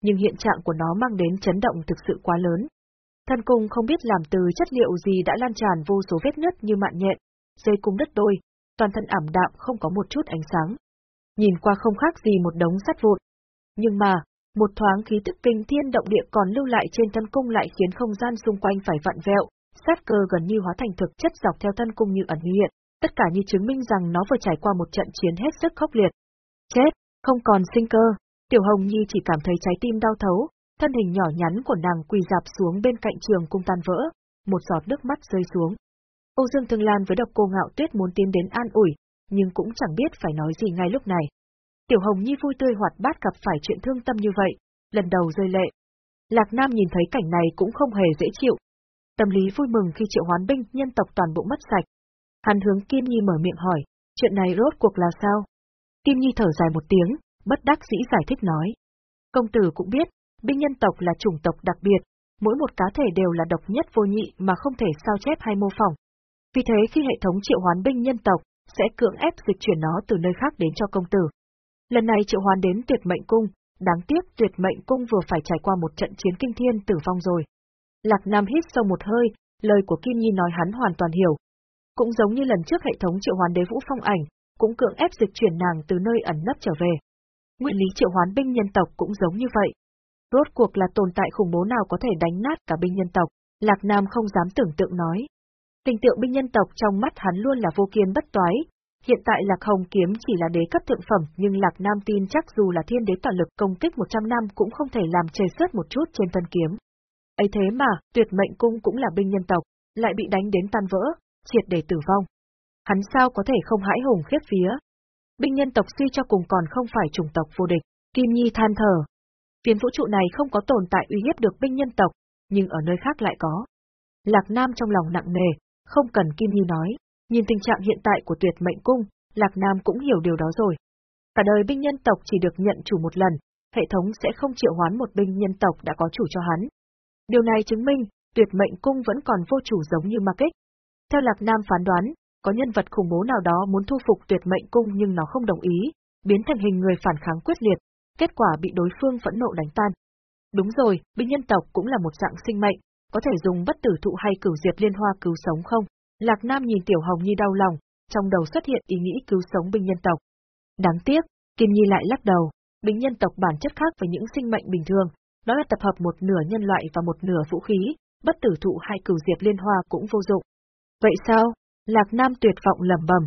Nhưng hiện trạng của nó mang đến chấn động thực sự quá lớn. Thân cung không biết làm từ chất liệu gì đã lan tràn vô số vết nứt như mạn nhện, dây cung đất đôi, toàn thân ảm đạm không có một chút ánh sáng. Nhìn qua không khác gì một đống sắt vụn. Nhưng mà, một thoáng khí tức kinh thiên động địa còn lưu lại trên thân cung lại khiến không gian xung quanh phải vặn vẹo, sát cơ gần như hóa thành thực chất dọc theo thân cung như ẩn như hiện, tất cả như chứng minh rằng nó vừa trải qua một trận chiến hết sức khốc liệt. Chết, không còn sinh cơ, Tiểu Hồng Nhi chỉ cảm thấy trái tim đau thấu, thân hình nhỏ nhắn của nàng quỳ dạp xuống bên cạnh trường cung tan vỡ, một giọt nước mắt rơi xuống. Âu Dương Thương Lan với độc cô ngạo tuyết muốn tiến đến an ủi, nhưng cũng chẳng biết phải nói gì ngay lúc này. Tiểu Hồng Nhi vui tươi hoạt bát gặp phải chuyện thương tâm như vậy, lần đầu rơi lệ. Lạc Nam nhìn thấy cảnh này cũng không hề dễ chịu. Tâm lý vui mừng khi triệu hoán binh nhân tộc toàn bộ mất sạch. Hắn hướng Kim Nhi mở miệng hỏi, chuyện này rốt cuộc là sao? Kim Nhi thở dài một tiếng, bất đắc dĩ giải thích nói. Công tử cũng biết, binh nhân tộc là chủng tộc đặc biệt, mỗi một cá thể đều là độc nhất vô nhị mà không thể sao chép hay mô phỏng. Vì thế khi hệ thống triệu hoán binh nhân tộc, sẽ cưỡng ép dịch chuyển nó từ nơi khác đến cho công tử. Lần này triệu hoán đến tuyệt mệnh cung, đáng tiếc tuyệt mệnh cung vừa phải trải qua một trận chiến kinh thiên tử vong rồi. Lạc Nam hít sâu một hơi, lời của Kim Nhi nói hắn hoàn toàn hiểu. Cũng giống như lần trước hệ thống triệu hoán đế vũ phong ảnh, cũng cưỡng ép dịch chuyển nàng từ nơi ẩn nấp trở về. Nguyên lý triệu hoán binh nhân tộc cũng giống như vậy. Rốt cuộc là tồn tại khủng bố nào có thể đánh nát cả binh nhân tộc, Lạc Nam không dám tưởng tượng nói. Tình tượng binh nhân tộc trong mắt hắn luôn là vô kiên bất toái. Hiện tại Lạc Hồng kiếm chỉ là đế cấp thượng phẩm, nhưng Lạc Nam tin chắc dù là thiên đế toàn lực công kích 100 năm cũng không thể làm chê sớt một chút trên thân kiếm ấy thế mà, tuyệt mệnh cung cũng là binh nhân tộc, lại bị đánh đến tan vỡ, triệt để tử vong. Hắn sao có thể không hãi hùng khiếp phía? Binh nhân tộc suy cho cùng còn không phải chủng tộc vô địch, Kim Nhi than thở. Phiến vũ trụ này không có tồn tại uy hiếp được binh nhân tộc, nhưng ở nơi khác lại có. Lạc Nam trong lòng nặng nề, không cần Kim Nhi nói, nhìn tình trạng hiện tại của tuyệt mệnh cung, Lạc Nam cũng hiểu điều đó rồi. Cả đời binh nhân tộc chỉ được nhận chủ một lần, hệ thống sẽ không triệu hoán một binh nhân tộc đã có chủ cho hắn. Điều này chứng minh, tuyệt mệnh cung vẫn còn vô chủ giống như ma kích. Theo Lạc Nam phán đoán, có nhân vật khủng bố nào đó muốn thu phục tuyệt mệnh cung nhưng nó không đồng ý, biến thành hình người phản kháng quyết liệt, kết quả bị đối phương phẫn nộ đánh tan. Đúng rồi, binh nhân tộc cũng là một dạng sinh mệnh, có thể dùng bất tử thụ hay cửu diệt liên hoa cứu sống không? Lạc Nam nhìn Tiểu Hồng Nhi đau lòng, trong đầu xuất hiện ý nghĩ cứu sống binh nhân tộc. Đáng tiếc, Kim Nhi lại lắc đầu, binh nhân tộc bản chất khác với những sinh mệnh bình thường, đó là tập hợp một nửa nhân loại và một nửa vũ khí, bất tử thụ hay cửu diệp liên hoa cũng vô dụng. Vậy sao? Lạc Nam tuyệt vọng lẩm bẩm.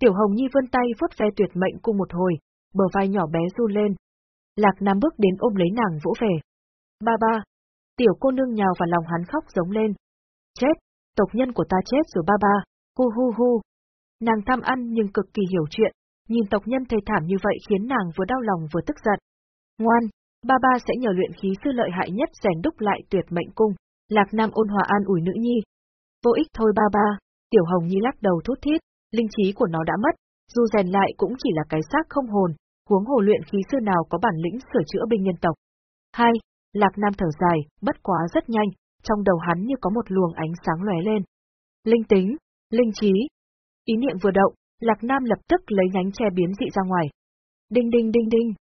Tiểu Hồng Nhi vươn tay vuốt ve tuyệt mệnh cung một hồi, bờ vai nhỏ bé run lên. Lạc Nam bước đến ôm lấy nàng vỗ về. Ba ba. Tiểu cô nương nhào vào lòng hắn khóc giống lên. Chết, tộc nhân của ta chết rồi ba ba, hu hu hu. Nàng tham ăn nhưng cực kỳ hiểu chuyện, nhìn tộc nhân thê thảm như vậy khiến nàng vừa đau lòng vừa tức giận. Ngoan, ba ba sẽ nhờ luyện khí sư lợi hại nhất rèn đúc lại tuyệt mệnh cung. Lạc Nam ôn hòa an ủi nữ nhi. Vô ích thôi ba ba, Tiểu Hồng Nhi lắc đầu thút thít, linh trí của nó đã mất, dù rèn lại cũng chỉ là cái xác không hồn, huống hồ luyện khí sư nào có bản lĩnh sửa chữa binh nhân tộc. Hai, Lạc Nam thở dài, bất quá rất nhanh, trong đầu hắn như có một luồng ánh sáng lóe lên. Linh tính, linh trí. Ý niệm vừa động, Lạc Nam lập tức lấy nhánh che biến dị ra ngoài. Đinh đinh đinh đinh.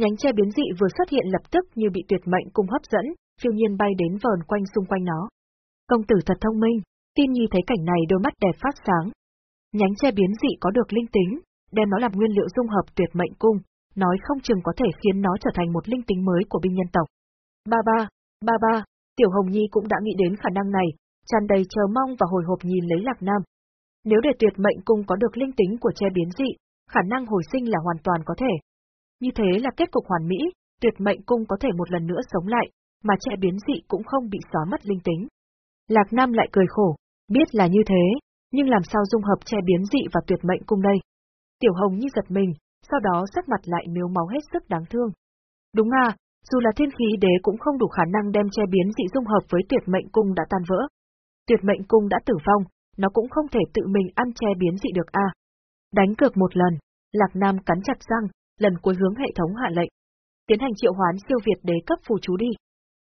Nhánh tre biến dị vừa xuất hiện lập tức như bị tuyệt mệnh cung hấp dẫn, phiêu nhiên bay đến vờn quanh xung quanh nó. Công tử thật thông minh, Kim Nhi thấy cảnh này đôi mắt đẹp phát sáng. Nhánh tre biến dị có được linh tính, đem nó làm nguyên liệu dung hợp tuyệt mệnh cung, nói không chừng có thể khiến nó trở thành một linh tính mới của binh nhân tộc. Ba ba, ba ba, Tiểu Hồng Nhi cũng đã nghĩ đến khả năng này, tràn đầy chờ mong và hồi hộp nhìn lấy Lạc Nam. Nếu để tuyệt mệnh cung có được linh tính của che biến dị, khả năng hồi sinh là hoàn toàn có thể. Như thế là kết cục hoàn mỹ, tuyệt mệnh cung có thể một lần nữa sống lại, mà che biến dị cũng không bị xóa mất linh tính. Lạc Nam lại cười khổ, biết là như thế, nhưng làm sao dung hợp che biến dị và tuyệt mệnh cung đây? Tiểu Hồng như giật mình, sau đó sắc mặt lại miếu máu hết sức đáng thương. Đúng à, dù là thiên khí đế cũng không đủ khả năng đem che biến dị dung hợp với tuyệt mệnh cung đã tan vỡ. Tuyệt mệnh cung đã tử vong, nó cũng không thể tự mình ăn che biến dị được a. À. Đánh cược một lần, Lạc Nam cắn chặt răng, lần cuối hướng hệ thống hạ lệnh. Tiến hành triệu hoán siêu việt đế cấp phù chú đi.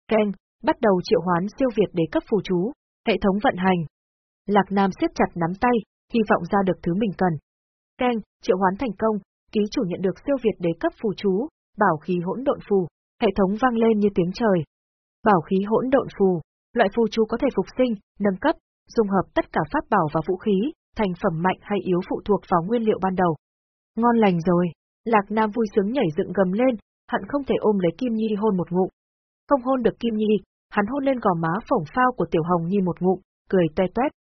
Ken, bắt đầu triệu hoán siêu việt đế cấp phù chú, hệ thống vận hành. Lạc Nam siết chặt nắm tay, hy vọng ra được thứ mình cần. Ken, triệu hoán thành công, ký chủ nhận được siêu việt đế cấp phù chú, bảo khí hỗn độn phù, hệ thống vang lên như tiếng trời. Bảo khí hỗn độn phù, loại phù chú có thể phục sinh, nâng cấp, dung hợp tất cả pháp bảo và vũ khí, thành phẩm mạnh hay yếu phụ thuộc vào nguyên liệu ban đầu. Ngon lành rồi, Lạc Nam vui sướng nhảy dựng gầm lên, hận không thể ôm lấy Kim Nhi hôn một ngụm. Không hôn được Kim Nhi, hắn hôn lên gò má phồng phao của Tiểu Hồng Nhi một ngụm, cười toe toét.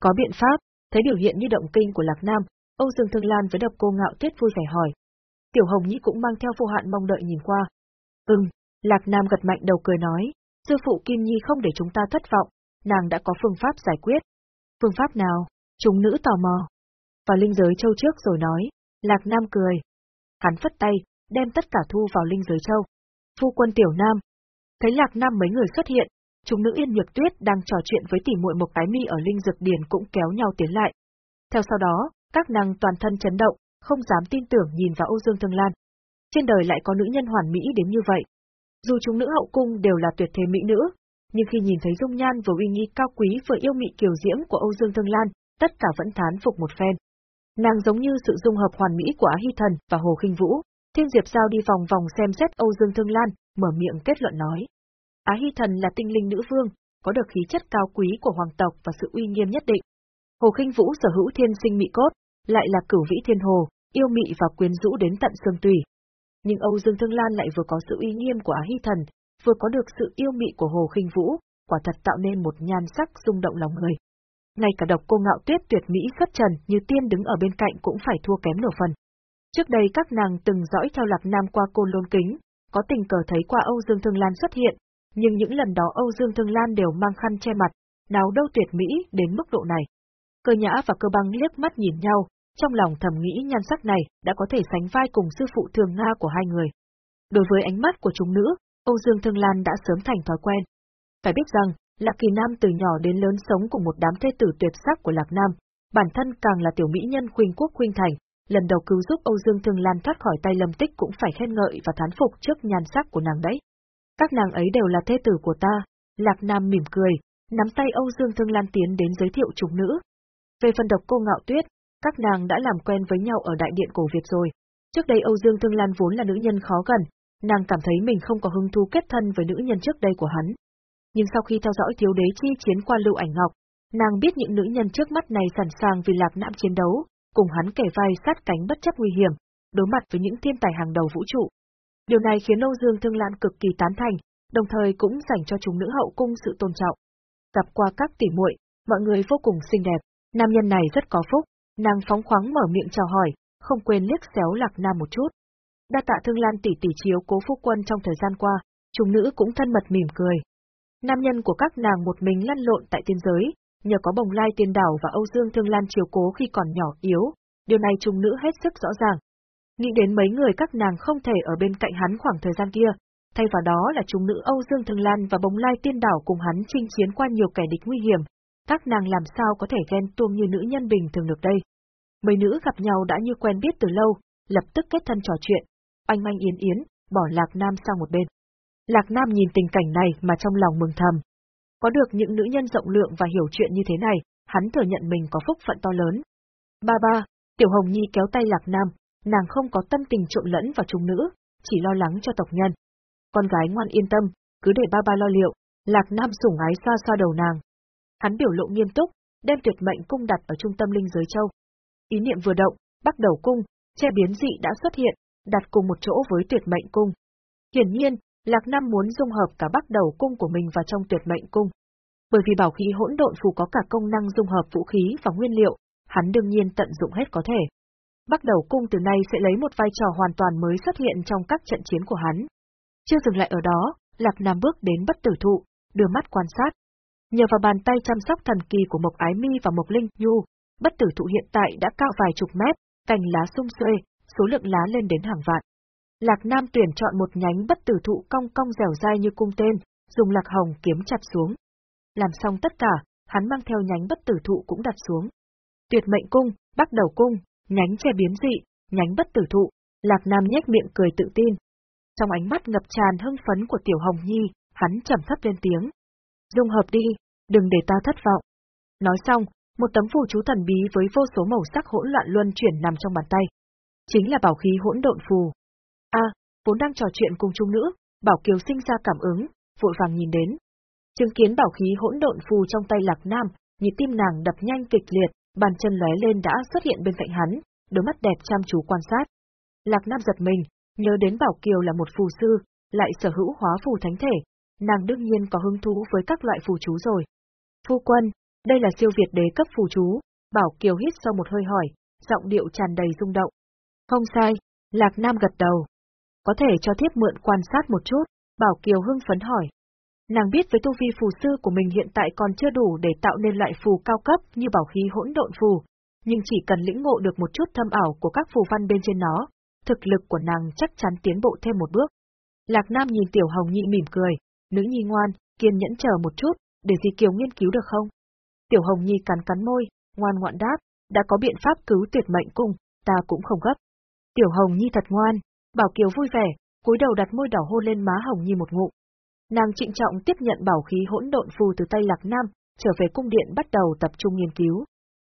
Có biện pháp, thấy biểu hiện như động kinh của Lạc Nam, Âu Dương Thương Lan với độc cô ngạo tuyết vui vẻ hỏi. Tiểu Hồng Nhi cũng mang theo vô hạn mong đợi nhìn qua. Ừm, Lạc Nam gật mạnh đầu cười nói, sư phụ Kim Nhi không để chúng ta thất vọng, nàng đã có phương pháp giải quyết. Phương pháp nào? Chúng nữ tò mò. Vào linh giới châu trước rồi nói, Lạc Nam cười. Hắn phất tay, đem tất cả thu vào linh giới châu. Phu quân Tiểu Nam. Thấy Lạc Nam mấy người xuất hiện, chúng nữ yên nhược tuyết đang trò chuyện với tỷ muội một cái mi ở linh dược điển cũng kéo nhau tiến lại. Theo sau đó, các nàng toàn thân chấn động, không dám tin tưởng nhìn vào Âu Dương Thương Lan. Trên đời lại có nữ nhân hoàn mỹ đến như vậy. Dù chúng nữ hậu cung đều là tuyệt thế mỹ nữ, nhưng khi nhìn thấy dung nhan vừa uy nghi cao quý vừa yêu mị kiều diễm của Âu Dương Thương Lan, tất cả vẫn thán phục một phen. Nàng giống như sự dung hợp hoàn mỹ của Á Hy Thần và Hồ Kinh Vũ. Thiên Diệp Giao đi vòng vòng xem xét Âu Dương Thương Lan, mở miệng kết luận nói. Á Hy Thần là tinh linh nữ vương, có được khí chất cao quý của hoàng tộc và sự uy nghiêm nhất định. Hồ Kinh Vũ sở hữu thiên sinh mị cốt, lại là cửu vĩ thiên hồ, yêu mị và quyến rũ đến tận xương tủy. Nhưng Âu Dương Thương Lan lại vừa có sự uy nghiêm của Á Hy Thần, vừa có được sự yêu mị của Hồ Khinh Vũ, quả thật tạo nên một nhan sắc rung động lòng người. Ngay cả độc cô ngạo tuyết tuyệt mỹ xuất trần như tiên đứng ở bên cạnh cũng phải thua kém nửa phần. Trước đây các nàng từng dõi theo Lạc Nam qua côn lôn kính, có tình cờ thấy qua Âu Dương Thương Lan xuất hiện, nhưng những lần đó Âu Dương Thương Lan đều mang khăn che mặt, nào đâu tuyệt mỹ đến mức độ này. Cơ nhã và cơ băng liếc mắt nhìn nhau, trong lòng thầm nghĩ nhan sắc này đã có thể sánh vai cùng sư phụ thường Nga của hai người. Đối với ánh mắt của chúng nữ, Âu Dương Thương Lan đã sớm thành thói quen. Phải biết rằng, Lạc Kỳ Nam từ nhỏ đến lớn sống cùng một đám thê tử tuyệt sắc của Lạc Nam, bản thân càng là tiểu mỹ nhân khuynh quốc khuynh thành, lần đầu cứu giúp Âu Dương Thương Lan thoát khỏi tay Lâm Tích cũng phải khen ngợi và thán phục trước nhan sắc của nàng đấy. Các nàng ấy đều là thê tử của ta, Lạc Nam mỉm cười, nắm tay Âu Dương Thương Lan tiến đến giới thiệu chúng nữ. Về phần độc cô ngạo tuyết, các nàng đã làm quen với nhau ở đại điện cổ Việt rồi. Trước đây Âu Dương Thương Lan vốn là nữ nhân khó gần, nàng cảm thấy mình không có hứng thú kết thân với nữ nhân trước đây của hắn. Nhưng sau khi theo dõi thiếu đế chi chiến qua lưu ảnh ngọc, nàng biết những nữ nhân trước mắt này sẵn sàng vì lạc nạm chiến đấu, cùng hắn kẻ vai sát cánh bất chấp nguy hiểm, đối mặt với những thiên tài hàng đầu vũ trụ. Điều này khiến Âu Dương Thương Lan cực kỳ tán thành, đồng thời cũng dành cho chúng nữ hậu cung sự tôn trọng. Gặp qua các tỉ muội, mọi người vô cùng xinh đẹp, nam nhân này rất có phúc, nàng phóng khoáng mở miệng chào hỏi, không quên liếc xéo Lạc Nam một chút. Đa tạ Thương Lan tỷ tỷ chiếu cố phu quân trong thời gian qua, chúng nữ cũng thân mật mỉm cười. Nam nhân của các nàng một mình lăn lộn tại tiên giới, nhờ có bồng lai tiên đảo và Âu Dương Thương Lan chiều cố khi còn nhỏ yếu, điều này chúng nữ hết sức rõ ràng. Nghĩ đến mấy người các nàng không thể ở bên cạnh hắn khoảng thời gian kia, thay vào đó là chúng nữ Âu Dương Thương Lan và bồng lai tiên đảo cùng hắn chinh chiến qua nhiều kẻ địch nguy hiểm, các nàng làm sao có thể ghen tuông như nữ nhân bình thường được đây. Mấy nữ gặp nhau đã như quen biết từ lâu, lập tức kết thân trò chuyện, anh anh yến yến, bỏ Lạc Nam sang một bên. Lạc Nam nhìn tình cảnh này mà trong lòng mừng thầm. Có được những nữ nhân rộng lượng và hiểu chuyện như thế này, hắn thừa nhận mình có phúc phận to lớn. Ba ba, Tiểu Hồng Nhi kéo tay Lạc Nam, nàng không có tâm tình trộn lẫn vào chúng nữ, chỉ lo lắng cho tộc nhân. Con gái ngoan yên tâm, cứ để ba ba lo liệu, Lạc Nam sủng ái xoa xoa đầu nàng. Hắn biểu lộ nghiêm túc, đem tuyệt mệnh cung đặt ở trung tâm linh giới châu. Ý niệm vừa động, bắt đầu cung, che biến dị đã xuất hiện, đặt cùng một chỗ với tuyệt mệnh cung. Hiển nhiên, Lạc Nam muốn dung hợp cả bắt đầu cung của mình vào trong tuyệt mệnh cung. Bởi vì bảo khí hỗn độn phù có cả công năng dung hợp vũ khí và nguyên liệu, hắn đương nhiên tận dụng hết có thể. Bắt đầu cung từ nay sẽ lấy một vai trò hoàn toàn mới xuất hiện trong các trận chiến của hắn. Chưa dừng lại ở đó, Lạc Nam bước đến bất tử thụ, đưa mắt quan sát. Nhờ vào bàn tay chăm sóc thần kỳ của Mộc Ái Mi và Mộc Linh Nhu, bất tử thụ hiện tại đã cao vài chục mét, cành lá sung xuê, số lượng lá lên đến hàng vạn. Lạc Nam tuyển chọn một nhánh bất tử thụ cong cong dẻo dai như cung tên, dùng lạc hồng kiếm chặt xuống. Làm xong tất cả, hắn mang theo nhánh bất tử thụ cũng đặt xuống. Tuyệt mệnh cung, bắt đầu cung, nhánh che biến dị, nhánh bất tử thụ, Lạc Nam nhếch miệng cười tự tin. Trong ánh mắt ngập tràn hưng phấn của Tiểu Hồng Nhi, hắn trầm thấp lên tiếng. Dung hợp đi, đừng để ta thất vọng. Nói xong, một tấm phù chú thần bí với vô số màu sắc hỗn loạn luân chuyển nằm trong bàn tay. Chính là bảo khí hỗn độn phù. A, vốn đang trò chuyện cùng chung nữ, Bảo Kiều sinh ra cảm ứng, vội vàng nhìn đến. Chứng kiến bảo khí hỗn độn phù trong tay Lạc Nam, nhịp tim nàng đập nhanh kịch liệt, bàn chân lóe lên đã xuất hiện bên cạnh hắn, đôi mắt đẹp chăm chú quan sát. Lạc Nam giật mình, nhớ đến Bảo Kiều là một phù sư, lại sở hữu hóa phù thánh thể, nàng đương nhiên có hứng thú với các loại phù chú rồi. Phu quân, đây là siêu việt đế cấp phù chú, Bảo Kiều hít sau một hơi hỏi, giọng điệu tràn đầy rung động. Không sai, Lạc Nam gật đầu. Có thể cho thiếp mượn quan sát một chút, Bảo Kiều hưng phấn hỏi. Nàng biết với tu vi phù sư của mình hiện tại còn chưa đủ để tạo nên loại phù cao cấp như bảo khí hỗn độn phù, nhưng chỉ cần lĩnh ngộ được một chút thâm ảo của các phù văn bên trên nó, thực lực của nàng chắc chắn tiến bộ thêm một bước. Lạc Nam nhìn Tiểu Hồng Nhị mỉm cười, nữ nhi ngoan, kiên nhẫn chờ một chút, để Di Kiều nghiên cứu được không? Tiểu Hồng Nhi cắn cắn môi, ngoan ngoãn đáp, đã có biện pháp cứu tuyệt mệnh cung, ta cũng không gấp. Tiểu Hồng Nhi thật ngoan, Bảo Kiều vui vẻ, cúi đầu đặt môi đỏ hôn lên má Hồng Nhi một ngụm. Nàng trịnh trọng tiếp nhận bảo khí hỗn độn phù từ tay Lạc Nam, trở về cung điện bắt đầu tập trung nghiên cứu.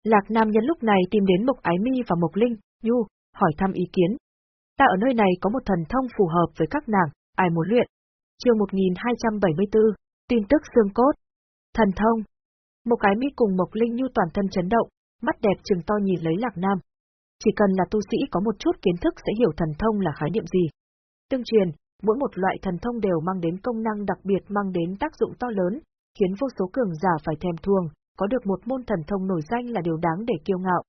Lạc Nam nhân lúc này tìm đến Mộc Ái Mi và Mộc Linh, Nhu, hỏi thăm ý kiến. Ta ở nơi này có một thần thông phù hợp với các nàng, ai muốn luyện? Chương 1274, tin tức xương cốt. Thần thông. Mộc Ái Mi cùng Mộc Linh Nhu toàn thân chấn động, mắt đẹp trừng to nhìn lấy Lạc Nam. Chỉ cần là tu sĩ có một chút kiến thức sẽ hiểu thần thông là khái niệm gì. Tương truyền, mỗi một loại thần thông đều mang đến công năng đặc biệt mang đến tác dụng to lớn, khiến vô số cường giả phải thèm thuồng, có được một môn thần thông nổi danh là điều đáng để kiêu ngạo.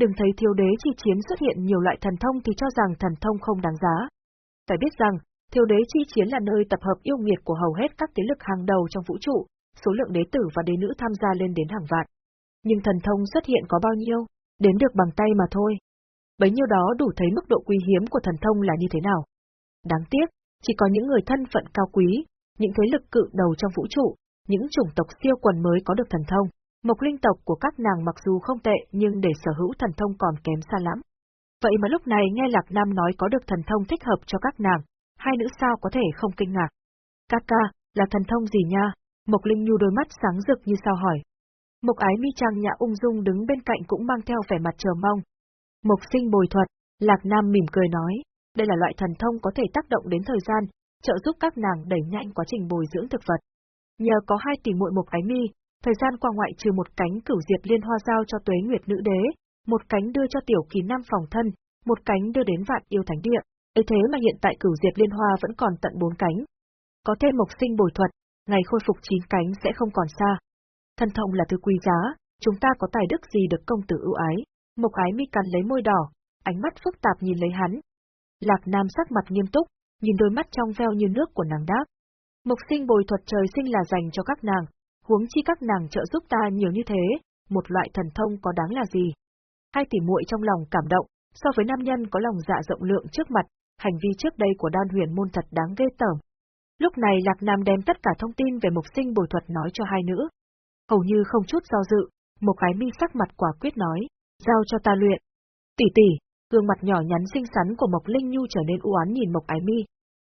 Đừng thấy thiếu đế chi chiến xuất hiện nhiều loại thần thông thì cho rằng thần thông không đáng giá. Phải biết rằng, thiếu đế chi chiến là nơi tập hợp yêu nghiệt của hầu hết các thế lực hàng đầu trong vũ trụ, số lượng đế tử và đế nữ tham gia lên đến hàng vạn. Nhưng thần thông xuất hiện có bao nhiêu? Đến được bằng tay mà thôi. Bấy nhiêu đó đủ thấy mức độ quý hiếm của thần thông là như thế nào. Đáng tiếc, chỉ có những người thân phận cao quý, những thế lực cự đầu trong vũ trụ, những chủng tộc siêu quần mới có được thần thông. Mộc linh tộc của các nàng mặc dù không tệ nhưng để sở hữu thần thông còn kém xa lắm. Vậy mà lúc này nghe Lạc Nam nói có được thần thông thích hợp cho các nàng, hai nữ sao có thể không kinh ngạc. Ca ca, là thần thông gì nha? Mộc Linh Nhu đôi mắt sáng rực như sao hỏi. Mộc ái mi trang nhã ung dung đứng bên cạnh cũng mang theo vẻ mặt chờ mong. Mộc sinh bồi thuật, Lạc Nam mỉm cười nói, đây là loại thần thông có thể tác động đến thời gian, trợ giúp các nàng đẩy nhanh quá trình bồi dưỡng thực vật. Nhờ có hai tỷ muội Mộc ái mi, thời gian qua ngoại trừ một cánh cửu diệp liên hoa giao cho tuế nguyệt nữ đế, một cánh đưa cho tiểu kỳ nam phòng thân, một cánh đưa đến vạn yêu thánh địa. ấy thế mà hiện tại cửu diệp liên hoa vẫn còn tận bốn cánh. Có thêm mộc sinh bồi thuật, ngày khôi phục chín cánh sẽ không còn xa. Thần thông là thứ quý giá, chúng ta có tài đức gì được công tử ưu ái. Mộc ái mi cắn lấy môi đỏ, ánh mắt phức tạp nhìn lấy hắn. Lạc Nam sắc mặt nghiêm túc, nhìn đôi mắt trong veo như nước của nàng đáp. Mộc sinh bồi thuật trời sinh là dành cho các nàng, huống chi các nàng trợ giúp ta nhiều như thế, một loại thần thông có đáng là gì. Hai tỷ muội trong lòng cảm động, so với nam nhân có lòng dạ rộng lượng trước mặt, hành vi trước đây của đan huyền môn thật đáng ghê tởm. Lúc này Lạc Nam đem tất cả thông tin về mộc sinh bồi thuật nói cho hai nữ. Hầu như không chút do dự, một cái mi sắc mặt quả quyết nói, giao cho ta luyện. Tỷ tỷ, gương mặt nhỏ nhắn xinh xắn của Mộc Linh Nhu trở nên u án nhìn Mộc Ái Mi.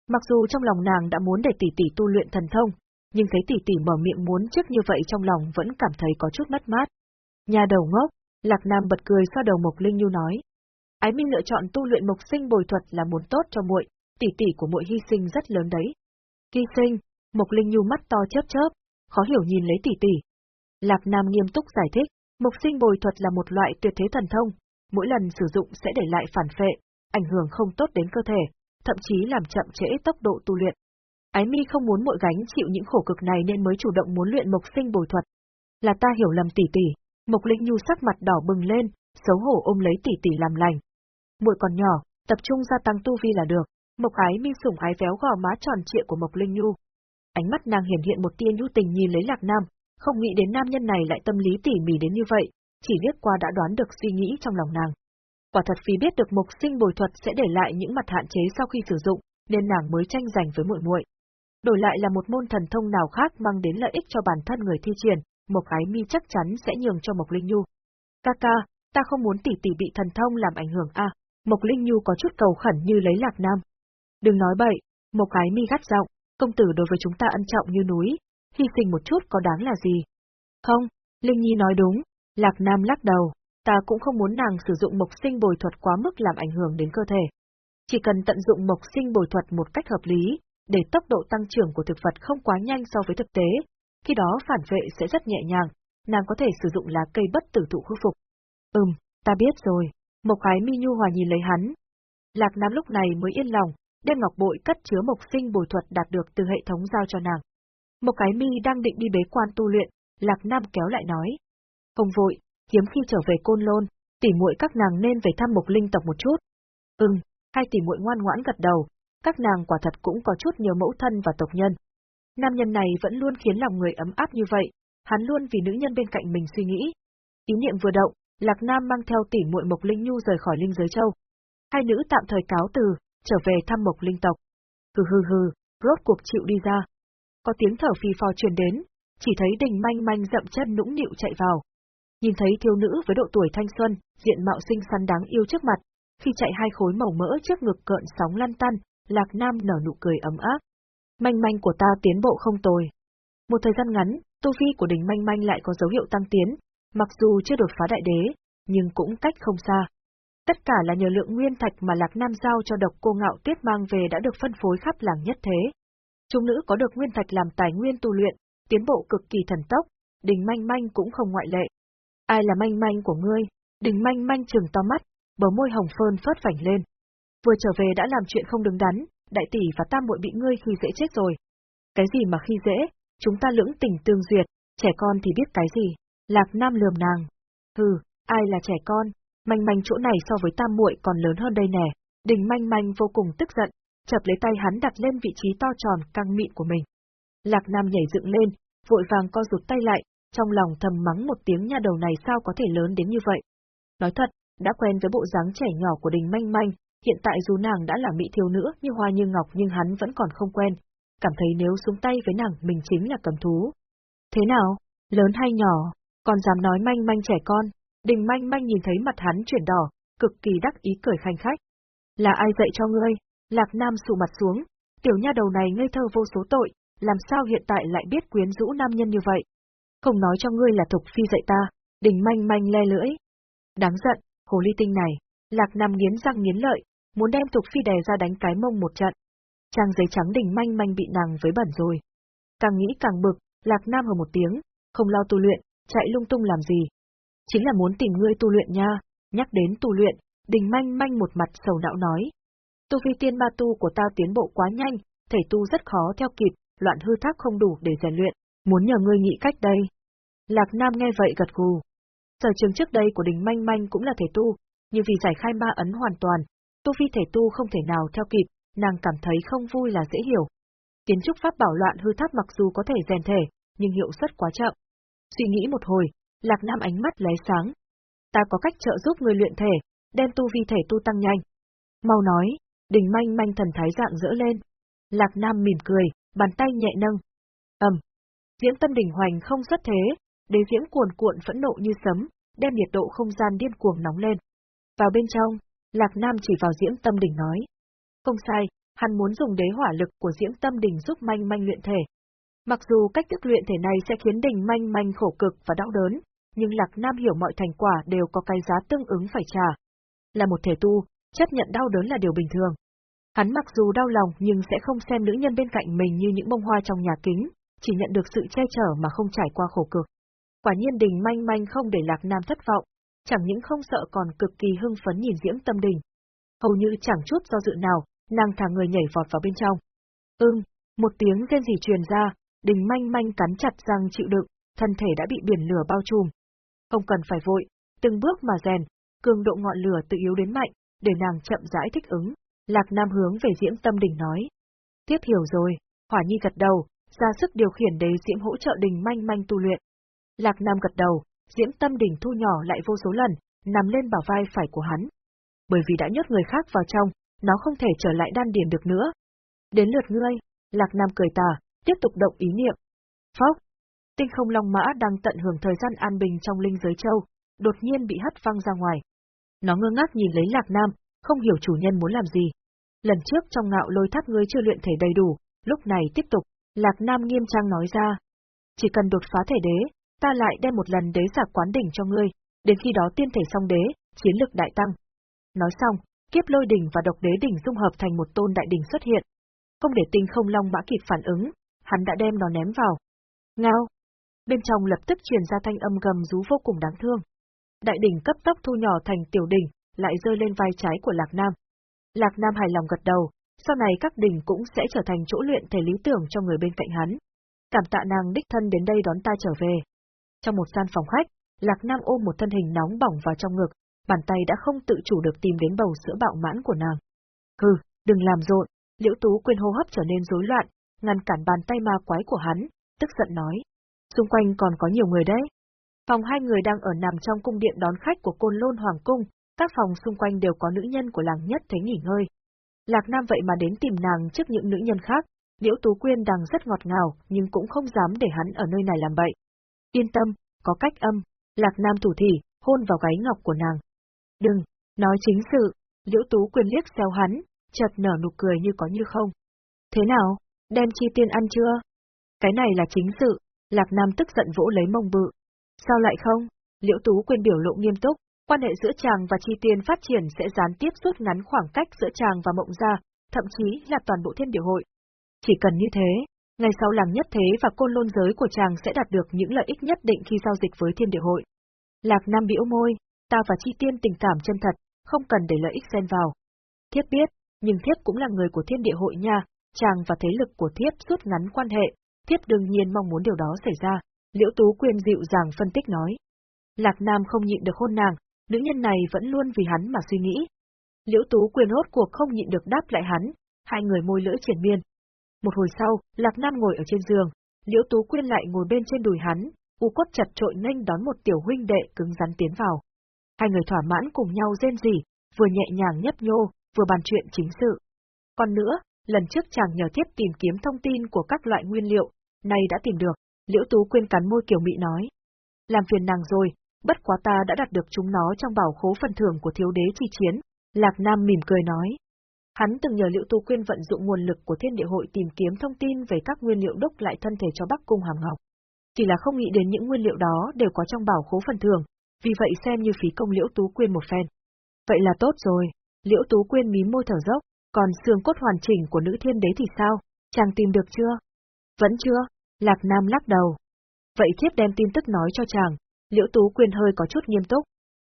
Mặc dù trong lòng nàng đã muốn để tỷ tỷ tu luyện thần thông, nhưng thấy tỷ tỷ mở miệng muốn trước như vậy trong lòng vẫn cảm thấy có chút mất mát. Nhà đầu ngốc, Lạc Nam bật cười xoa đầu Mộc Linh Nhu nói. Ái Mi lựa chọn tu luyện Mộc Sinh bồi thuật là muốn tốt cho muội, tỷ tỷ của muội hy sinh rất lớn đấy. Hy sinh, Mộc Linh Nhu mắt to chớp chớp, khó hiểu nhìn lấy tỷ tỷ. Lạc Nam nghiêm túc giải thích, Mộc Sinh bồi thuật là một loại tuyệt thế thần thông, mỗi lần sử dụng sẽ để lại phản phệ, ảnh hưởng không tốt đến cơ thể, thậm chí làm chậm trễ tốc độ tu luyện. Ái mi không muốn muội gánh chịu những khổ cực này nên mới chủ động muốn luyện mộc sinh bồi thuật. Là ta hiểu lầm tỷ tỷ, Mộc Linh Nhu sắc mặt đỏ bừng lên, xấu hổ ôm lấy tỷ tỷ làm lành. Muội còn nhỏ, tập trung gia tăng tu vi là được. Mộc Ái Mi sủng ái véo gò má tròn trịa của Mộc Linh Nhu. Ánh mắt nàng hiển hiện một tia nhu tình nhìn lấy Lạc Nam, không nghĩ đến nam nhân này lại tâm lý tỉ mỉ đến như vậy, chỉ liếc qua đã đoán được suy nghĩ trong lòng nàng. Quả thật vì biết được mục sinh bồi thuật sẽ để lại những mặt hạn chế sau khi sử dụng, nên nàng mới tranh giành với muội muội. Đổi lại là một môn thần thông nào khác mang đến lợi ích cho bản thân người thi triển, Mộc Ái Mi chắc chắn sẽ nhường cho Mộc Linh Nhu. Ca ca, ta không muốn tỷ tỷ bị thần thông làm ảnh hưởng a. Mộc Linh Nhu có chút cầu khẩn như lấy Lạc Nam. Đừng nói bậy, Mộc Ái Mi gắt giọng, công tử đối với chúng ta ân trọng như núi, hy sinh một chút có đáng là gì? Không, Linh Nhi nói đúng, Lạc Nam lắc đầu, ta cũng không muốn nàng sử dụng mộc sinh bồi thuật quá mức làm ảnh hưởng đến cơ thể. Chỉ cần tận dụng mộc sinh bồi thuật một cách hợp lý, để tốc độ tăng trưởng của thực vật không quá nhanh so với thực tế, khi đó phản vệ sẽ rất nhẹ nhàng, nàng có thể sử dụng lá cây bất tử thụ khôi phục. Ừm, ta biết rồi, Mộc Ái Mi nhu hòa nhìn lấy hắn. Lạc Nam lúc này mới yên lòng, đem ngọc bội cắt chứa mộc sinh bồi thuật đạt được từ hệ thống giao cho nàng. Một cái mi đang định đi bế quan tu luyện, Lạc Nam kéo lại nói. Không vội, hiếm khi trở về côn lôn, tỉ muội các nàng nên về thăm mộc linh tộc một chút. Ừm, hai tỉ muội ngoan ngoãn gật đầu, các nàng quả thật cũng có chút nhớ mẫu thân và tộc nhân. Nam nhân này vẫn luôn khiến lòng người ấm áp như vậy, hắn luôn vì nữ nhân bên cạnh mình suy nghĩ. Ý niệm vừa động, Lạc Nam mang theo tỉ muội Mộc Linh Nhu rời khỏi linh giới châu. Hai nữ tạm thời cáo từ, trở về thăm Mộc Linh tộc. Hừ hừ hừ, rốt cuộc chịu đi ra. Có tiếng thở phì phò truyền đến, chỉ thấy đình manh manh dậm chân nũng nịu chạy vào. Nhìn thấy thiếu nữ với độ tuổi thanh xuân, diện mạo xinh xắn đáng yêu trước mặt, khi chạy hai khối màu mỡ trước ngực cợn sóng lăn tăn, Lạc Nam nở nụ cười ấm áp. Manh manh của ta tiến bộ không tồi. Một thời gian ngắn, tu vi của đình manh manh lại có dấu hiệu tăng tiến, mặc dù chưa đột phá đại đế, nhưng cũng cách không xa. Tất cả là nhờ lượng nguyên thạch mà Lạc Nam giao cho độc cô ngạo tuyết mang về đã được phân phối khắp làng nhất thế. Trung nữ có được nguyên thạch làm tài nguyên tu luyện, tiến bộ cực kỳ thần tốc, đình manh manh cũng không ngoại lệ. Ai là manh manh của ngươi? Đình manh manh trừng to mắt, bờ môi hồng phơn phớt phảnh lên. Vừa trở về đã làm chuyện không đứng đắn, đại tỷ và tam muội bị ngươi khi dễ chết rồi. Cái gì mà khi dễ, chúng ta lưỡng tình tương duyệt, trẻ con thì biết cái gì. Lạc Nam lườm nàng. Hừ, ai là trẻ con? Manh manh chỗ này so với tam muội còn lớn hơn đây nè. Đình manh manh vô cùng tức giận, chập lấy tay hắn đặt lên vị trí to tròn căng mịn của mình. Lạc Nam nhảy dựng lên, vội vàng co rụt tay lại, trong lòng thầm mắng một tiếng nha đầu này sao có thể lớn đến như vậy. Nói thật, đã quen với bộ dáng trẻ nhỏ của đình manh manh, hiện tại dù nàng đã là mỹ thiếu nữ như hoa như ngọc nhưng hắn vẫn còn không quen, cảm thấy nếu xuống tay với nàng mình chính là cầm thú. Thế nào, lớn hay nhỏ, còn dám nói manh manh trẻ con, đình manh manh nhìn thấy mặt hắn chuyển đỏ, cực kỳ đắc ý cười khanh khách. Là ai dạy cho ngươi? Lạc Nam sụ mặt xuống, tiểu nha đầu này ngây thơ vô số tội, làm sao hiện tại lại biết quyến rũ nam nhân như vậy? Không nói cho ngươi là Thục Phi dạy ta, đình manh manh le lưỡi. Đáng giận, hồ ly tinh này, Lạc Nam nghiến răng nghiến lợi, muốn đem Thục Phi đè ra đánh cái mông một trận. Trang giấy trắng đình manh manh bị nàng với bẩn rồi. Càng nghĩ càng bực, Lạc Nam hờ một tiếng, không lo tu luyện, chạy lung tung làm gì. Chính là muốn tìm ngươi tu luyện nha, nhắc đến tu luyện, đình manh manh một mặt sầu não nói, Tu vi tiên ma tu của ta tiến bộ quá nhanh, thể tu rất khó theo kịp, loạn hư thác không đủ để rèn luyện, muốn nhờ ngươi nghĩ cách đây. Lạc Nam nghe vậy gật gù. Sở trường trước đây của đình manh manh cũng là thể tu, nhưng vì giải khai ma ấn hoàn toàn, tu vi thể tu không thể nào theo kịp, nàng cảm thấy không vui là dễ hiểu. Kiến trúc pháp bảo loạn hư tháp mặc dù có thể rèn thể, nhưng hiệu suất quá chậm. Suy nghĩ một hồi, Lạc Nam ánh mắt lóe sáng. Ta có cách trợ giúp người luyện thể, đem tu vi thể tu tăng nhanh. Mau nói, Đình manh manh thần thái dạng dỡ lên. Lạc Nam mỉm cười, bàn tay nhẹ nâng. ầm, Diễm tâm đỉnh hoành không xuất thế, đế diễm cuồn cuộn phẫn nộ như sấm, đem nhiệt độ không gian điên cuồng nóng lên. Vào bên trong, Lạc Nam chỉ vào diễm tâm đỉnh nói. Không sai, hắn muốn dùng đế hỏa lực của diễm tâm đỉnh giúp manh manh luyện thể. Mặc dù cách thức luyện thể này sẽ khiến đình manh manh khổ cực và đau đớn, nhưng Lạc Nam hiểu mọi thành quả đều có cái giá tương ứng phải trả. Là một thể tu, chấp nhận đau đớn là điều bình thường. Hắn mặc dù đau lòng nhưng sẽ không xem nữ nhân bên cạnh mình như những bông hoa trong nhà kính, chỉ nhận được sự che chở mà không trải qua khổ cực. Quả nhiên đình manh manh không để Lạc Nam thất vọng, chẳng những không sợ còn cực kỳ hưng phấn nhìn Diễm Tâm Đình. hầu như chẳng chút do dự nào, nàng thả người nhảy vọt vào bên trong. Ưng, một tiếng rên rỉ truyền ra, đình manh manh cắn chặt răng chịu đựng, thân thể đã bị biển lửa bao trùm. Không cần phải vội, từng bước mà rèn, cường độ ngọn lửa tự yếu đến mạnh, để nàng chậm rãi thích ứng. Lạc Nam hướng về Diễm Tâm Đỉnh nói. Tiếp hiểu rồi, Hỏa Nhi gật đầu, ra sức điều khiển đế Diễm hỗ trợ đình manh manh tu luyện. Lạc Nam gật đầu, Diễm Tâm Đỉnh thu nhỏ lại vô số lần, nằm lên bảo vai phải của hắn. Bởi vì đã nhốt người khác vào trong, nó không thể trở lại đan điền được nữa. Đến lượt ngươi, Lạc Nam cười tà, tiếp tục động ý niệm. Phốc! Tinh không long mã đang tận hưởng thời gian an bình trong linh giới châu, đột nhiên bị hất văng ra ngoài. Nó ngơ ngác nhìn lấy Lạc Nam, không hiểu chủ nhân muốn làm gì. Lần trước trong ngạo lôi tháp ngươi chưa luyện thể đầy đủ, lúc này tiếp tục, Lạc Nam nghiêm trang nói ra. Chỉ cần đột phá thể đế, ta lại đem một lần đế giả quán đỉnh cho ngươi, đến khi đó tiên thể song đế, chiến lực đại tăng. Nói xong, kiếp lôi đỉnh và độc đế đỉnh dung hợp thành một tôn đại đỉnh xuất hiện. Không để tinh không long mã kịp phản ứng, hắn đã đem nó ném vào. Ngao! Bên trong lập tức truyền ra thanh âm gầm rú vô cùng đáng thương. Đại đỉnh cấp tốc thu nhỏ thành tiểu đỉnh, lại rơi lên vai trái của Lạc Nam. Lạc Nam hài lòng gật đầu, sau này các đỉnh cũng sẽ trở thành chỗ luyện thể lý tưởng cho người bên cạnh hắn. Cảm tạ nàng đích thân đến đây đón ta trở về. Trong một gian phòng khách, Lạc Nam ôm một thân hình nóng bỏng vào trong ngực, bàn tay đã không tự chủ được tìm đến bầu sữa bạo mãn của nàng. Hừ, đừng làm rộn, liễu tú quên hô hấp trở nên rối loạn, ngăn cản bàn tay ma quái của hắn, tức giận nói. Xung quanh còn có nhiều người đấy. Phòng hai người đang ở nằm trong cung điện đón khách của côn lôn hoàng cung, các phòng xung quanh đều có nữ nhân của làng nhất thế nghỉ ngơi. Lạc Nam vậy mà đến tìm nàng trước những nữ nhân khác, Liễu Tú Quyên đang rất ngọt ngào, nhưng cũng không dám để hắn ở nơi này làm bậy. Yên tâm, có cách âm, Lạc Nam thủ thỉ, hôn vào gáy ngọc của nàng. Đừng, nói chính sự, Liễu Tú Quyên liếc xeo hắn, chợt nở nụ cười như có như không. Thế nào, đem chi tiên ăn chưa? Cái này là chính sự, Lạc Nam tức giận vỗ lấy mông bự. Sao lại không? Liễu Tú Quyên biểu lộ nghiêm túc, quan hệ giữa chàng và chi tiên phát triển sẽ gián tiếp rút ngắn khoảng cách giữa chàng và mộng gia, thậm chí là toàn bộ thiên điều hội. Chỉ cần như thế, ngày sau làng nhất thế và côn lôn giới của chàng sẽ đạt được những lợi ích nhất định khi giao dịch với thiên địa hội. Lạc Nam bĩu môi, ta và chi tiên tình cảm chân thật, không cần để lợi ích xen vào. Thiếp biết, nhưng thiếp cũng là người của thiên địa hội nha, chàng và thế lực của thiếp rút ngắn quan hệ, thiếp đương nhiên mong muốn điều đó xảy ra, liễu tú quyên dịu dàng phân tích nói. Lạc Nam không nhịn được hôn nàng, nữ nhân này vẫn luôn vì hắn mà suy nghĩ. Liễu tú quyên hốt cuộc không nhịn được đáp lại hắn, hai người môi lưỡi triển miên. Một hồi sau, Lạc Nam ngồi ở trên giường, liễu tú quyên lại ngồi bên trên đùi hắn, u cốt chặt trội nhanh đón một tiểu huynh đệ cứng rắn tiến vào. Hai người thỏa mãn cùng nhau rên rỉ, vừa nhẹ nhàng nhấp nhô, vừa bàn chuyện chính sự. Còn nữa, lần trước chàng nhờ tiếp tìm kiếm thông tin của các loại nguyên liệu, nay đã tìm được, Liễu Tú Quyên cắn môi kiểu mị nói. Làm phiền nàng rồi, bất quá ta đã đặt được chúng nó trong bảo khố phần thưởng của thiếu đế chi chiến, Lạc Nam mỉm cười nói. Hắn từng nhờ Liễu Tu Quyên vận dụng nguồn lực của Thiên Địa Hội tìm kiếm thông tin về các nguyên liệu đúc lại thân thể cho Bắc Cung Hàm Ngọc. Chỉ là không nghĩ đến những nguyên liệu đó đều có trong bảo khố phần thưởng, vì vậy xem như phí công Liễu Tú Quyên một phen. Vậy là tốt rồi, Liễu Tú Quyên mím môi thở dốc, còn xương cốt hoàn chỉnh của nữ thiên đế thì sao, chàng tìm được chưa? Vẫn chưa, Lạc Nam lắc đầu. Vậy thiếp đem tin tức nói cho chàng, Liễu Tú Quyên hơi có chút nghiêm túc.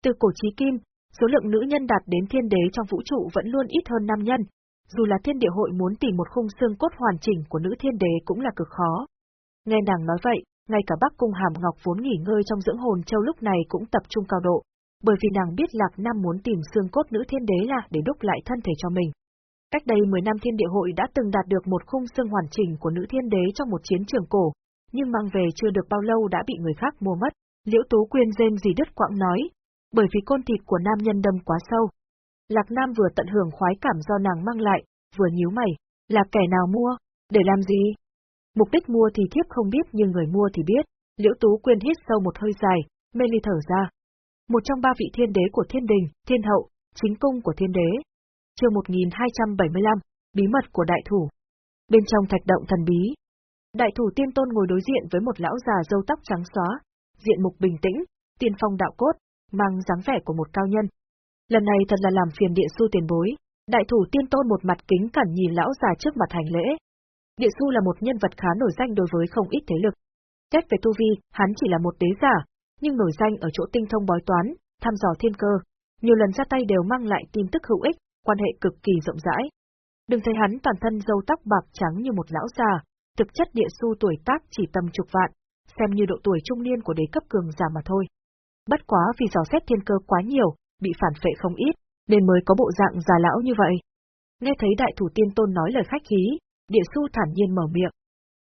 Từ cổ chí kim, số lượng nữ nhân đạt đến thiên đế trong vũ trụ vẫn luôn ít hơn nam nhân, dù là thiên địa hội muốn tìm một khung xương cốt hoàn chỉnh của nữ thiên đế cũng là cực khó. Nghe nàng nói vậy, ngay cả Bắc Cung Hàm Ngọc vốn nghỉ ngơi trong dưỡng hồn châu lúc này cũng tập trung cao độ, bởi vì nàng biết Lạc Nam muốn tìm xương cốt nữ thiên đế là để đúc lại thân thể cho mình. Cách đây 10 năm thiên địa hội đã từng đạt được một khung xương hoàn chỉnh của nữ thiên đế trong một chiến trường cổ, nhưng mang về chưa được bao lâu đã bị người khác mua mất. Liễu Tú Quyên rên gì đứt quãng nói, bởi vì côn thịt của nam nhân đâm quá sâu. Lạc Nam vừa tận hưởng khoái cảm do nàng mang lại, vừa nhíu mày, là kẻ nào mua, để làm gì? Mục đích mua thì thiếp không biết nhưng người mua thì biết, Liễu Tú Quyên hít sâu một hơi dài, mê ly thở ra. Một trong ba vị thiên đế của thiên đình, thiên hậu, chính cung của thiên đế. chương 1275, bí mật của đại thủ. Bên trong thạch động thần bí, đại thủ tiên tôn ngồi đối diện với một lão già râu tóc trắng xóa, diện mục bình tĩnh, tiên phong đạo cốt, mang dáng vẻ của một cao nhân. Lần này thật là làm phiền địa su tiền bối, đại thủ tiên tôn một mặt kính cẩn nhìn lão già trước mặt hành lễ. Địa su là một nhân vật khá nổi danh đối với không ít thế lực. Xét về tu vi, hắn chỉ là một đế giả, nhưng nổi danh ở chỗ tinh thông bói toán, thăm dò thiên cơ, nhiều lần ra tay đều mang lại tin tức hữu ích, quan hệ cực kỳ rộng rãi. Đừng thấy hắn toàn thân râu tóc bạc trắng như một lão già, thực chất địa su tuổi tác chỉ tầm chục vạn, xem như độ tuổi trung niên của đế cấp cường giả mà thôi. Bất quá vì dò xét thiên cơ quá nhiều, bị phản phệ không ít, nên mới có bộ dạng già lão như vậy. Nghe thấy đại thủ tiên tôn nói lời khách khí, địa su thản nhiên mở miệng.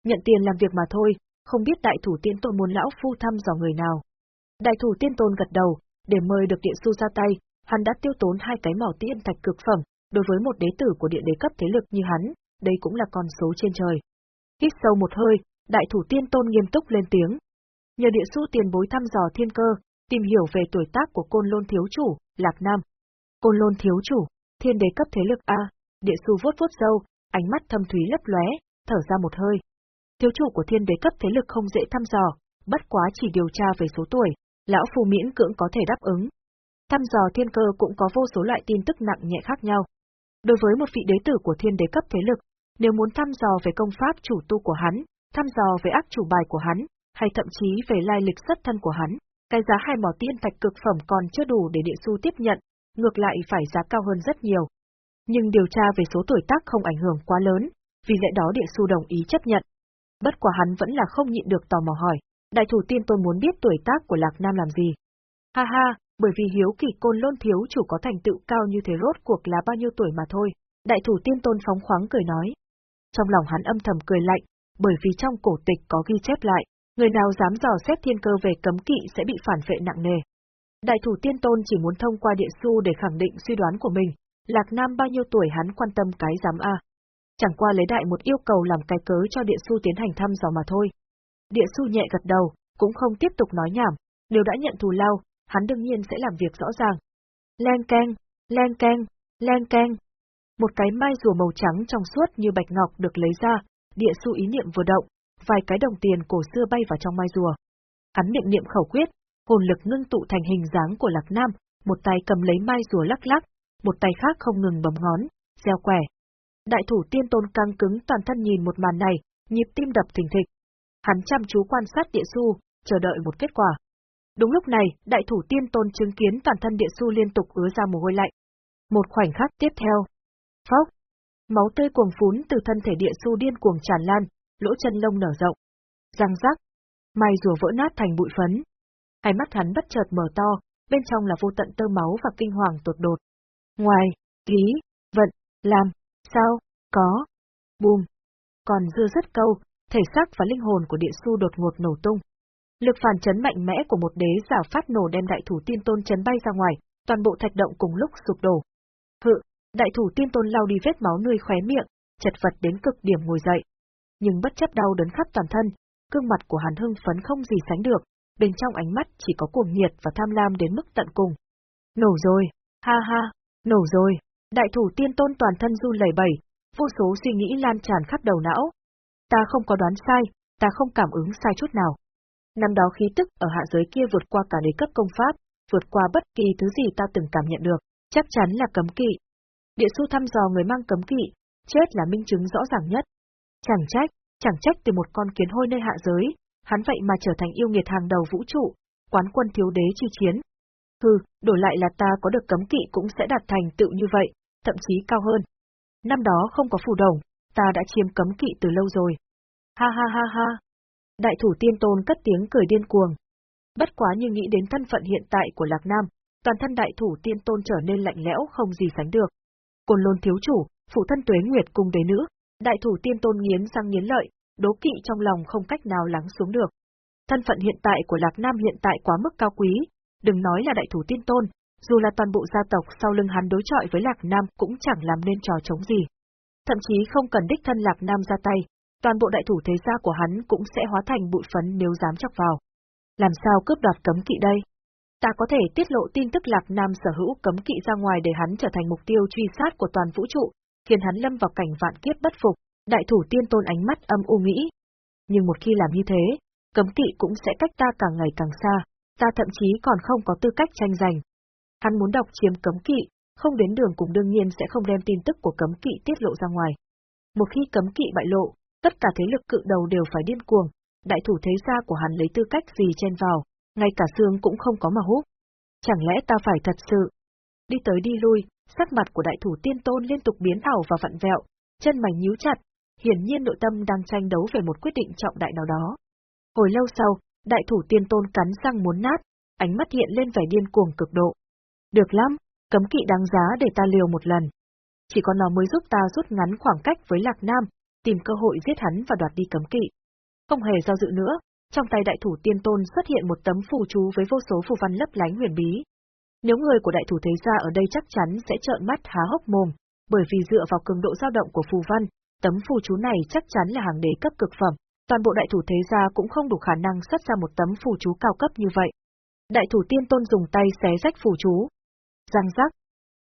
Nhận tiền làm việc mà thôi, không biết đại thủ tiên tôn muốn lão phu thăm dò người nào. Đại thủ tiên tôn gật đầu, để mời được địa su ra tay, hắn đã tiêu tốn hai cái mỏ tiên thạch cực phẩm, đối với một đế tử của địa đế cấp thế lực như hắn, đây cũng là con số trên trời. Hít sâu một hơi, đại thủ tiên tôn nghiêm túc lên tiếng. Nhờ địa su tiền bối thăm dò thiên cơ, tìm hiểu về tuổi tác của côn lôn thiếu chủ, Lạc Nam. Côn lôn thiếu chủ, thiên đế cấp thế lực A, địa su vuốt vuốt dâu, ánh mắt thâm thúy lấp lóe, thở ra một hơi. Thiếu chủ của thiên đế cấp thế lực không dễ thăm dò, bất quá chỉ điều tra về số tuổi, lão phù miễn cưỡng có thể đáp ứng. Thăm dò thiên cơ cũng có vô số loại tin tức nặng nhẹ khác nhau. Đối với một vị đế tử của thiên đế cấp thế lực, nếu muốn thăm dò về công pháp chủ tu của hắn, thăm dò về ác chủ bài của hắn, hay thậm chí về lai lịch xuất thân của hắn, cái giá hai mỏ tiên thạch cực phẩm còn chưa đủ để địa su tiếp nhận, ngược lại phải giá cao hơn rất nhiều. Nhưng điều tra về số tuổi tác không ảnh hưởng quá lớn, vì lẽ đó địa su đồng ý chấp nhận. Bất quả hắn vẫn là không nhịn được tò mò hỏi, đại thủ tiên tôn muốn biết tuổi tác của Lạc Nam làm gì. Ha ha, bởi vì hiếu kỳ côn lôn thiếu chủ có thành tựu cao như thế rốt cuộc là bao nhiêu tuổi mà thôi. Đại thủ tiên tôn phóng khoáng cười nói. Trong lòng hắn âm thầm cười lạnh, bởi vì trong cổ tịch có ghi chép lại, người nào dám dò xét thiên cơ về cấm kỵ sẽ bị phản vệ nặng nề. Đại thủ tiên tôn chỉ muốn thông qua địa su để khẳng định suy đoán của mình, Lạc Nam bao nhiêu tuổi hắn quan tâm cái dám a. Chẳng qua lấy đại một yêu cầu làm cái cớ cho địa su tiến hành thăm dò mà thôi. Địa su nhẹ gật đầu, cũng không tiếp tục nói nhảm, nếu đã nhận thù lao, hắn đương nhiên sẽ làm việc rõ ràng. Len keng, len keng, len keng. Một cái mai rùa màu trắng trong suốt như bạch ngọc được lấy ra, địa su ý niệm vừa động, vài cái đồng tiền cổ xưa bay vào trong mai rùa. Hắn niệm niệm khẩu quyết, hồn lực ngưng tụ thành hình dáng của Lạc Nam, một tay cầm lấy mai rùa lắc lắc, một tay khác không ngừng bấm ngón, gieo quẻ. Đại thủ tiên tôn căng cứng toàn thân nhìn một màn này, nhịp tim đập thình thịch. Hắn chăm chú quan sát địa su, chờ đợi một kết quả. Đúng lúc này, đại thủ tiên tôn chứng kiến toàn thân địa su liên tục ứa ra mồ hôi lạnh. Một khoảnh khắc tiếp theo. Phốc! Máu tươi cuồng phún từ thân thể địa su điên cuồng tràn lan, lỗ chân lông nở rộng. Răng rắc! Mai rùa vỡ nát thành bụi phấn. Hai mắt hắn bất chợt mở to, bên trong là vô tận tơ máu và kinh hoàng tột đột. Ngoài, ký, vận, làm, sao, có, bùm. Còn dưa rất câu, thể xác và linh hồn của địa su đột ngột nổ tung. Lực phản chấn mạnh mẽ của một đế giả phát nổ đem đại thủ tiên tôn chấn bay ra ngoài, toàn bộ thạch động cùng lúc sụp đổ. Hự, đại thủ tiên tôn lau đi vết máu nuôi khóe miệng, chật vật đến cực điểm ngồi dậy. Nhưng bất chấp đau đớn khắp toàn thân, gương mặt của hắn hưng phấn không gì sánh được, bên trong ánh mắt chỉ có cuồng nhiệt và tham lam đến mức tận cùng. Nổ rồi, ha ha, nổ rồi, đại thủ tiên tôn toàn thân run lẩy bẩy, vô số suy nghĩ lan tràn khắp đầu não. Ta không có đoán sai, ta không cảm ứng sai chút nào. Năm đó khí tức ở hạ giới kia vượt qua cả đế cấp công pháp, vượt qua bất kỳ thứ gì ta từng cảm nhận được, chắc chắn là cấm kỵ. Địa su thăm dò người mang cấm kỵ, chết là minh chứng rõ ràng nhất. Chẳng trách, chẳng trách từ một con kiến hôi nơi hạ giới, hắn vậy mà trở thành yêu nghiệt hàng đầu vũ trụ, quán quân thiếu đế chi chiến. Hừ, đổi lại là ta có được cấm kỵ cũng sẽ đạt thành tựu như vậy, thậm chí cao hơn. Năm đó không có phù đồng, ta đã chiếm cấm kỵ từ lâu rồi. Ha ha ha ha. Đại thủ tiên tôn cất tiếng cười điên cuồng. Bất quá như nghĩ đến thân phận hiện tại của Lạc Nam, toàn thân đại thủ tiên tôn trở nên lạnh lẽo không gì sánh được. Côn lôn thiếu chủ, phụ thân tuế nguyệt cùng đế nữ, đại thủ tiên tôn nghiến răng nghiến lợi, đố kỵ trong lòng không cách nào lắng xuống được. Thân phận hiện tại của Lạc Nam hiện tại quá mức cao quý, đừng nói là đại thủ tiên tôn, dù là toàn bộ gia tộc sau lưng hắn đối chọi với Lạc Nam cũng chẳng làm nên trò chống gì. Thậm chí không cần đích thân Lạc Nam ra tay, toàn bộ đại thủ thế gia của hắn cũng sẽ hóa thành bụi phấn nếu dám chọc vào. Làm sao cướp đoạt cấm kỵ đây? Ta có thể tiết lộ tin tức Lạc Nam sở hữu cấm kỵ ra ngoài để hắn trở thành mục tiêu truy sát của toàn vũ trụ, khiến hắn lâm vào cảnh vạn kiếp bất phục, đại thủ tiên tôn ánh mắt âm u nghĩ. Nhưng một khi làm như thế, cấm kỵ cũng sẽ cách ta càng ngày càng xa, ta thậm chí còn không có tư cách tranh giành. Hắn muốn đọc chiếm cấm kỵ, không đến đường cùng đương nhiên sẽ không đem tin tức của cấm kỵ tiết lộ ra ngoài. Một khi cấm kỵ bại lộ, tất cả thế lực cự đầu đều phải điên cuồng, đại thủ thế gia của hắn lấy tư cách gì chen vào, ngay cả xương cũng không có mà hút. Chẳng lẽ ta phải thật sự đi tới đi lui, sắc mặt của đại thủ tiên tôn liên tục biến ảo và vặn vẹo, chân mày nhíu chặt, hiển nhiên nội tâm đang tranh đấu về một quyết định trọng đại nào đó. Hồi lâu sau, đại thủ tiên tôn cắn răng muốn nát, ánh mắt hiện lên vẻ điên cuồng cực độ. Được lắm, cấm kỵ đáng giá để ta liều một lần. Chỉ có nó mới giúp ta rút ngắn khoảng cách với Lạc Nam, tìm cơ hội giết hắn và đoạt đi cấm kỵ. Không hề do dự nữa, trong tay đại thủ tiên tôn xuất hiện một tấm phù chú với vô số phù văn lấp lánh huyền bí. Nếu người của đại thủ thế gia ở đây chắc chắn sẽ trợn mắt há hốc mồm, bởi vì dựa vào cường độ dao động của phù văn, tấm phù chú này chắc chắn là hàng đế cấp cực phẩm. Toàn bộ đại thủ thế gia cũng không đủ khả năng xuất ra một tấm phù chú cao cấp như vậy. Đại thủ tiên tôn dùng tay xé rách phù chú. Răng rắc.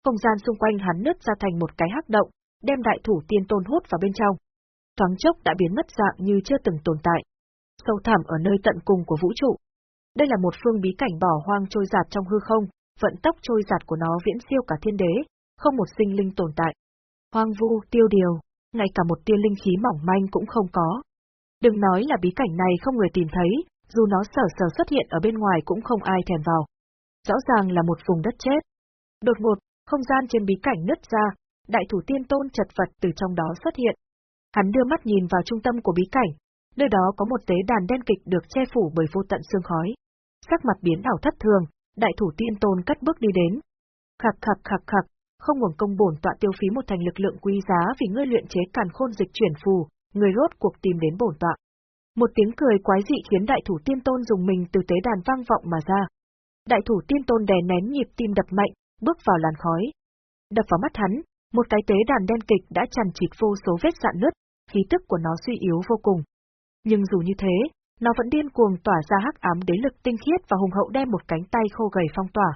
Không gian xung quanh hắn nứt ra thành một cái hắc động, đem đại thủ tiên tôn hút vào bên trong. Thoáng chốc đã biến mất dạng như chưa từng tồn tại. Sâu thẳm ở nơi tận cùng của vũ trụ. Đây là một phương bí cảnh bỏ hoang trôi giạt trong hư không, vận tốc trôi giạt của nó viễn siêu cả thiên đế, không một sinh linh tồn tại. Hoang vu, tiêu điều, ngay cả một tia linh khí mỏng manh cũng không có. Đừng nói là bí cảnh này không người tìm thấy, dù nó sở sở xuất hiện ở bên ngoài cũng không ai thèm vào. Rõ ràng là một vùng đất chết. Đột ngột, không gian trên bí cảnh nứt ra, đại thủ tiên tôn chật vật từ trong đó xuất hiện. Hắn đưa mắt nhìn vào trung tâm của bí cảnh, nơi đó có một tế đàn đen kịch được che phủ bởi vô tận sương khói. Sắc mặt biến ảo thất thường, đại thủ tiên tôn cất bước đi đến. Khặc khặc khặc khặc, không nguồn công bổn tọa tiêu phí một thành lực lượng quý giá vì ngươi luyện chế càn khôn dịch chuyển phù, người rốt cuộc tìm đến bổn tọa. Một tiếng cười quái dị khiến đại thủ tiên tôn dùng mình từ tế đàn vang vọng mà ra. Đại thủ tiên tôn đè nén nhịp tim đập mạnh, bước vào làn khói. Đập vào mắt hắn, một cái tế đàn đen kịch đã chằn chịt vô số vết dạn nứt, khí tức của nó suy yếu vô cùng. Nhưng dù như thế, nó vẫn điên cuồng tỏa ra hắc ám đế lực tinh khiết và hùng hậu đem một cánh tay khô gầy phong tỏa.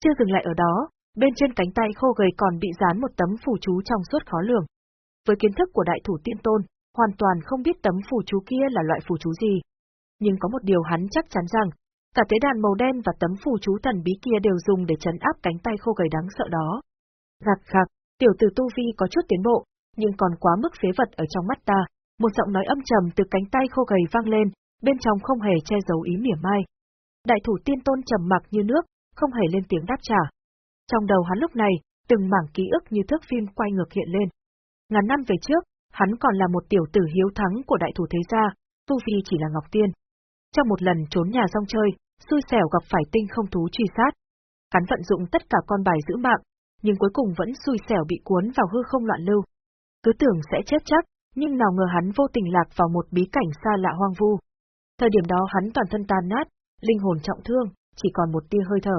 Chưa dừng lại ở đó, bên trên cánh tay khô gầy còn bị dán một tấm phù chú trong suốt khó lường. Với kiến thức của đại thủ tiên tôn, hoàn toàn không biết tấm phù chú kia là loại phù chú gì. Nhưng có một điều hắn chắc chắn rằng, cả tế đàn màu đen và tấm phù chú thần bí kia đều dùng để chấn áp cánh tay khô gầy đáng sợ đó. Gạc gạc, tiểu tử tu vi có chút tiến bộ, nhưng còn quá mức phế vật ở trong mắt ta, một giọng nói âm trầm từ cánh tay khô gầy vang lên, bên trong không hề che giấu ý mỉa mai. Đại thủ tiên tôn trầm mặc như nước, không hề lên tiếng đáp trả. Trong đầu hắn lúc này, từng mảng ký ức như thước phim quay ngược hiện lên. Ngàn năm về trước, hắn còn là một tiểu tử hiếu thắng của đại thủ thế gia, tu vi chỉ là Ngọc Tiên. Trong một lần trốn nhà rong chơi, xui xẻo gặp phải tinh không thú truy sát. Hắn vận dụng tất cả con bài giữ mạng, nhưng cuối cùng vẫn xui xẻo bị cuốn vào hư không loạn lưu. Cứ tưởng sẽ chết chắc, nhưng nào ngờ hắn vô tình lạc vào một bí cảnh xa lạ hoang vu. Thời điểm đó hắn toàn thân tan nát, linh hồn trọng thương, chỉ còn một tia hơi thở.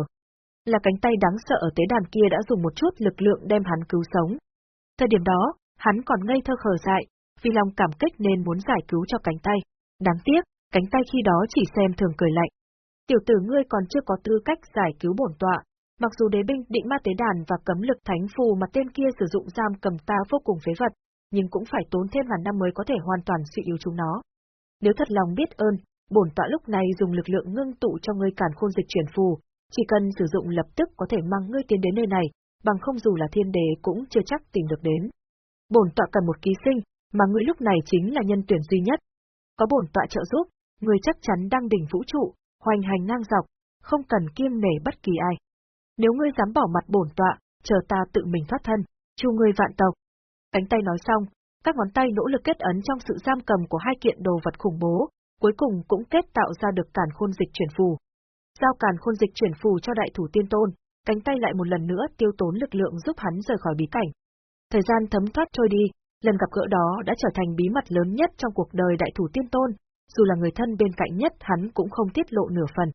Là cánh tay đáng sợ ở tế đàn kia đã dùng một chút lực lượng đem hắn cứu sống. Thời điểm đó, hắn còn ngây thơ khờ dại, vì lòng cảm kích nên muốn giải cứu cho cánh tay. Đáng tiếc, cánh tay khi đó chỉ xem thường cười lạnh. Tiểu tử ngươi còn chưa có tư cách giải cứu bổn tọa, mặc dù đế binh định ma tế đàn và cấm lực thánh phù mà tên kia sử dụng giam cầm ta vô cùng phế vật, nhưng cũng phải tốn thêm ngàn năm mới có thể hoàn toàn suy yếu chúng nó. Nếu thật lòng biết ơn, bổn tọa lúc này dùng lực lượng ngưng tụ cho ngươi cản khôn dịch chuyển phù, chỉ cần sử dụng lập tức có thể mang ngươi tiến đến nơi này, bằng không dù là thiên đế cũng chưa chắc tìm được đến. Bổn tọa cần một ký sinh, mà ngươi lúc này chính là nhân tuyển duy nhất. Có bổn tọa trợ giúp, ngươi chắc chắn đang đỉnh vũ trụ, hoành hành ngang dọc, không cần kiêng nể bất kỳ ai. Nếu ngươi dám bỏ mặt bổn tọa, chờ ta tự mình thoát thân, chu ngươi vạn tộc. Cánh tay nói xong, các ngón tay nỗ lực kết ấn trong sự giam cầm của hai kiện đồ vật khủng bố, cuối cùng cũng kết tạo ra được càn khôn dịch chuyển phù. Giao càn khôn dịch chuyển phù cho đại thủ tiên tôn, cánh tay lại một lần nữa tiêu tốn lực lượng giúp hắn rời khỏi bí cảnh. Thời gian thấm thoát trôi đi, lần gặp gỡ đó đã trở thành bí mật lớn nhất trong cuộc đời đại thủ tiên tôn, dù là người thân bên cạnh nhất hắn cũng không tiết lộ nửa phần.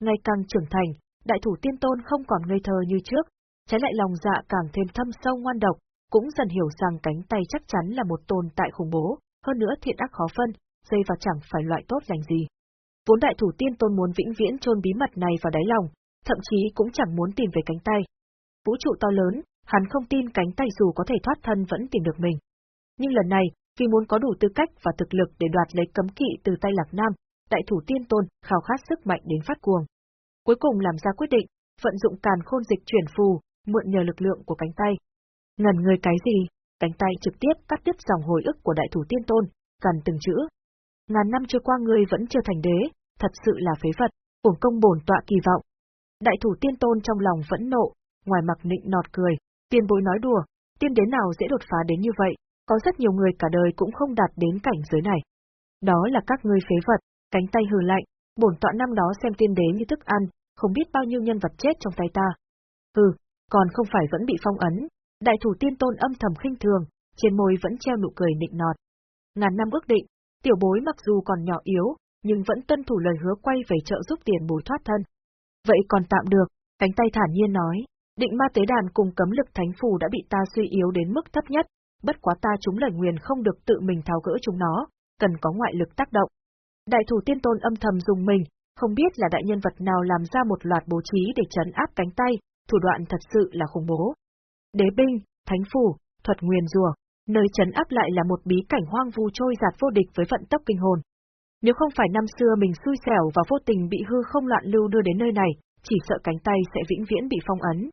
Ngày càng trưởng thành, đại thủ tiên tôn không còn ngây thơ như trước, trái lại lòng dạ càng thêm thâm sâu ngoan độc, cũng dần hiểu rằng cánh tay chắc chắn là một tồn tại khủng bố, hơn nữa thiện ác khó phân, dây vào chẳng phải loại tốt lành gì. Vốn đại thủ tiên tôn muốn vĩnh viễn chôn bí mật này vào đáy lòng, thậm chí cũng chẳng muốn tìm về cánh tay. Vũ trụ to lớn, hắn không tin cánh tay dù có thể thoát thân vẫn tìm được mình. Nhưng lần này, vì muốn có đủ tư cách và thực lực để đoạt lấy cấm kỵ từ tay Lạc Nam, đại thủ tiên tôn khao khát sức mạnh đến phát cuồng. Cuối cùng làm ra quyết định, vận dụng càn khôn dịch chuyển phù, mượn nhờ lực lượng của cánh tay. Ngần người cái gì? Cánh tay trực tiếp cắt đứt dòng hồi ức của đại thủ tiên tôn, cần từng chữ. Ngàn năm trôi qua ngươi vẫn chưa thành đế, thật sự là phế vật, uổng công bổn tọa kỳ vọng. Đại thủ tiên tôn trong lòng vẫn nộ, ngoài mặt nịnh nọt cười, Tiên bối nói đùa, tiên đế nào dễ đột phá đến như vậy, có rất nhiều người cả đời cũng không đạt đến cảnh giới này. Đó là các ngươi phế vật, cánh tay hừ lạnh, bổn tọa năm đó xem tiên đế như thức ăn, không biết bao nhiêu nhân vật chết trong tay ta. Hừ, còn không phải vẫn bị phong ấn, đại thủ tiên tôn âm thầm khinh thường, trên môi vẫn treo nụ cười nịnh nọt. Ngàn năm ước định, tiểu bối mặc dù còn nhỏ yếu, nhưng vẫn tuân thủ lời hứa quay về trợ giúp tiền bối thoát thân. Vậy còn tạm được, cánh tay thản nhiên nói, định ma tế đàn cùng cấm lực thánh phù đã bị ta suy yếu đến mức thấp nhất, bất quá ta chúng lời nguyền không được tự mình tháo gỡ chúng nó, cần có ngoại lực tác động. Đại thủ tiên tôn âm thầm dùng mình, không biết là đại nhân vật nào làm ra một loạt bố trí để trấn áp cánh tay, thủ đoạn thật sự là khủng bố. Đế binh, thánh phủ, thuật nguyền rùa, nơi trấn áp lại là một bí cảnh hoang vu trôi giạt vô địch với vận tốc kinh hồn. Nếu không phải năm xưa mình xui xẻo và vô tình bị hư không loạn lưu đưa đến nơi này, chỉ sợ cánh tay sẽ vĩnh viễn bị phong ấn.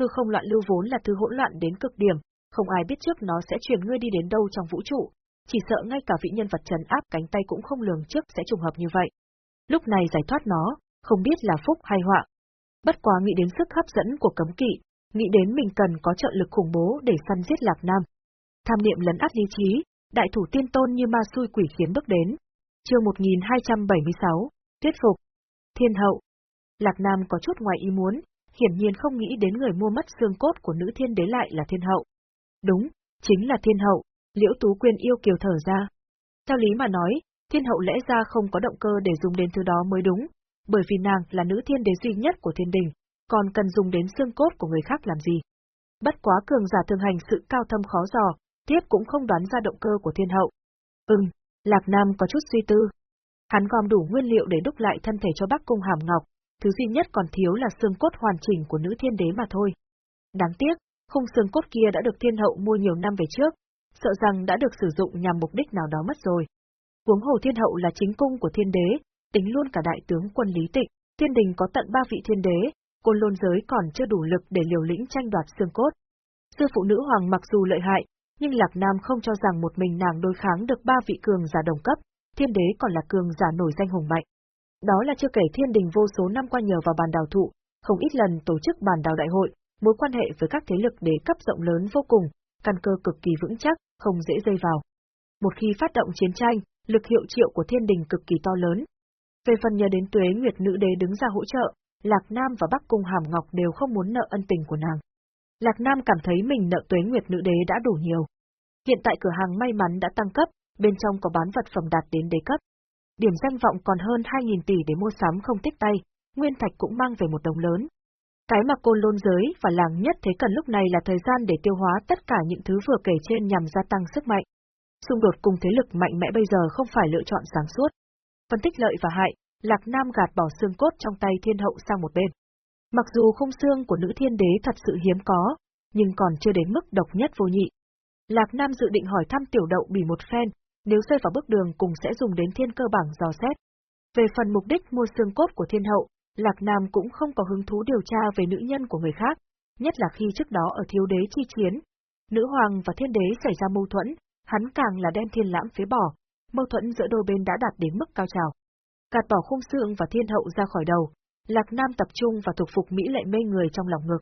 Hư không loạn lưu vốn là thứ hỗn loạn đến cực điểm, không ai biết trước nó sẽ truyền ngươi đi đến đâu trong vũ trụ, chỉ sợ ngay cả vị nhân vật trấn áp cánh tay cũng không lường trước sẽ trùng hợp như vậy. Lúc này giải thoát nó, không biết là phúc hay họa. Bất quá nghĩ đến sức hấp dẫn của cấm kỵ, nghĩ đến mình cần có trợ lực khủng bố để săn giết Lạc Nam. Tham niệm lấn át lý trí, đại thủ tiên tôn như ma xui quỷ khiến bước đến. Chương 1276, Thuyết phục. Thiên hậu. Lạc Nam có chút ngoài ý muốn, hiển nhiên không nghĩ đến người mua mất xương cốt của nữ thiên đế lại là thiên hậu. Đúng, chính là thiên hậu, liễu tú quyên yêu kiều thở ra. Theo lý mà nói, thiên hậu lẽ ra không có động cơ để dùng đến thứ đó mới đúng, bởi vì nàng là nữ thiên đế duy nhất của thiên đình, còn cần dùng đến xương cốt của người khác làm gì. Bất quá cường giả thường hành sự cao thâm khó dò, tiếp cũng không đoán ra động cơ của thiên hậu. Ừm, Lạc Nam có chút suy tư. Hắn gom đủ nguyên liệu để đúc lại thân thể cho Bắc Cung Hàm Ngọc, thứ duy nhất còn thiếu là xương cốt hoàn chỉnh của nữ thiên đế mà thôi. Đáng tiếc, khung xương cốt kia đã được thiên hậu mua nhiều năm về trước, sợ rằng đã được sử dụng nhằm mục đích nào đó mất rồi. Huống hồ thiên hậu là chính cung của thiên đế, tính luôn cả đại tướng quân Lý Tịnh, thiên đình có tận ba vị thiên đế, côn lôn giới còn chưa đủ lực để liều lĩnh tranh đoạt xương cốt. Sư phụ nữ hoàng mặc dù lợi hại, nhưng Lạc Nam không cho rằng một mình nàng đối kháng được ba vị cường giả đồng cấp, thiên đế còn là cường giả nổi danh hùng mạnh. Đó là chưa kể thiên đình vô số năm qua nhờ vào bàn đào thụ, không ít lần tổ chức bàn đào đại hội, mối quan hệ với các thế lực đế cấp rộng lớn vô cùng, căn cơ cực kỳ vững chắc, không dễ dây vào. Một khi phát động chiến tranh, lực hiệu triệu của thiên đình cực kỳ to lớn. Về phần nhờ đến tuế Nguyệt Nữ Đế đứng ra hỗ trợ, Lạc Nam và Bắc Cung Hàm Ngọc đều không muốn nợ ân tình của nàng. Lạc Nam cảm thấy mình nợ tuế Nguyệt Nữ Đế đã đủ nhiều. Hiện tại cửa hàng may mắn đã tăng cấp, bên trong có bán vật phẩm đạt đến đế cấp. Điểm danh vọng còn hơn 2.000 tỷ để mua sắm không tích tay, Nguyên Thạch cũng mang về một đồng lớn. Cái mà côn lôn giới và làng nhất thế cần lúc này là thời gian để tiêu hóa tất cả những thứ vừa kể trên nhằm gia tăng sức mạnh. Xung đột cùng thế lực mạnh mẽ bây giờ không phải lựa chọn sáng suốt. Phân tích lợi và hại, Lạc Nam gạt bỏ xương cốt trong tay thiên hậu sang một bên. Mặc dù khung xương của nữ thiên đế thật sự hiếm có, nhưng còn chưa đến mức độc nhất vô nhị. Lạc Nam dự định hỏi thăm tiểu đậu bỉ một phen, nếu rơi vào bước đường cùng sẽ dùng đến thiên cơ bảng dò xét. Về phần mục đích mua xương cốt của thiên hậu, Lạc Nam cũng không có hứng thú điều tra về nữ nhân của người khác, nhất là khi trước đó ở thiếu đế chi chiến. Nữ hoàng và thiên đế xảy ra mâu thuẫn, hắn càng là đem thiên lãm phế bỏ, mâu thuẫn giữa đôi bên đã đạt đến mức cao trào cạt bỏ khung xương và thiên hậu ra khỏi đầu, Lạc Nam tập trung và thuộc phục mỹ lệ mê người trong lòng ngực.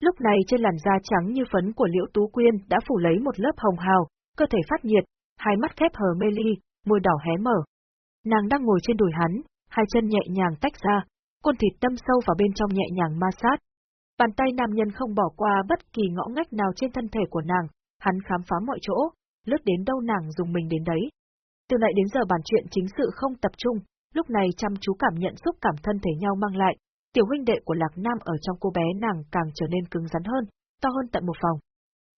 Lúc này trên làn da trắng như phấn của Liễu Tú Quyên đã phủ lấy một lớp hồng hào, cơ thể phát nhiệt, hai mắt khép hờ mê ly, môi đỏ hé mở. Nàng đang ngồi trên đùi hắn, hai chân nhẹ nhàng tách ra, côn thịt đâm sâu vào bên trong nhẹ nhàng ma sát. Bàn tay nam nhân không bỏ qua bất kỳ ngõ ngách nào trên thân thể của nàng, hắn khám phá mọi chỗ, lướt đến đâu nàng dùng mình đến đấy. Từ nãy đến giờ bàn chuyện chính sự không tập trung, lúc này chăm chú cảm nhận xúc cảm thân thể nhau mang lại, tiểu huynh đệ của Lạc Nam ở trong cô bé nàng càng trở nên cứng rắn hơn, to hơn tận một phòng.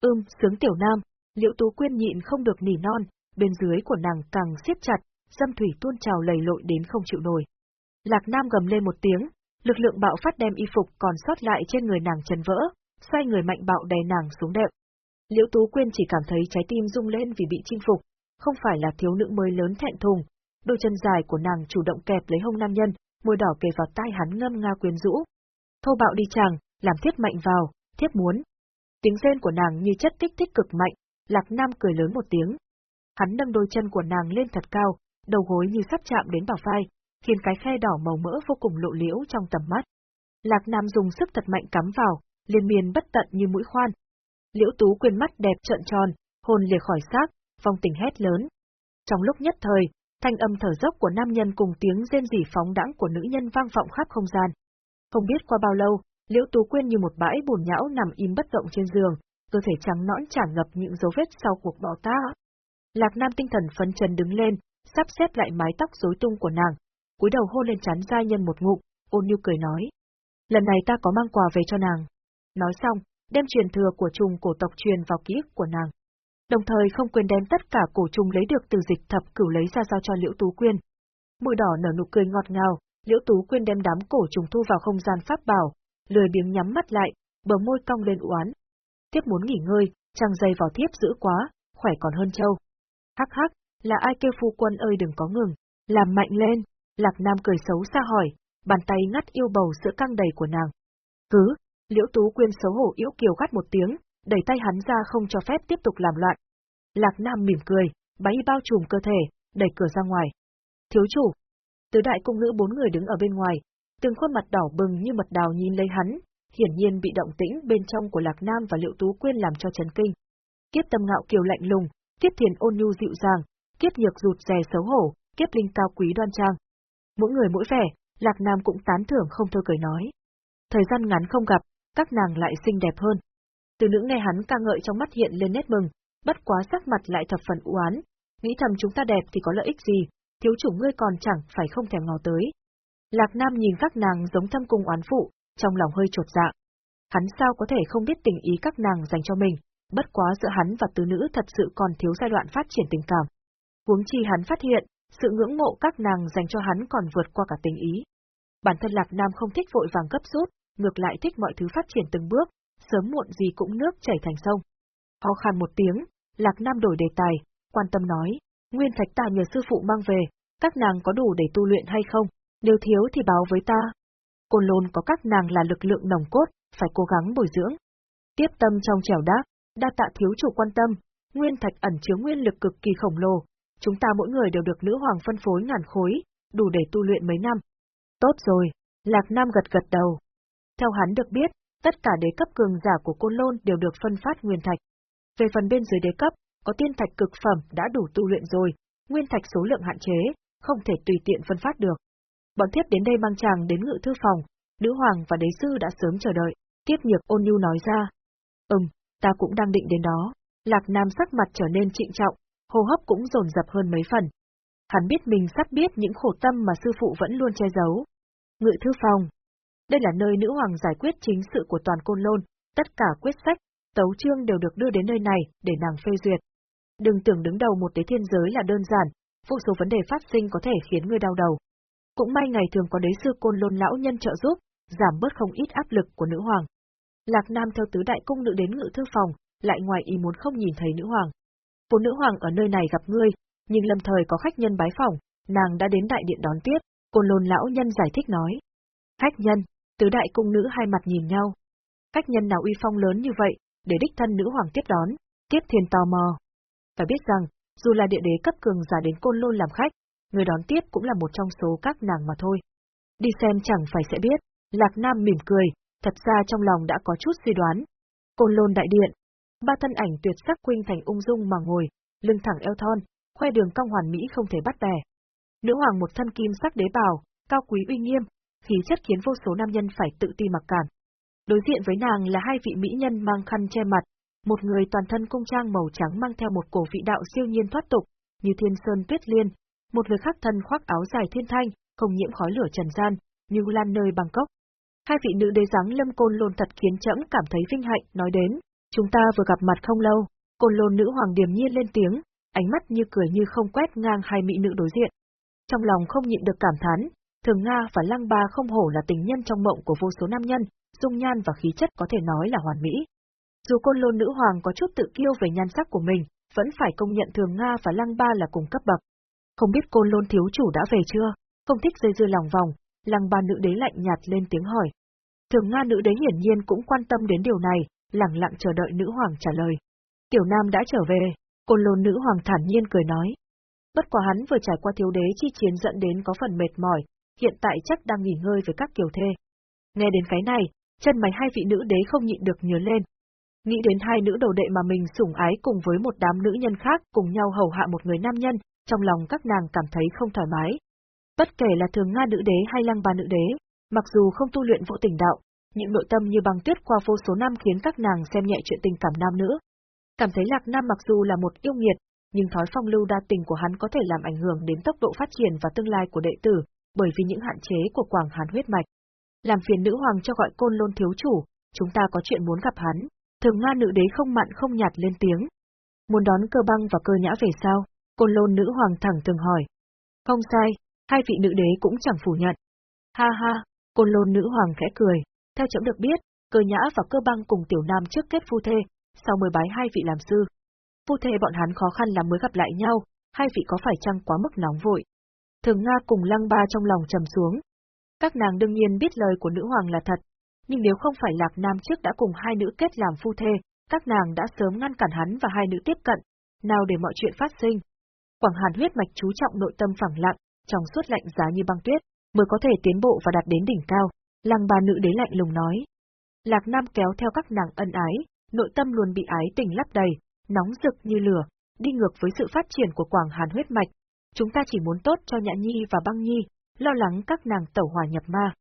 Ưm, sướng tiểu nam, Liễu tú quyên nhịn không được nỉ non, bên dưới của nàng càng siết chặt, dâm thủy tuôn trào lầy lội đến không chịu nổi. Lạc Nam gầm lên một tiếng, lực lượng bạo phát đem y phục còn sót lại trên người nàng trần vỡ, xoay người mạnh bạo đè nàng xuống đệm. Liễu Tú Quyên chỉ cảm thấy trái tim rung lên vì bị chinh phục, không phải là thiếu nữ mới lớn thẹn thùng, đôi chân dài của nàng chủ động kẹp lấy hông nam nhân, môi đỏ kề vào tai hắn ngâm nga quyến rũ. Thô bạo đi chàng, làm thiếp mạnh vào, thiếp muốn. Tiếng rên của nàng như chất kích thích cực mạnh, Lạc Nam cười lớn một tiếng. Hắn nâng đôi chân của nàng lên thật cao, đầu gối như sắp chạm đến bảo vai, khiến cái khe đỏ màu mỡ vô cùng lộ liễu trong tầm mắt. Lạc Nam dùng sức thật mạnh cắm vào, liên miên bất tận như mũi khoan, Liễu Tú quyền mắt đẹp trợn tròn, hồn lìa khỏi xác, vong tình hét lớn. Trong lúc nhất thời, thanh âm thở dốc của nam nhân cùng tiếng rên rỉ phóng đãng của nữ nhân vang vọng khắp không gian. Không biết qua bao lâu, Liễu Tú Quyên như một bãi bùn nhão nằm im bất động trên giường, cơ thể trắng nõn tràn ngập những dấu vết sau cuộc bỏ ta. Lạc Nam tinh thần phấn chấn đứng lên, sắp xếp lại mái tóc rối tung của nàng, cúi đầu hôn lên trán giai nhân một ngụm, ôn nhu cười nói. Lần này ta có mang quà về cho nàng. Nói xong, đem truyền thừa của trùng cổ tộc truyền vào ký ức của nàng. Đồng thời không quên đem tất cả cổ trùng lấy được từ dịch thập cửu lấy ra giao cho Liễu Tú Quyên. Môi đỏ nở nụ cười ngọt ngào, Liễu Tú Quyên đem đám cổ trùng thu vào không gian pháp bảo, lười biếng nhắm mắt lại, bờ môi cong lên uán. Tiếp muốn nghỉ ngơi, chàng dây vào thiếp giữ quá, khỏe còn hơn châu. Hắc hắc, là ai kêu phu quân ơi đừng có ngừng, làm mạnh lên, Lạc Nam cười xấu xa hỏi, bàn tay ngắt yêu bầu sữa căng đầy của nàng. Cứ, Liễu Tú Quyên xấu hổ yếu kiều gắt một tiếng, đẩy tay hắn ra không cho phép tiếp tục làm loạn. Lạc Nam mỉm cười, báy bao trùm cơ thể, đẩy cửa ra ngoài. Thiếu chủ, tứ đại cung nữ bốn người đứng ở bên ngoài, từng khuôn mặt đỏ bừng như mật đào nhìn lấy hắn, hiển nhiên bị động tĩnh bên trong của Lạc Nam và Liễu Tú Quyên làm cho chấn kinh. Kiếp tâm ngạo kiều lạnh lùng, kiếp thiền ôn nhu dịu dàng, kiếp nhược rụt rè xấu hổ, kiếp linh cao quý đoan trang. Mỗi người mỗi vẻ, Lạc Nam cũng tán thưởng không thôi cười nói. Thời gian ngắn không gặp, các nàng lại xinh đẹp hơn. Từ nữ nghe hắn ca ngợi trong mắt hiện lên nét mừng, bất quá sắc mặt lại thập phần u án, nghĩ thầm chúng ta đẹp thì có lợi ích gì, thiếu chủ ngươi còn chẳng phải không thèm ngó tới. Lạc Nam nhìn các nàng giống thâm cung oán phụ, trong lòng hơi chột dạ. Hắn sao có thể không biết tình ý các nàng dành cho mình, bất quá giữa hắn và tứ nữ thật sự còn thiếu giai đoạn phát triển tình cảm. Huống chi hắn phát hiện, sự ngưỡng mộ các nàng dành cho hắn còn vượt qua cả tình ý. Bản thân Lạc Nam không thích vội vàng gấp rút, ngược lại thích mọi thứ phát triển từng bước, sớm muộn gì cũng nước chảy thành sông. Ho khan một tiếng, Lạc Nam đổi đề tài, quan tâm nói, Nguyên Thạch ta nhờ sư phụ mang về, các nàng có đủ để tu luyện hay không, nếu thiếu thì báo với ta. Côn lôn có các nàng là lực lượng nồng cốt, phải cố gắng bồi dưỡng. Tiếp tâm trong trèo đáp, đa tạ thiếu chủ quan tâm, Nguyên Thạch ẩn chứa nguyên lực cực kỳ khổng lồ, chúng ta mỗi người đều được nữ hoàng phân phối ngàn khối, đủ để tu luyện mấy năm. Tốt rồi, Lạc Nam gật gật đầu. Theo hắn được biết, tất cả đế cấp cường giả của Côn Lôn đều được phân phát nguyên thạch. Về phần bên dưới đế cấp, có tiên thạch cực phẩm đã đủ tu luyện rồi, nguyên thạch số lượng hạn chế, không thể tùy tiện phân phát được. Bọn thiếp đến đây mang chàng đến ngự thư phòng, nữ hoàng và đế sư đã sớm chờ đợi, tiếp nhược ôn nhu nói ra. Ừm, ta cũng đang định đến đó. Lạc Nam sắc mặt trở nên trịnh trọng, hô hấp cũng dồn dập hơn mấy phần. Hắn biết mình sắp biết những khổ tâm mà sư phụ vẫn luôn che giấu. Ngự thư phòng. Đây là nơi nữ hoàng giải quyết chính sự của toàn côn lôn, tất cả quyết sách, tấu chương đều được đưa đến nơi này để nàng phê duyệt. Đừng tưởng đứng đầu một tế thiên giới là đơn giản, vô số vấn đề phát sinh có thể khiến ngươi đau đầu. Cũng may ngày thường có đế sư côn lôn lão nhân trợ giúp, giảm bớt không ít áp lực của nữ hoàng. Lạc Nam theo tứ đại cung nữ đến ngự thư phòng, lại ngoài ý muốn không nhìn thấy nữ hoàng. Vốn nữ hoàng ở nơi này gặp ngươi, nhưng lâm thời có khách nhân bái phòng, nàng đã đến đại điện đón tiếp, côn lôn lão nhân giải thích nói. Khách nhân, tứ đại cung nữ hai mặt nhìn nhau. cách nhân nào uy phong lớn như vậy, để đích thân nữ hoàng tiếp đón, kiếp thiền tò mò. Phải biết rằng, dù là địa đế cấp cường giả đến côn lôn làm khách, người đón tiếp cũng là một trong số các nàng mà thôi. Đi xem chẳng phải sẽ biết, Lạc Nam mỉm cười, thật ra trong lòng đã có chút suy đoán. Côn lôn đại điện, ba thân ảnh tuyệt sắc khuynh thành ung dung mà ngồi, lưng thẳng eo thon, khoe đường cong hoàn mỹ không thể bắt bẻ. Nữ hoàng một thân kim sắc đế bào, cao quý uy nghiêm, khí chất khiến vô số nam nhân phải tự ti mặc cảm. Đối diện với nàng là hai vị mỹ nhân mang khăn che mặt, một người toàn thân cung trang màu trắng mang theo một cổ vị đạo siêu nhiên thoát tục, như thiên sơn tuyết liên, một người khác thân khoác áo dài thiên thanh, không nhiễm khói lửa trần gian, như lan nơi Bangkok. Hai vị nữ đế dáng lâm côn lôn thật khiến trẫm cảm thấy vinh hạnh, nói đến, chúng ta vừa gặp mặt không lâu, côn lôn nữ hoàng điềm nhiên lên tiếng, ánh mắt như cười như không quét ngang hai mỹ nữ đối diện. Trong lòng không nhịn được cảm thán, thường Nga và Lăng Ba không hổ là tình nhân trong mộng của vô số nam nhân, dung nhan và khí chất có thể nói là hoàn mỹ. Dù côn lôn nữ hoàng có chút tự kiêu về nhan sắc của mình, vẫn phải công nhận thường Nga và Lăng Ba là cùng cấp bậc. Không biết côn lôn thiếu chủ đã về chưa? Không thích dây dưa lòng vòng, Lăng Ba nữ đế lạnh nhạt lên tiếng hỏi. Thường Nga nữ đế hiển nhiên cũng quan tâm đến điều này, lặng lặng chờ đợi nữ hoàng trả lời. Tiểu Nam đã trở về, côn lôn nữ hoàng thản nhiên cười nói. Bất quá hắn vừa trải qua thiếu đế chi chiến dẫn đến có phần mệt mỏi, hiện tại chắc đang nghỉ ngơi với các kiều thê. Nghe đến cái này, chân mày hai vị nữ đế không nhịn được nhớ lên. nghĩ đến hai nữ đầu đệ mà mình sủng ái cùng với một đám nữ nhân khác cùng nhau hầu hạ một người nam nhân, trong lòng các nàng cảm thấy không thoải mái. Bất kể là thường Nga nữ đế hay lăng bà nữ đế, mặc dù không tu luyện vô tình đạo, những nội tâm như băng tuyết qua vô số năm khiến các nàng xem nhẹ chuyện tình cảm nam nữ. Cảm thấy Lạc Nam mặc dù là một yêu nghiệt, nhưng thói phong lưu đa tình của hắn có thể làm ảnh hưởng đến tốc độ phát triển và tương lai của đệ tử, bởi vì những hạn chế của Quảng Hàn huyết mạch. Làm phiền nữ hoàng cho gọi côn lôn thiếu chủ, chúng ta có chuyện muốn gặp hắn. Thường Nga nữ đế không mặn không nhạt lên tiếng. Muốn đón cơ băng và cơ nhã về sao? Côn lôn nữ hoàng thẳng thường hỏi. Không sai, hai vị nữ đế cũng chẳng phủ nhận. Ha ha, côn lôn nữ hoàng khẽ cười. Theo chấm được biết, cơ nhã và cơ băng cùng tiểu nam trước kết phu thê, sau mới bái hai vị làm sư. Phu thê bọn hắn khó khăn lắm mới gặp lại nhau, hai vị có phải chăng quá mức nóng vội. Thường Nga cùng lăng ba trong lòng trầm xuống. Các nàng đương nhiên biết lời của nữ hoàng là thật, nhưng nếu không phải Lạc Nam trước đã cùng hai nữ kết làm phu thê, các nàng đã sớm ngăn cản hắn và hai nữ tiếp cận, nào để mọi chuyện phát sinh. Quảng Hàn huyết mạch chú trọng nội tâm phẳng lặng, trong suốt lạnh giá như băng tuyết, mới có thể tiến bộ và đạt đến đỉnh cao. Lăng ba nữ đế lạnh lùng nói. Lạc Nam kéo theo các nàng ân ái, nội tâm luôn bị ái tình lấp đầy, nóng rực như lửa, đi ngược với sự phát triển của Quảng Hàn huyết mạch. Chúng ta chỉ muốn tốt cho Nhã Nhi và Băng Nhi, lo lắng các nàng tẩu hỏa nhập ma.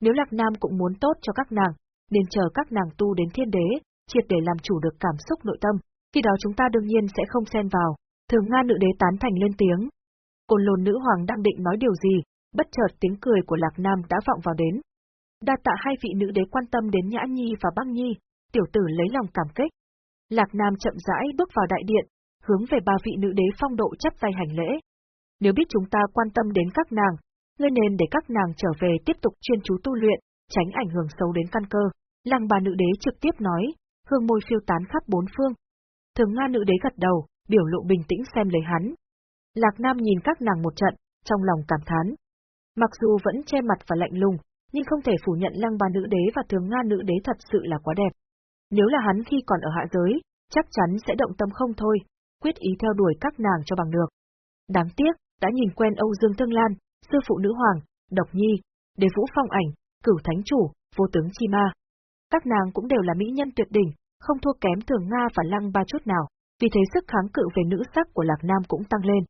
Nếu Lạc Nam cũng muốn tốt cho các nàng, nên chờ các nàng tu đến thiên đế, triệt để làm chủ được cảm xúc nội tâm, khi đó chúng ta đương nhiên sẽ không xen vào. Thường Nga nữ đế tán thành lên tiếng. Côn lồn nữ hoàng đang định nói điều gì, bất chợt tiếng cười của Lạc Nam đã vọng vào đến. Đa tạ hai vị nữ đế quan tâm đến Nhã Nhi và Băng Nhi, tiểu tử lấy lòng cảm kích. Lạc Nam chậm rãi bước vào đại điện, hướng về ba vị nữ đế phong độ chấp tay hành lễ. Nếu biết chúng ta quan tâm đến các nàng, ngươi nên để các nàng trở về tiếp tục chuyên chú tu luyện, tránh ảnh hưởng xấu đến căn cơ. Lăng bà nữ đế trực tiếp nói, hương môi phiêu tán khắp bốn phương. Thường Nga nữ đế gật đầu, biểu lộ bình tĩnh xem lấy hắn. Lạc Nam nhìn các nàng một trận, trong lòng cảm thán. Mặc dù vẫn che mặt và lạnh lùng, nhưng không thể phủ nhận lăng bà nữ đế và thường Nga nữ đế thật sự là quá đẹp. Nếu là hắn khi còn ở hạ giới, chắc chắn sẽ động tâm không thôi, quyết ý theo đuổi các nàng cho bằng được. Đáng tiếc, đã nhìn quen Âu Dương Thương Lan, sư phụ nữ hoàng, độc nhi, đế vũ phong ảnh, cửu thánh chủ, vô tướng chi ma. Các nàng cũng đều là mỹ nhân tuyệt đỉnh, không thua kém thường Nga và lăng ba chút nào, vì thế sức kháng cự về nữ sắc của Lạc Nam cũng tăng lên.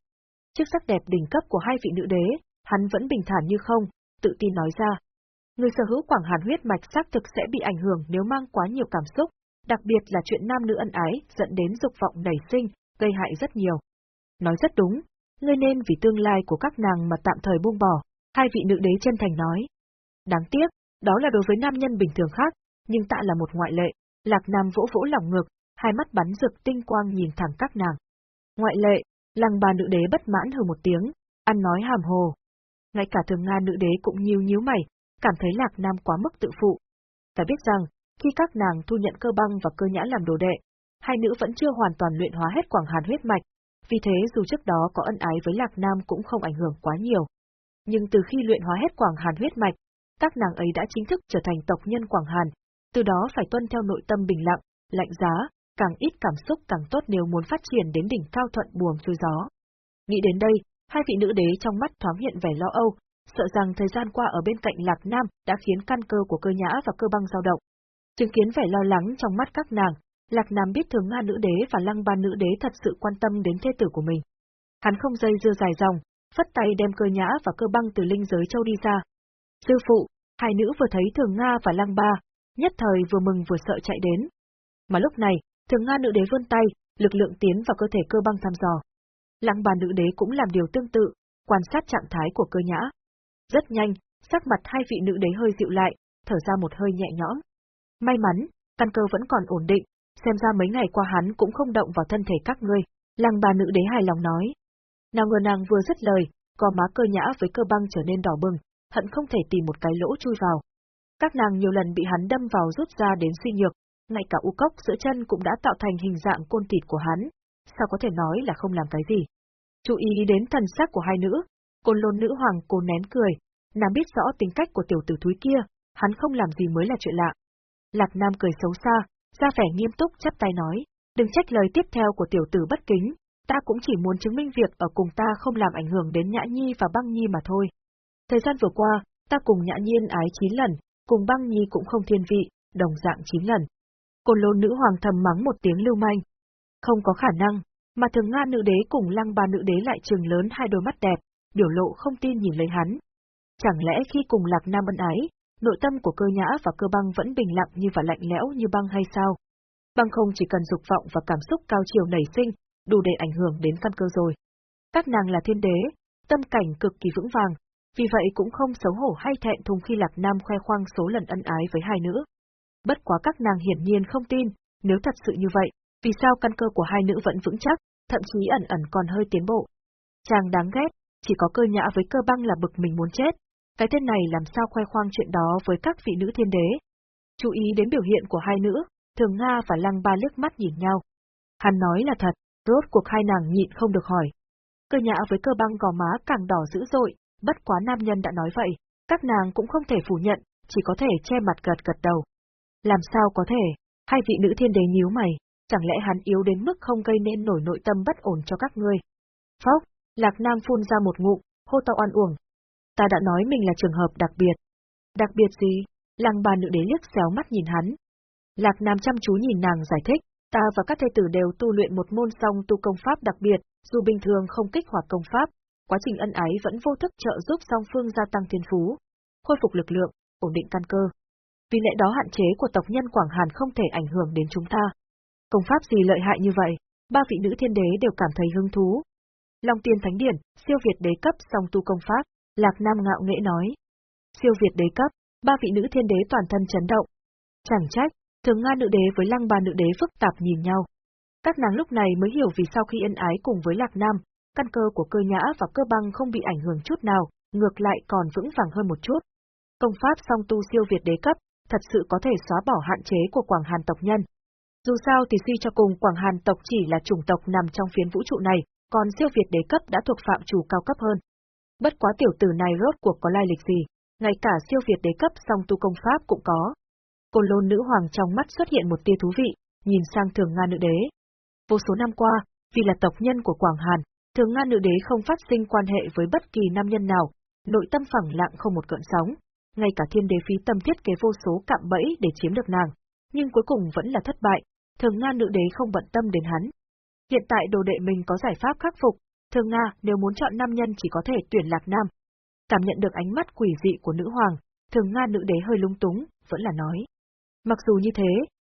Trước sắc đẹp đỉnh cấp của hai vị nữ đế, hắn vẫn bình thản như không, tự tin nói ra. Người sở hữu quảng hàn huyết mạch xác thực sẽ bị ảnh hưởng nếu mang quá nhiều cảm xúc, đặc biệt là chuyện nam nữ ân ái dẫn đến dục vọng nảy sinh, gây hại rất nhiều. Nói rất đúng, ngươi nên vì tương lai của các nàng mà tạm thời buông bỏ, hai vị nữ đế chân thành nói. Đáng tiếc, đó là đối với nam nhân bình thường khác, nhưng tạ là một ngoại lệ, Lạc Nam vỗ vỗ lòng ngực, hai mắt bắn rực tinh quang nhìn thẳng các nàng. Ngoại lệ, lăng bà nữ đế bất mãn hừ một tiếng, ăn nói hàm hồ. Ngay cả thường Nga nữ đế cũng nhíu nhíu mày, cảm thấy Lạc Nam quá mức tự phụ. Phải biết rằng, khi các nàng thu nhận cơ băng và cơ nhã làm đồ đệ, hai nữ vẫn chưa hoàn toàn luyện hóa hết quảng hàn huyết mạch, vì thế dù trước đó có ân ái với Lạc Nam cũng không ảnh hưởng quá nhiều. Nhưng từ khi luyện hóa hết Quảng Hàn huyết mạch, các nàng ấy đã chính thức trở thành tộc nhân Quảng Hàn, từ đó phải tuân theo nội tâm bình lặng, lạnh giá, càng ít cảm xúc càng tốt nếu muốn phát triển đến đỉnh cao thuận buồm xuôi gió. Nghĩ đến đây, hai vị nữ đế trong mắt thoáng hiện vẻ lo âu, sợ rằng thời gian qua ở bên cạnh Lạc Nam đã khiến căn cơ của cơ nhã và cơ băng dao động. Chứng kiến vẻ lo lắng trong mắt các nàng, Lạc Nam biết thường Nga nữ đế và lăng ba nữ đế thật sự quan tâm đến thê tử của mình. Hắn không dây dưa dài dòng, phất tay đem cơ nhã và cơ băng từ linh giới châu đi ra. Sư phụ, hai nữ vừa thấy thường Nga và lăng ba, nhất thời vừa mừng vừa sợ chạy đến. Mà lúc này, thường Nga nữ đế vươn tay, lực lượng tiến vào cơ thể cơ băng thăm dò. Lăng ba nữ đế cũng làm điều tương tự, quan sát trạng thái của cơ nhã. Rất nhanh, sắc mặt hai vị nữ đế hơi dịu lại, thở ra một hơi nhẹ nhõm. May mắn, căn cơ vẫn còn ổn định, xem ra mấy ngày qua hắn cũng không động vào thân thể các ngươi. Lăng bà nữ đế hài lòng nói. Nào ngờ nàng vừa dứt lời, có má cơ nhã với cơ băng trở nên đỏ bừng, hận không thể tìm một cái lỗ chui vào. Các nàng nhiều lần bị hắn đâm vào rút ra đến suy nhược, ngay cả u cốc giữa chân cũng đã tạo thành hình dạng côn thịt của hắn, sao có thể nói là không làm cái gì. Chú ý đến thần sắc của hai nữ, côn lôn nữ hoàng cô nén cười, nàng biết rõ tính cách của tiểu tử thúi kia, hắn không làm gì mới là chuyện lạ. Lạc Nam cười xấu xa, ra vẻ nghiêm túc chắp tay nói, đừng trách lời tiếp theo của tiểu tử bất kính, ta cũng chỉ muốn chứng minh việc ở cùng ta không làm ảnh hưởng đến Nhã Nhi và Băng Nhi mà thôi. Thời gian vừa qua, ta cùng Nhã Nhiên ái 9 lần, cùng Băng Nhi cũng không thiên vị, đồng dạng 9 lần. Côn lôn nữ hoàng thầm mắng một tiếng lưu manh. Không có khả năng, mà thường Nga nữ đế cùng lăng ba nữ đế lại trường lớn hai đôi mắt đẹp, biểu lộ không tin nhìn lấy hắn. Chẳng lẽ khi cùng lạc nam ân ái, nội tâm của cơ nhã và cơ băng vẫn bình lặng như và lạnh lẽo như băng hay sao? Băng không chỉ cần dục vọng và cảm xúc cao chiều nảy sinh, đủ để ảnh hưởng đến căn cơ rồi. Các nàng là thiên đế, tâm cảnh cực kỳ vững vàng, vì vậy cũng không xấu hổ hay thẹn thùng khi Lạc Nam khoe khoang số lần ân ái với hai nữ. Bất quá các nàng hiển nhiên không tin, nếu thật sự như vậy, vì sao căn cơ của hai nữ vẫn vững chắc, thậm chí ẩn ẩn còn hơi tiến bộ. Chàng đáng ghét, chỉ có cơ nhã với cơ băng là bực mình muốn chết. Cái tên này làm sao khoe khoang chuyện đó với các vị nữ thiên đế. Chú ý đến biểu hiện của hai nữ, thường Nga và Lăng Ba liếc mắt nhìn nhau. Hắn nói là thật, rốt cuộc hai nàng nhịn không được hỏi. Cơ nhã với cơ băng gò má càng đỏ dữ dội, bất quá nam nhân đã nói vậy, các nàng cũng không thể phủ nhận, chỉ có thể che mặt gật gật đầu. Làm sao có thể, hai vị nữ thiên đế nhíu mày, chẳng lẽ hắn yếu đến mức không gây nên nổi nội tâm bất ổn cho các ngươi. Phốc, Lạc Nam phun ra một ngụm, hô to oan uổng. Ta đã nói mình là trường hợp đặc biệt. Đặc biệt gì? Lăng bà nữ đế liếc xéo mắt nhìn hắn. Lạc Nam chăm chú nhìn nàng giải thích, ta và các thê tử đều tu luyện một môn song tu công pháp đặc biệt, dù bình thường không kích hoạt công pháp, quá trình ân ái vẫn vô thức trợ giúp song phương gia tăng thiên phú, khôi phục lực lượng, ổn định căn cơ. Vì lẽ đó hạn chế của tộc nhân Quảng Hàn không thể ảnh hưởng đến chúng ta. Công pháp gì lợi hại như vậy, ba vị nữ thiên đế đều cảm thấy hứng thú. Long tiên thánh điển, siêu việt đế cấp song tu công pháp, Lạc Nam ngạo nghễ nói. Siêu việt đế cấp, ba vị nữ thiên đế toàn thân chấn động. Chẳng trách, thường Nga nữ đế với lăng ba nữ đế phức tạp nhìn nhau. Các nàng lúc này mới hiểu vì sau khi ân ái cùng với Lạc Nam, căn cơ của cơ nhã và cơ băng không bị ảnh hưởng chút nào, ngược lại còn vững vàng hơn một chút. Công pháp song tu siêu việt đế cấp, thật sự có thể xóa bỏ hạn chế của Quảng Hàn tộc nhân. Dù sao thì suy cho cùng Quảng Hàn tộc chỉ là chủng tộc nằm trong phiến vũ trụ này, còn siêu việt đế cấp đã thuộc phạm chủ cao cấp hơn. Bất quá tiểu tử này rốt cuộc có lai lịch gì, ngay cả siêu việt đế cấp song tu công pháp cũng có. Côn lôn nữ hoàng trong mắt xuất hiện một tia thú vị, nhìn sang thường Nga nữ đế. Vô số năm qua, vì là tộc nhân của Quảng Hàn, thường Nga nữ đế không phát sinh quan hệ với bất kỳ nam nhân nào, nội tâm phẳng lặng không một cận sóng, ngay cả thiên đế phí tâm thiết kế vô số cạm bẫy để chiếm được nàng, nhưng cuối cùng vẫn là thất bại, thường Nga nữ đế không bận tâm đến hắn. Hiện tại đồ đệ mình có giải pháp khắc phục, thường Nga nếu muốn chọn nam nhân chỉ có thể tuyển lạc nam. Cảm nhận được ánh mắt quỷ dị của nữ hoàng, thường Nga nữ đế hơi lung túng, vẫn là nói. Mặc dù như thế,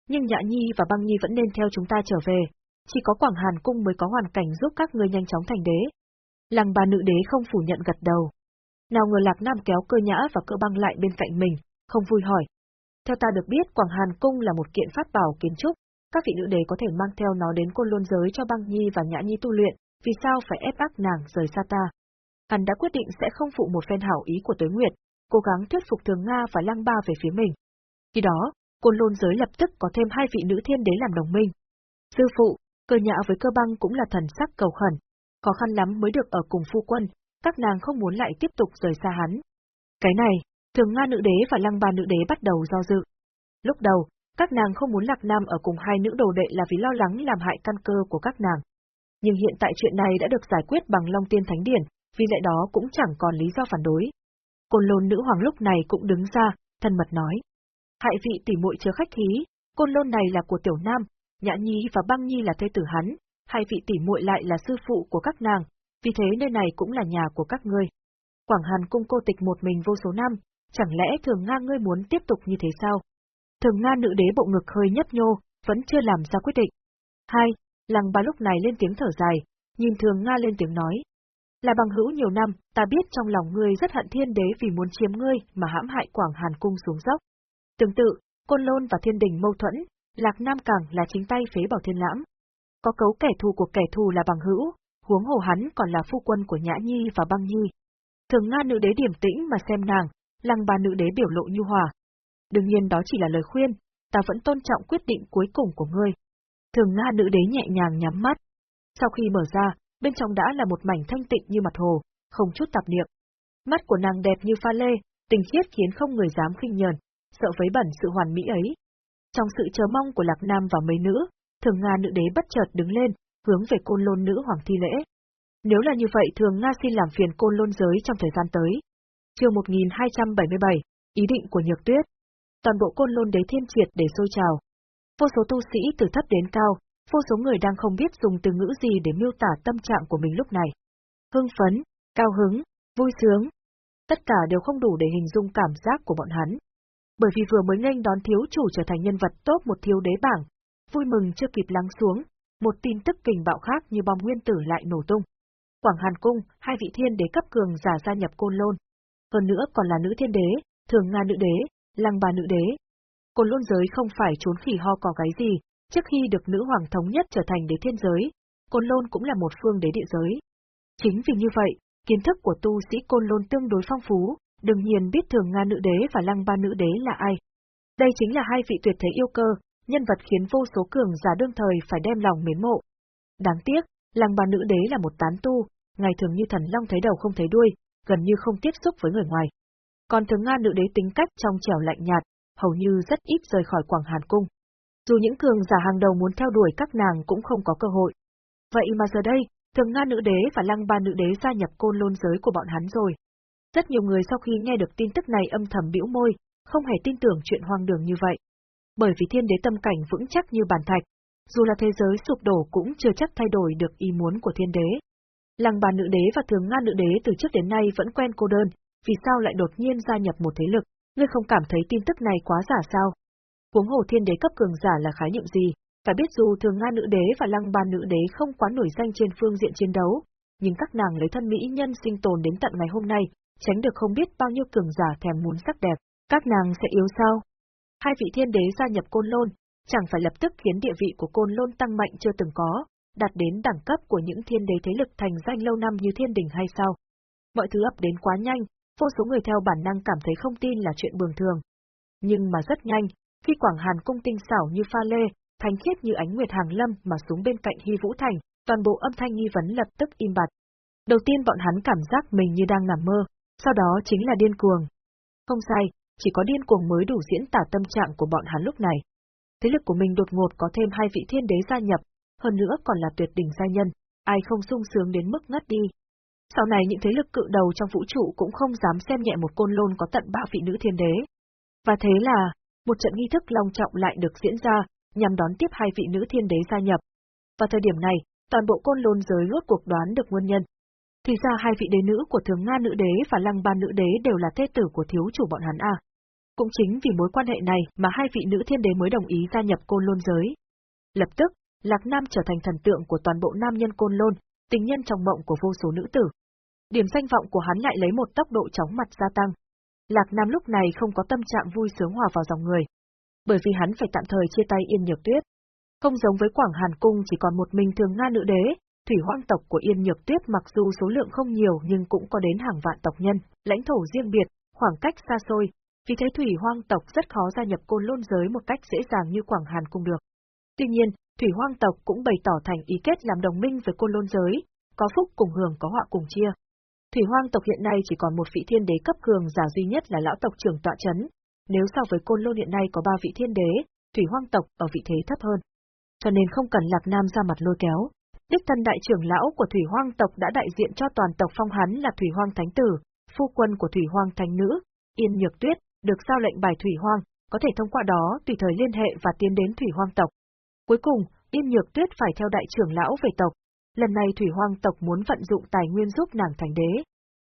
nhưng Nhã Nhi và Băng Nhi vẫn nên theo chúng ta trở về, chỉ có Quảng Hàn Cung mới có hoàn cảnh giúp các ngươi nhanh chóng thành đế. Lăng bà nữ đế không phủ nhận gật đầu. Nào ngờ Lạc Nam kéo cơ nhã và cơ băng lại bên cạnh mình, không vui hỏi. Theo ta được biết Quảng Hàn Cung là một kiện pháp bảo kiến trúc, các vị nữ đế có thể mang theo nó đến côn lôn giới cho băng nhi và nhã nhi tu luyện, vì sao phải ép ác nàng rời xa ta. Hắn đã quyết định sẽ không phụ một phen hảo ý của Tuế Nguyệt, cố gắng thuyết phục Thường Nga và Lăng Ba về phía mình. Khi đó, côn lôn giới lập tức có thêm hai vị nữ thiên đế làm đồng minh. Sư phụ, cơ nhã với cơ băng cũng là thần sắc cầu khẩn, khó khăn lắm mới được ở cùng phu quân, các nàng không muốn lại tiếp tục rời xa hắn. Cái này, thường Nga nữ đế và lăng ba nữ đế bắt đầu do dự. Lúc đầu, các nàng không muốn Lạc Nam ở cùng hai nữ đồ đệ là vì lo lắng làm hại căn cơ của các nàng. Nhưng hiện tại chuyện này đã được giải quyết bằng Long Tiên Thánh Điển, vì lẽ đó cũng chẳng còn lý do phản đối. Côn lôn nữ hoàng lúc này cũng đứng ra, thân mật nói. Hại vị tỷ muội chứa khách khí, côn lôn này là của tiểu nam, nhã nhi và băng nhi là thê tử hắn, hai vị tỷ muội lại là sư phụ của các nàng, vì thế nơi này cũng là nhà của các ngươi. Quảng Hàn cung cô tịch một mình vô số năm, chẳng lẽ thường Nga ngươi muốn tiếp tục như thế sao? Thường Nga nữ đế bộ ngực hơi nhấp nhô, vẫn chưa làm ra quyết định. Hai, lăng ba lúc này lên tiếng thở dài, nhìn thường Nga lên tiếng nói. Là bằng hữu nhiều năm, ta biết trong lòng ngươi rất hận thiên đế vì muốn chiếm ngươi mà hãm hại Quảng Hàn cung xuống dốc. Tương tự, Côn Lôn và Thiên Đình mâu thuẫn, Lạc Nam Càng là chính tay phế bảo thiên lãm. Có cấu kẻ thù của kẻ thù là bằng hữu, huống hồ hắn còn là phu quân của Nhã Nhi và Băng Nhi. Thường Nga nữ đế điểm tĩnh mà xem nàng, lăng ba nữ đế biểu lộ nhu hòa. Đương nhiên đó chỉ là lời khuyên, ta vẫn tôn trọng quyết định cuối cùng của ngươi. Thường Nga nữ đế nhẹ nhàng nhắm mắt. Sau khi mở ra, bên trong đã là một mảnh thanh tịnh như mặt hồ, không chút tạp niệm. Mắt của nàng đẹp như pha lê, tình khiết khiến không người dám khinh nhờn, sợ vấy bẩn sự hoàn mỹ ấy. Trong sự chờ mong của Lạc Nam và mấy nữ, thường Nga nữ đế bất chợt đứng lên, hướng về côn lôn nữ hoàng thi lễ. Nếu là như vậy thường Nga xin làm phiền côn lôn giới trong thời gian tới. Chương 1277, ý định của Nhược Tuyết. Toàn bộ côn lôn đế thiên triệt để sôi trào. Vô số tu sĩ từ thấp đến cao, vô số người đang không biết dùng từ ngữ gì để miêu tả tâm trạng của mình lúc này. Hưng phấn, cao hứng, vui sướng. Tất cả đều không đủ để hình dung cảm giác của bọn hắn. Bởi vì vừa mới nghênh đón thiếu chủ trở thành nhân vật tốt một thiếu đế bảng, vui mừng chưa kịp lắng xuống, một tin tức kình bạo khác như bom nguyên tử lại nổ tung. Quảng Hàn Cung, hai vị thiên đế cấp cường giả gia nhập côn lôn. Hơn nữa còn là nữ thiên đế, thường Nga nữ đế, lăng bà nữ đế. Côn lôn giới không phải trốn khỉ ho cò cái gì, trước khi được nữ hoàng thống nhất trở thành đế thiên giới, côn lôn cũng là một phương đế địa giới. Chính vì như vậy, kiến thức của tu sĩ côn lôn tương đối phong phú, đương nhiên biết thường Nga nữ đế và lăng ba nữ đế là ai. Đây chính là hai vị tuyệt thế yêu cơ, nhân vật khiến vô số cường giả đương thời phải đem lòng mến mộ. Đáng tiếc, lăng ba nữ đế là một tán tu, ngày thường như thần long thấy đầu không thấy đuôi, gần như không tiếp xúc với người ngoài. Còn thường Nga nữ đế tính cách trong trẻo lạnh nhạt, hầu như rất ít rời khỏi Quảng Hàn Cung. Dù những cường giả hàng đầu muốn theo đuổi các nàng cũng không có cơ hội. Vậy mà giờ đây, thường Nga nữ đế và lăng ba nữ đế gia nhập côn lôn giới của bọn hắn rồi. Rất nhiều người sau khi nghe được tin tức này âm thầm bĩu môi, không hề tin tưởng chuyện hoang đường như vậy. Bởi vì thiên đế tâm cảnh vững chắc như bàn thạch, dù là thế giới sụp đổ cũng chưa chắc thay đổi được ý muốn của thiên đế. Lăng bà nữ đế và thường Nga nữ đế từ trước đến nay vẫn quen cô đơn, vì sao lại đột nhiên gia nhập một thế lực, ngươi không cảm thấy tin tức này quá giả sao? Huống hồ thiên đế cấp cường giả là khái niệm gì, phải biết dù thường Nga nữ đế và lăng ban nữ đế không quá nổi danh trên phương diện chiến đấu, nhưng các nàng lấy thân mỹ nhân sinh tồn đến tận ngày hôm nay, tránh được không biết bao nhiêu cường giả thèm muốn sắc đẹp, các nàng sẽ yếu sao? Hai vị thiên đế gia nhập côn lôn, chẳng phải lập tức khiến địa vị của côn lôn tăng mạnh chưa từng có, đạt đến đẳng cấp của những thiên đế thế lực thành danh lâu năm như thiên đình hay sao? Mọi thứ ập đến quá nhanh, vô số người theo bản năng cảm thấy không tin là chuyện bình thường. Nhưng mà rất nhanh, khi Quảng Hàn cung tinh xảo như pha lê, thánh khiết như ánh nguyệt hàng lâm mà xuống bên cạnh Hy Vũ Thành, toàn bộ âm thanh nghi vấn lập tức im bặt. Đầu tiên bọn hắn cảm giác mình như đang nằm mơ, sau đó chính là điên cuồng. Không sai, chỉ có điên cuồng mới đủ diễn tả tâm trạng của bọn hắn lúc này. Thế lực của mình đột ngột có thêm hai vị thiên đế gia nhập, hơn nữa còn là tuyệt đỉnh gia nhân, ai không sung sướng đến mức ngất đi. Sau này những thế lực cự đầu trong vũ trụ cũng không dám xem nhẹ một côn lôn có tận ba vị nữ thiên đế. Và thế là, một trận nghi thức long trọng lại được diễn ra, nhằm đón tiếp hai vị nữ thiên đế gia nhập. Vào thời điểm này, toàn bộ côn lôn giới rốt cuộc đoán được nguyên nhân. Thì ra hai vị đế nữ của thường Nga nữ đế và lăng ban nữ đế đều là thê tử của thiếu chủ bọn hắn à. Cũng chính vì mối quan hệ này mà hai vị nữ thiên đế mới đồng ý gia nhập côn lôn giới. Lập tức, Lạc Nam trở thành thần tượng của toàn bộ nam nhân côn lôn, tình nhân trong mộng của vô số nữ tử. Điểm danh vọng của hắn lại lấy một tốc độ chóng mặt gia tăng. Lạc Nam lúc này không có tâm trạng vui sướng hòa vào dòng người. Bởi vì hắn phải tạm thời chia tay Yên Nhược Tuyết. Không giống với Quảng Hàn Cung chỉ còn một mình thường Nga nữ đế, thủy hoang tộc của Yên Nhược Tuyết mặc dù số lượng không nhiều nhưng cũng có đến hàng vạn tộc nhân, lãnh thổ riêng biệt, khoảng cách xa xôi, vì thế thủy hoang tộc rất khó gia nhập côn lôn giới một cách dễ dàng như Quảng Hàn Cung được. Tuy nhiên, Thủy Hoang tộc cũng bày tỏ thành ý kết làm đồng minh với côn lôn giới, có phúc cùng hưởng có họa cùng chia. Thủy Hoang tộc hiện nay chỉ còn một vị thiên đế cấp cường giả duy nhất là lão tộc trưởng tọa chấn. Nếu so với côn lôn hiện nay có ba vị thiên đế, Thủy Hoang tộc ở vị thế thấp hơn. Cho nên không cần Lạc Nam ra mặt lôi kéo. Đích thân đại trưởng lão của Thủy Hoang tộc đã đại diện cho toàn tộc phong hắn là Thủy Hoang Thánh Tử, phu quân của Thủy Hoang Thánh Nữ, Yên Nhược Tuyết, được giao lệnh bài Thủy Hoang, có thể thông qua đó tùy thời liên hệ và tiến đến Thủy Hoang tộc. Cuối cùng, Yên Nhược Tuyết phải theo đại trưởng lão về tộc. Lần này Thủy Hoang tộc muốn vận dụng tài nguyên giúp nàng thành đế.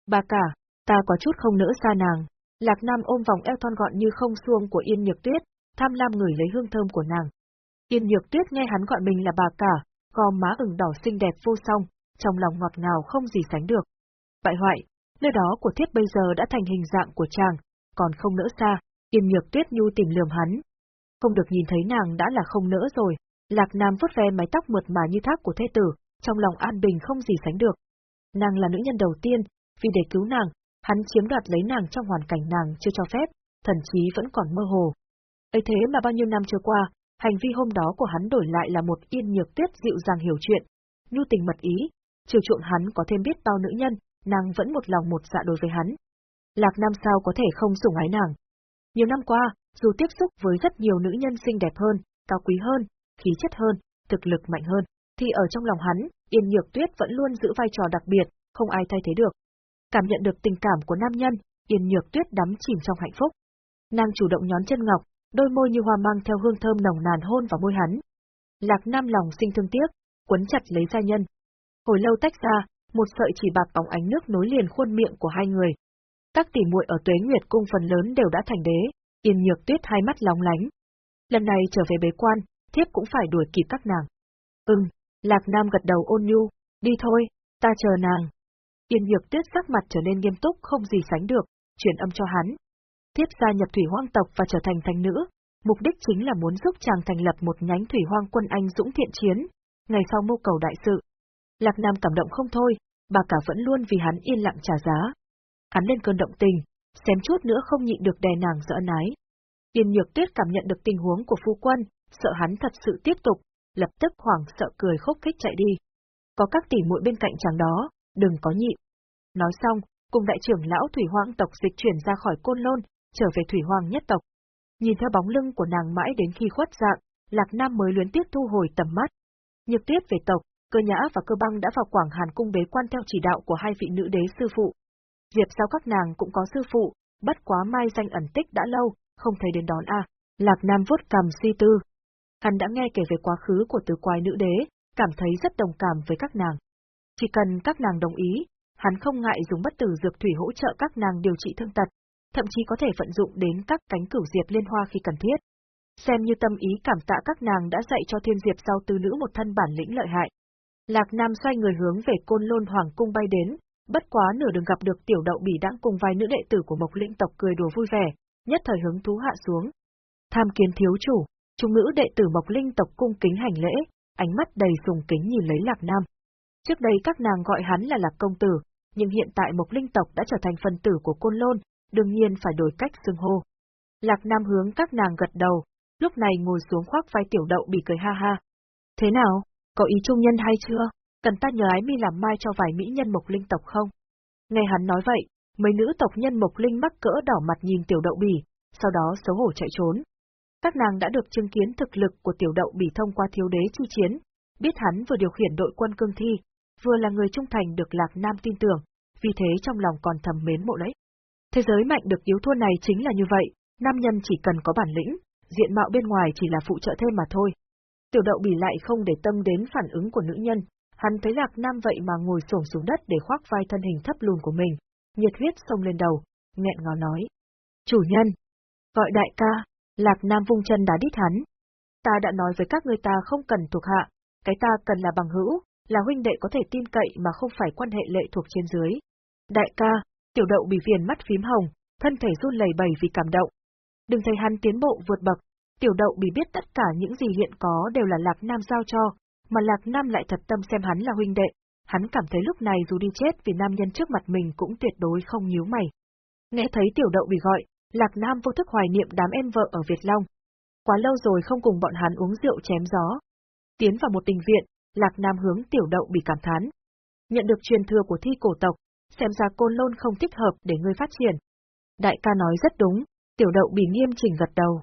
Bà cả, ta có chút không nỡ xa nàng. Lạc Nam ôm vòng eo thon gọn như không xuông của Yên Nhược Tuyết, tham lam ngửi lấy hương thơm của nàng. Yên Nhược Tuyết nghe hắn gọi mình là bà cả, gò má ửng đỏ xinh đẹp vô song, trong lòng ngọt ngào không gì sánh được. Bại hoại, nơi đó của thiết bây giờ đã thành hình dạng của chàng, còn không nỡ xa, Yên Nhược Tuyết nhu tìm lườm hắn, không được nhìn thấy nàng đã là không nỡ rồi. Lạc Nam vứt ve mái tóc mượt mà như thác của thế tử, trong lòng an bình không gì sánh được. Nàng là nữ nhân đầu tiên, vì để cứu nàng, hắn chiếm đoạt lấy nàng trong hoàn cảnh nàng chưa cho phép, thần chí vẫn còn mơ hồ. ấy thế mà bao nhiêu năm trôi qua, hành vi hôm đó của hắn đổi lại là một yên nhược tuyết dịu dàng hiểu chuyện, nhu tình mật ý, chiều chuộng hắn có thêm biết bao nữ nhân, nàng vẫn một lòng một dạ đối với hắn. Lạc Nam sao có thể không sủng ái nàng. Nhiều năm qua, dù tiếp xúc với rất nhiều nữ nhân xinh đẹp hơn, cao quý hơn, khí chất hơn, thực lực mạnh hơn, thì ở trong lòng hắn, Yên Nhược Tuyết vẫn luôn giữ vai trò đặc biệt, không ai thay thế được. Cảm nhận được tình cảm của nam nhân, Yên Nhược Tuyết đắm chìm trong hạnh phúc. Nàng chủ động nhón chân ngọc, đôi môi như hoa mang theo hương thơm nồng nàn hôn vào môi hắn. Lạc Nam lòng sinh thương tiếc, quấn chặt lấy gia nhân. Hồi lâu tách ra, một sợi chỉ bạc bóng ánh nước nối liền khuôn miệng của hai người. Các tỷ muội ở Tuế Nguyệt cung phần lớn đều đã thành đế, Yên Nhược Tuyết hai mắt lóng lánh. Lần này trở về bế quan, thiếp cũng phải đuổi kịp các nàng. Ừm, Lạc Nam gật đầu ôn nhu, đi thôi, ta chờ nàng. Yên Nhược Tuyết sắc mặt trở nên nghiêm túc không gì sánh được, truyền âm cho hắn. Thiếp gia nhập thủy hoang tộc và trở thành thánh nữ, mục đích chính là muốn giúp chàng thành lập một nhánh thủy hoang quân anh dũng thiện chiến, ngày sau mưu cầu đại sự. Lạc Nam cảm động không thôi, bà cả vẫn luôn vì hắn yên lặng trả giá. Hắn lên cơn động tình, xém chút nữa không nhịn được đè nàng dỡ ái. Yên Nhược Tuyết cảm nhận được tình huống của phu quân, sợ hắn thật sự tiếp tục, lập tức hoảng sợ cười khúc khích chạy đi. Có các tỷ muội bên cạnh chàng đó, đừng có nhịn. Nói xong, cùng đại trưởng lão Thủy hoàng tộc dịch chuyển ra khỏi Côn Lôn, trở về Thủy hoàng nhất tộc. Nhìn theo bóng lưng của nàng mãi đến khi khuất dạng, Lạc Nam mới luyến tiếc thu hồi tầm mắt. Nhược tiết về tộc, cơ nhã và cơ băng đã vào Quảng Hàn cung bế quan theo chỉ đạo của hai vị nữ đế sư phụ. Diệp sao các nàng cũng có sư phụ, bất quá mai danh ẩn tích đã lâu, không thấy đến đón a. Lạc Nam vuốt cầm suy tư. Hắn đã nghe kể về quá khứ của tứ quái nữ đế, cảm thấy rất đồng cảm với các nàng. Chỉ cần các nàng đồng ý, hắn không ngại dùng bất tử dược thủy hỗ trợ các nàng điều trị thương tật, thậm chí có thể vận dụng đến các cánh cửu diệp liên hoa khi cần thiết. Xem như tâm ý cảm tạ các nàng đã dạy cho thiên diệp sau tư nữ một thân bản lĩnh lợi hại. Lạc Nam xoay người hướng về côn lôn hoàng cung bay đến, bất quá nửa đường gặp được tiểu đậu bỉ đang cùng vài nữ đệ tử của mộc lĩnh tộc cười đùa vui vẻ, nhất thời hứng thú hạ xuống. Tham kiến thiếu chủ, trung nữ đệ tử mộc linh tộc cung kính hành lễ, ánh mắt đầy sùng kính nhìn lấy Lạc Nam. Trước đây các nàng gọi hắn là Lạc Công Tử, nhưng hiện tại Mộc Linh tộc đã trở thành phần tử của Côn Lôn, đương nhiên phải đổi cách xưng hô. Lạc Nam hướng các nàng gật đầu, lúc này ngồi xuống khoác vai tiểu đậu bị cười ha ha. Thế nào, có ý trung nhân hay chưa? Cần ta nhờ ái mi làm mai cho vài mỹ nhân Mộc Linh tộc không? Nghe hắn nói vậy, mấy nữ tộc nhân Mộc Linh mắc cỡ đỏ mặt nhìn tiểu đậu bỉ, sau đó xấu hổ chạy trốn. Các nàng đã được chứng kiến thực lực của tiểu đậu bỉ thông qua thiếu đế chi chiến, biết hắn vừa điều khiển đội quân cương thi, vừa là người trung thành được Lạc Nam tin tưởng, vì thế trong lòng còn thầm mến mộ đấy. Thế giới mạnh được yếu thua này chính là như vậy, nam nhân chỉ cần có bản lĩnh, diện mạo bên ngoài chỉ là phụ trợ thêm mà thôi. Tiểu đậu bỉ lại không để tâm đến phản ứng của nữ nhân, hắn thấy Lạc Nam vậy mà ngồi xổm xuống đất để khoác vai thân hình thấp lùn của mình, nhiệt huyết sông lên đầu, nghẹn ngào nói. Chủ nhân! Gọi đại ca! Lạc Nam vung chân đá đít hắn. Ta đã nói với các người ta không cần thuộc hạ, cái ta cần là bằng hữu, là huynh đệ có thể tin cậy mà không phải quan hệ lệ thuộc trên dưới. Đại ca, tiểu đậu bị viền mắt phím hồng, thân thể run lẩy bẩy vì cảm động. Đừng thấy hắn tiến bộ vượt bậc, tiểu đậu bị biết tất cả những gì hiện có đều là Lạc Nam giao cho, mà Lạc Nam lại thật tâm xem hắn là huynh đệ. Hắn cảm thấy lúc này dù đi chết vì nam nhân trước mặt mình cũng tuyệt đối không nhíu mày. Nghe thấy tiểu đậu bị gọi, Lạc Nam vô thức hoài niệm đám em vợ ở Việt Long. Quá lâu rồi không cùng bọn hắn uống rượu chém gió. Tiến vào một đình viện, Lạc Nam hướng tiểu đậu bị cảm thán. Nhận được truyền thừa của thi cổ tộc, xem ra côn lôn không thích hợp để ngươi phát triển. Đại ca nói rất đúng, tiểu đậu bị nghiêm chỉnh gật đầu.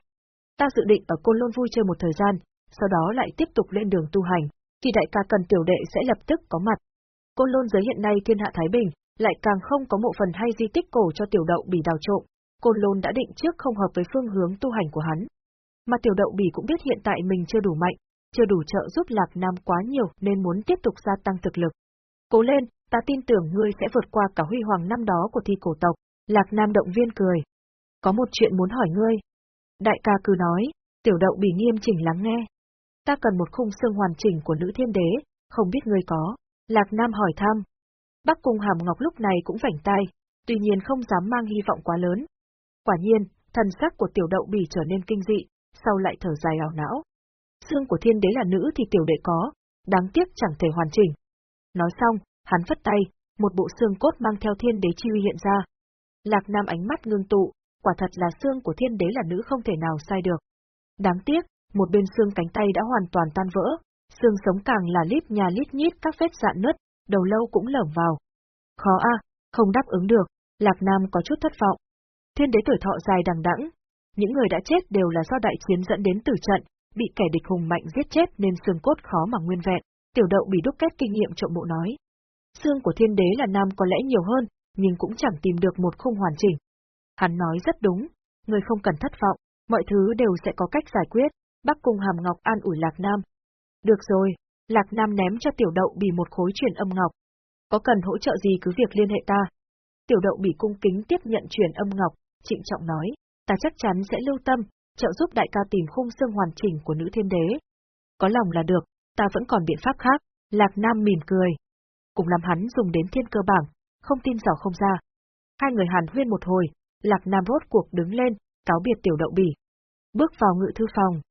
Ta dự định ở côn lôn vui chơi một thời gian, sau đó lại tiếp tục lên đường tu hành, khi đại ca cần tiểu đệ sẽ lập tức có mặt. Côn lôn giới hiện nay thiên hạ Thái Bình, lại càng không có mộ phần hay di tích cổ cho tiểu đậu bị đào trộm, côn lôn đã định trước không hợp với phương hướng tu hành của hắn. Mà tiểu đậu bỉ cũng biết hiện tại mình chưa đủ mạnh, chưa đủ trợ giúp Lạc Nam quá nhiều nên muốn tiếp tục gia tăng thực lực. Cố lên, ta tin tưởng ngươi sẽ vượt qua cả huy hoàng năm đó của thi cổ tộc. Lạc Nam động viên cười. Có một chuyện muốn hỏi ngươi. Đại ca cứ nói, tiểu đậu Bỉ nghiêm chỉnh lắng nghe. Ta cần một khung xương hoàn chỉnh của nữ thiên đế, không biết ngươi có. Lạc Nam hỏi thăm. Bắc cung hàm ngọc lúc này cũng vảnh tay, tuy nhiên không dám mang hy vọng quá lớn. Quả nhiên, thần sắc của tiểu đậu bỉ trở nên kinh dị, sau lại thở dài ảo não. Xương của thiên đế là nữ thì tiểu đệ có, đáng tiếc chẳng thể hoàn chỉnh. Nói xong, hắn phất tay, một bộ xương cốt mang theo thiên đế chi uy hiện ra. Lạc Nam ánh mắt ngưng tụ, quả thật là xương của thiên đế là nữ không thể nào sai được. Đáng tiếc, một bên xương cánh tay đã hoàn toàn tan vỡ, xương sống càng là lít nhà lít nhít các vết dạn nứt, đầu lâu cũng lởm vào. Khó a, không đáp ứng được, Lạc Nam có chút thất vọng. Thiên đế tuổi thọ dài đằng đẵng, những người đã chết đều là do đại chiến dẫn đến tử trận, bị kẻ địch hùng mạnh giết chết nên xương cốt khó mà nguyên vẹn, tiểu đậu bị đúc kết kinh nghiệm trộm mộ nói. Xương của thiên đế là nam có lẽ nhiều hơn, nhưng cũng chẳng tìm được một khung hoàn chỉnh. Hắn nói rất đúng, người không cần thất vọng, Mọi thứ đều sẽ có cách giải quyết, Bắc Cung Hàm Ngọc an ủi Lạc Nam. Được rồi, Lạc Nam ném cho tiểu đậu bỉ một khối truyền âm ngọc. Có cần hỗ trợ gì cứ việc liên hệ ta. Tiểu đậu bỉ cung kính tiếp nhận truyền âm ngọc, trịnh trọng nói, ta chắc chắn sẽ lưu tâm, trợ giúp đại ca tìm khung xương hoàn chỉnh của nữ thiên đế. Có lòng là được, ta vẫn còn biện pháp khác, Lạc Nam mỉm cười. Cùng làm hắn dùng đến thiên cơ bảng, không tin dò không ra. Hai người hàn huyên một hồi, Lạc Nam rốt cuộc đứng lên, cáo biệt tiểu đậu bỉ. Bước vào ngự thư phòng.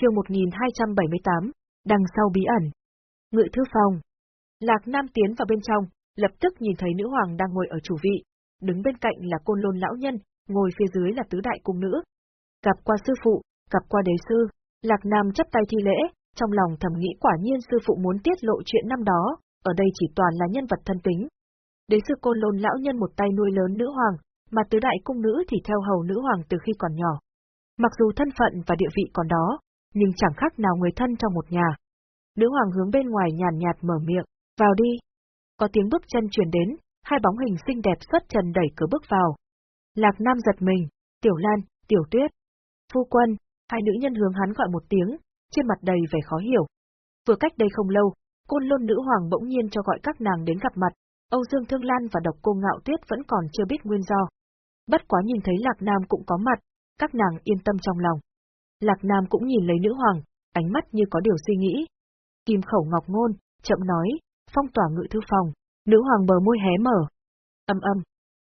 chương 1278, đằng sau bí ẩn. Ngự thư phòng. Lạc Nam tiến vào bên trong, lập tức nhìn thấy nữ hoàng đang ngồi ở chủ vị. Đứng bên cạnh là côn lôn lão nhân, ngồi phía dưới là tứ đại cung nữ. Gặp qua sư phụ, gặp qua đế sư, Lạc Nam chấp tay thi lễ, trong lòng thầm nghĩ quả nhiên sư phụ muốn tiết lộ chuyện năm đó, ở đây chỉ toàn là nhân vật thân tính. Đế sư côn lôn lão nhân một tay nuôi lớn nữ hoàng, mà tứ đại cung nữ thì theo hầu nữ hoàng từ khi còn nhỏ. Mặc dù thân phận và địa vị còn đó, nhưng chẳng khác nào người thân trong một nhà. Nữ hoàng hướng bên ngoài nhàn nhạt mở miệng, vào đi. Có tiếng bước chân truyền đến, hai bóng hình xinh đẹp xuất trần đẩy cửa bước vào. Lạc Nam giật mình, Tiểu Lan, Tiểu Tuyết. Phu quân, hai nữ nhân hướng hắn gọi một tiếng, trên mặt đầy vẻ khó hiểu. Vừa cách đây không lâu, côn lôn nữ hoàng bỗng nhiên cho gọi các nàng đến gặp mặt, Âu Dương Thương Lan và độc cô ngạo tuyết vẫn còn chưa biết nguyên do. Bất quá nhìn thấy Lạc Nam cũng có mặt, các nàng yên tâm trong lòng. Lạc Nam cũng nhìn lấy nữ hoàng, ánh mắt như có điều suy nghĩ. Kim khẩu ngọc ngôn, chậm nói, phong tỏa ngự thư phòng, nữ hoàng bờ môi hé mở. Âm âm.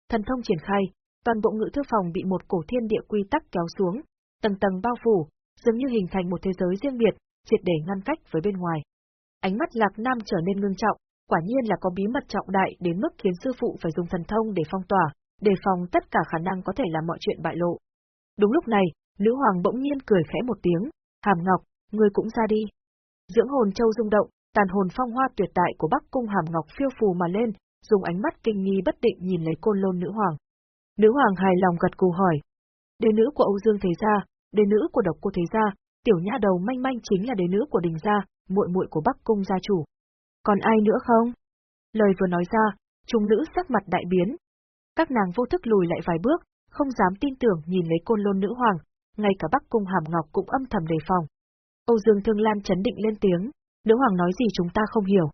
Thần thông triển khai, toàn bộ ngự thư phòng bị một cổ thiên địa quy tắc kéo xuống, tầng tầng bao phủ, dường như hình thành một thế giới riêng biệt, triệt để ngăn cách với bên ngoài. Ánh mắt Lạc Nam trở nên ngưng trọng, quả nhiên là có bí mật trọng đại đến mức khiến sư phụ phải dùng thần thông để phong tỏa, đề phòng tất cả khả năng có thể làm mọi chuyện bại lộ. Đúng lúc này, nữ hoàng bỗng nhiên cười khẽ một tiếng, Hàm Ngọc, ngươi cũng ra đi. Dưỡng hồn châu rung động, tàn hồn phong hoa tuyệt tại của Bắc cung Hàm Ngọc phiêu phù mà lên, dùng ánh mắt kinh nghi bất định nhìn lấy côn lôn nữ hoàng. Nữ hoàng hài lòng gật cù hỏi. Đế nữ của Âu Dương Thế Gia, đế nữ của độc cô Thế Gia, tiểu nhã đầu manh manh chính là đế nữ của đình gia, muội muội của Bắc cung gia chủ. Còn ai nữa không? Lời vừa nói ra, trung nữ sắc mặt đại biến. Các nàng vô thức lùi lại vài bước, không dám tin tưởng nhìn lấy côn lôn nữ hoàng, ngay cả Bắc cung Hàm Ngọc cũng âm thầm đề phòng. Âu Dương Thương Lan chấn định lên tiếng, nữ hoàng nói gì chúng ta không hiểu.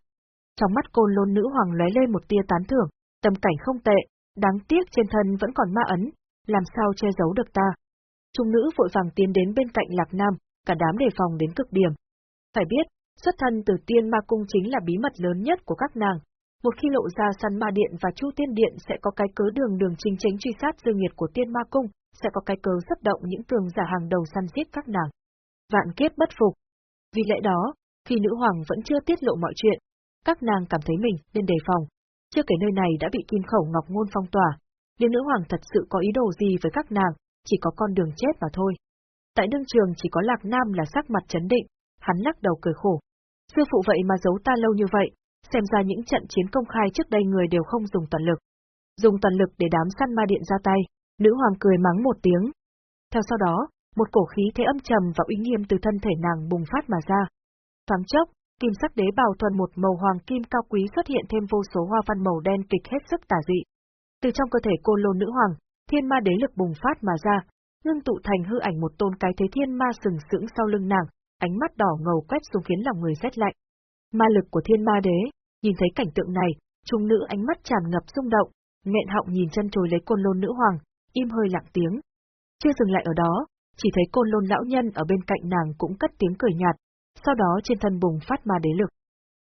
Trong mắt côn lôn nữ hoàng lóe lên một tia tán thưởng, tâm cảnh không tệ, đáng tiếc trên thân vẫn còn ma ấn, làm sao che giấu được ta. Trung nữ vội vàng tiến đến bên cạnh Lạc Nam, cả đám đề phòng đến cực điểm. Phải biết, xuất thân từ tiên ma cung chính là bí mật lớn nhất của các nàng. Một khi lộ ra săn ma điện và chu tiên điện sẽ có cái cớ đường đường chính chính truy sát dương nhiệt của tiên ma cung, sẽ có cái cớ xuất động những tường giả hàng đầu săn giết các nàng. Vạn kiếp bất phục. Vì lẽ đó, khi nữ hoàng vẫn chưa tiết lộ mọi chuyện, các nàng cảm thấy mình nên đề phòng. Chưa kể nơi này đã bị kim khẩu ngọc ngôn phong tỏa, Liên nữ hoàng thật sự có ý đồ gì với các nàng, chỉ có con đường chết mà thôi. Tại đương trường chỉ có Lạc Nam là sắc mặt chấn định, hắn lắc đầu cười khổ. Sư phụ vậy mà giấu ta lâu như vậy, xem ra những trận chiến công khai trước đây người đều không dùng toàn lực. Dùng toàn lực để đám săn ma điện ra tay, nữ hoàng cười mắng một tiếng. Theo sau đó, một cổ khí thế âm trầm và uy nghiêm từ thân thể nàng bùng phát mà ra. Thoáng chốc, kim sắc đế bào thuần một màu hoàng kim cao quý xuất hiện thêm vô số hoa văn màu đen kịch hết sức tà dị. Từ trong cơ thể cô lô nữ hoàng, thiên ma đế lực bùng phát mà ra, ngưng tụ thành hư ảnh một tôn cái thế thiên ma sừng sững sau lưng nàng, ánh mắt đỏ ngầu quét xuống khiến lòng người rét lạnh. Ma lực của thiên ma đế, nhìn thấy cảnh tượng này, trung nữ ánh mắt tràn ngập rung động, nghẹn họng nhìn chân trồi lấy côn lôn nữ hoàng, im hơi lặng tiếng. Chưa dừng lại ở đó, chỉ thấy côn lôn lão nhân ở bên cạnh nàng cũng cất tiếng cười nhạt, sau đó trên thân bùng phát ma đế lực.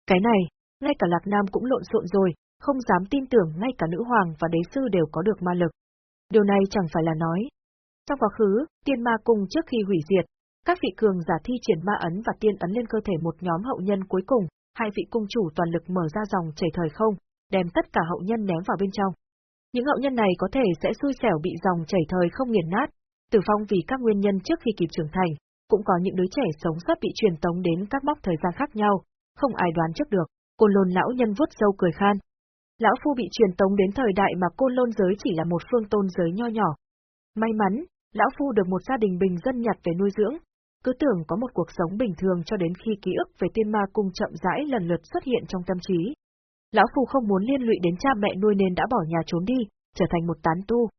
Cái này, ngay cả Lạc Nam cũng lộn xộn rồi, không dám tin tưởng ngay cả nữ hoàng và đế sư đều có được ma lực. Điều này chẳng phải là nói. Trong quá khứ, tiên ma cung trước khi hủy diệt, các vị cường giả thi triển ma ấn và tiên ấn lên cơ thể một nhóm hậu nhân cuối cùng, hai vị cung chủ toàn lực mở ra dòng chảy thời không, đem tất cả hậu nhân ném vào bên trong. Những hậu nhân này có thể sẽ xui xẻo bị dòng chảy thời không nghiền nát, tử vong vì các nguyên nhân trước khi kịp trưởng thành, cũng có những đứa trẻ sống sót bị truyền tống đến các mốc thời gian khác nhau, không ai đoán trước được. Côn lôn lão nhân vuốt râu cười khan. Lão phu bị truyền tống đến thời đại mà côn lôn giới chỉ là một phương tôn giới nho nhỏ. May mắn, lão phu được một gia đình bình dân nhặt về nuôi dưỡng, cứ tưởng có một cuộc sống bình thường cho đến khi ký ức về tiên ma cung chậm rãi lần lượt xuất hiện trong tâm trí. Lão phu không muốn liên lụy đến cha mẹ nuôi nên đã bỏ nhà trốn đi, trở thành một tán tu.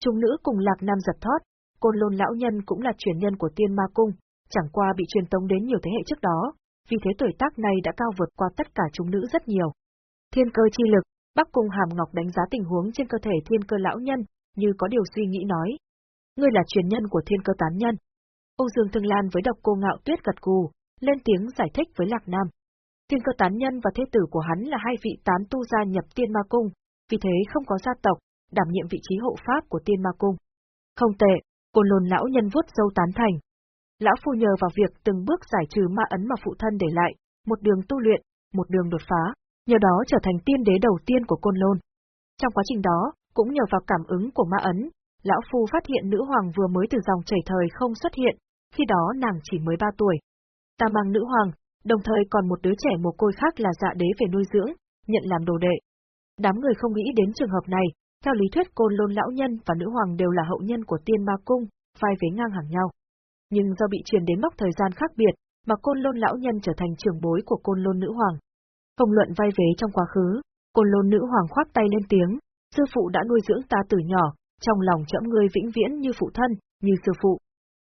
Trung nữ cùng Lạc Nam giật thót, côn lôn lão nhân cũng là truyền nhân của tiên ma cung, chẳng qua bị truyền tống đến nhiều thế hệ trước đó, vì thế tuổi tác này đã cao vượt qua tất cả chúng nữ rất nhiều. Thiên cơ chi lực, Bắc Cung Hàm Ngọc đánh giá tình huống trên cơ thể thiên cơ lão nhân, như có điều suy nghĩ nói. Ngươi là truyền nhân của thiên cơ tán nhân. Âu Dương Thương Lan với độc cô ngạo tuyết gật gù, lên tiếng giải thích với Lạc Nam. Thiên cơ tán nhân và thế tử của hắn là hai vị tán tu gia nhập tiên ma cung, vì thế không có gia tộc, đảm nhiệm vị trí hộ pháp của tiên ma cung. Không tệ, côn lôn lão nhân vuốt dâu tán thành. Lão phu nhờ vào việc từng bước giải trừ ma ấn mà phụ thân để lại, một đường tu luyện, một đường đột phá, nhờ đó trở thành tiên đế đầu tiên của côn lôn. Trong quá trình đó, cũng nhờ vào cảm ứng của ma ấn, lão phu phát hiện nữ hoàng vừa mới từ dòng chảy thời không xuất hiện, khi đó nàng chỉ mới 3 tuổi. Ta mang nữ hoàng, đồng thời còn một đứa trẻ mồ côi khác là dạ đế về nuôi dưỡng, nhận làm đồ đệ. Đám người không nghĩ đến trường hợp này, theo lý thuyết côn lôn lão nhân và nữ hoàng đều là hậu nhân của tiên ma cung, vai vế ngang hàng nhau. Nhưng do bị truyền đến mốc thời gian khác biệt, mà côn lôn lão nhân trở thành trưởng bối của côn lôn nữ hoàng. Không luận vai vế trong quá khứ, côn lôn nữ hoàng khoác tay lên tiếng, sư phụ đã nuôi dưỡng ta từ nhỏ, trong lòng trẫm ngươi vĩnh viễn như phụ thân, như sư phụ.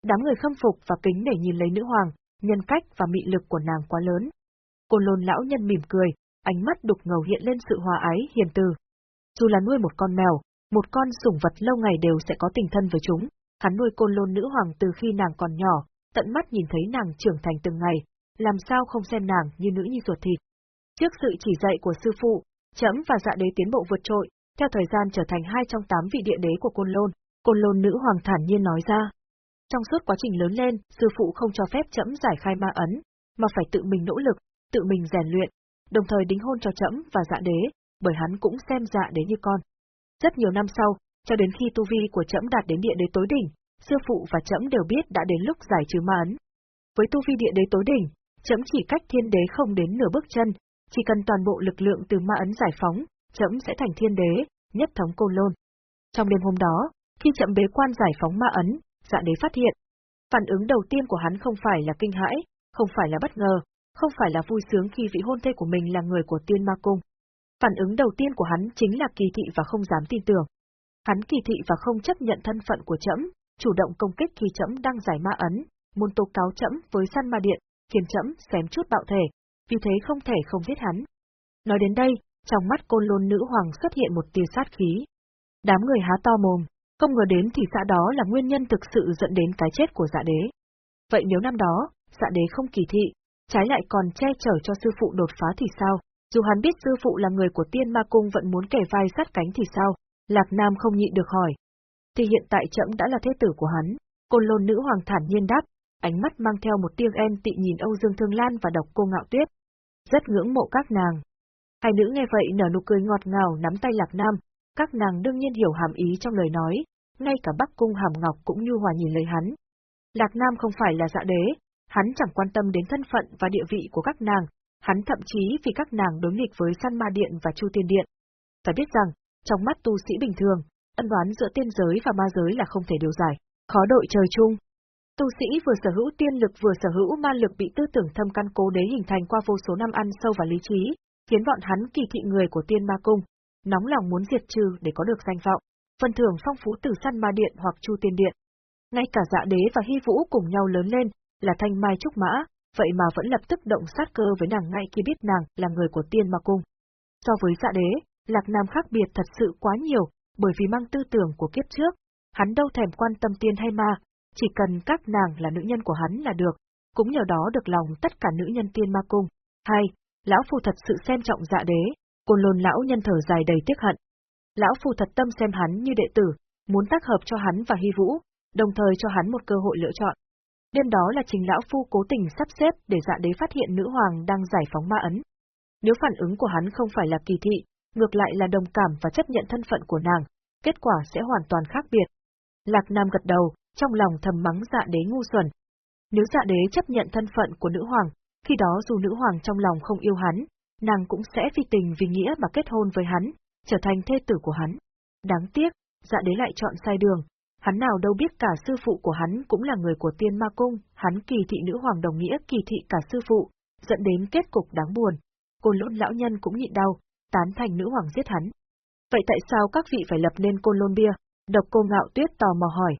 Đám người khâm phục và kính để nhìn lấy nữ hoàng, nhân cách và mị lực của nàng quá lớn. Côn lôn lão nhân mỉm cười, ánh mắt đục ngầu hiện lên sự hòa ái hiền từ. Dù là nuôi một con mèo, một con sủng vật lâu ngày đều sẽ có tình thân với chúng, hắn nuôi côn lôn nữ hoàng từ khi nàng còn nhỏ, tận mắt nhìn thấy nàng trưởng thành từng ngày, làm sao không xem nàng như nữ nhi ruột thịt. Trước sự chỉ dạy của sư phụ, chấm và dạ đế tiến bộ vượt trội, theo thời gian trở thành hai trong tám vị địa đế của côn lôn, côn lôn nữ hoàng thản nhiên nói ra. Trong suốt quá trình lớn lên, sư phụ không cho phép chấm giải khai ma ấn, mà phải tự mình nỗ lực, tự mình rèn luyện, đồng thời đính hôn cho chấm và dạ đế, bởi hắn cũng xem dạ đế như con. Rất nhiều năm sau, cho đến khi tu vi của trẫm đạt đến địa đế tối đỉnh, sư phụ và trẫm đều biết đã đến lúc giải trừ ma ấn. Với tu vi địa đế tối đỉnh, trẫm chỉ cách thiên đế không đến nửa bước chân, chỉ cần toàn bộ lực lượng từ ma ấn giải phóng, trẫm sẽ thành thiên đế, nhất thống côn lôn. Trong đêm hôm đó, khi trẫm bế quan giải phóng ma ấn, dạ đế phát hiện. Phản ứng đầu tiên của hắn không phải là kinh hãi, không phải là bất ngờ, không phải là vui sướng khi vị hôn thê của mình là người của tiên ma cung. Phản ứng đầu tiên của hắn chính là kỳ thị và không dám tin tưởng. Hắn kỳ thị và không chấp nhận thân phận của trẫm, chủ động công kích khi trẫm đang giải ma ấn, muốn tố cáo trẫm với săn ma điện, khiến trẫm xém chút bạo thể, vì thế không thể không giết hắn. Nói đến đây, trong mắt côn lôn nữ hoàng xuất hiện một tia sát khí. Đám người há to mồm, không ngờ đến thì xã đó là nguyên nhân thực sự dẫn đến cái chết của dạ đế. Vậy nếu năm đó, dạ đế không kỳ thị, trái lại còn che chở cho sư phụ đột phá thì sao? Dù hắn biết sư phụ là người của tiên ma cung vẫn muốn kể vai sát cánh thì sao? Lạc Nam không nhịn được hỏi. Thì hiện tại trẫm đã là thế tử của hắn, côn lôn nữ hoàng thản nhiên đáp, ánh mắt mang theo một tia em tị nhìn Âu Dương Thương Lan và độc cô ngạo tuyết. Rất ngưỡng mộ các nàng. Hai nữ nghe vậy nở nụ cười ngọt ngào nắm tay Lạc Nam, các nàng đương nhiên hiểu hàm ý trong lời nói, ngay cả Bắc Cung Hàm Ngọc cũng nhu hòa nhìn lời hắn. Lạc Nam không phải là dạ đế, hắn chẳng quan tâm đến thân phận và địa vị của các nàng, hắn thậm chí vì các nàng đối nghịch với San Ma Điện và Chu Tiên Điện. Phải biết rằng, trong mắt tu sĩ bình thường, ân đoán giữa tiên giới và ma giới là không thể điều giải, khó đội trời chung. Tu sĩ vừa sở hữu tiên lực vừa sở hữu ma lực bị tư tưởng thâm căn cố đế hình thành qua vô số năm ăn sâu vào lý trí, khiến bọn hắn kỳ thị người của tiên ma cung, nóng lòng muốn diệt trừ để có được danh vọng, phần thưởng phong phú từ săn ma điện hoặc chu tiên điện. Ngay cả dạ đế và hy vũ cùng nhau lớn lên, là thanh mai trúc mã, vậy mà vẫn lập tức động sát cơ với nàng ngay khi biết nàng là người của tiên ma cung. So với dạ đế, Lạc Nam khác biệt thật sự quá nhiều, bởi vì mang tư tưởng của kiếp trước, hắn đâu thèm quan tâm tiên hay ma, chỉ cần các nàng là nữ nhân của hắn là được, cũng nhờ đó được lòng tất cả nữ nhân tiên ma cung. Hai, lão phu thật sự xem trọng dạ đế, côn lôn lão nhân thở dài đầy tiếc hận. Lão phu thật tâm xem hắn như đệ tử, muốn tác hợp cho hắn và hy vũ, đồng thời cho hắn một cơ hội lựa chọn. Đêm đó là trình lão phu cố tình sắp xếp để dạ đế phát hiện nữ hoàng đang giải phóng ma ấn. Nếu phản ứng của hắn không phải là kỳ thị, ngược lại là đồng cảm và chấp nhận thân phận của nàng, kết quả sẽ hoàn toàn khác biệt. Lạc Nam gật đầu, trong lòng thầm mắng dạ đế ngu xuẩn. Nếu dạ đế chấp nhận thân phận của nữ hoàng, khi đó dù nữ hoàng trong lòng không yêu hắn, nàng cũng sẽ vì tình vì nghĩa mà kết hôn với hắn, trở thành thê tử của hắn. Đáng tiếc, dạ đế lại chọn sai đường, hắn nào đâu biết cả sư phụ của hắn cũng là người của tiên ma cung, hắn kỳ thị nữ hoàng đồng nghĩa kỳ thị cả sư phụ, dẫn đến kết cục đáng buồn. Côn lôn lão nhân cũng nhịn đau, tán thành nữ hoàng giết hắn. Vậy tại sao các vị phải lập nên côn lôn bia? Độc cô ngạo tuyết tò mò hỏi.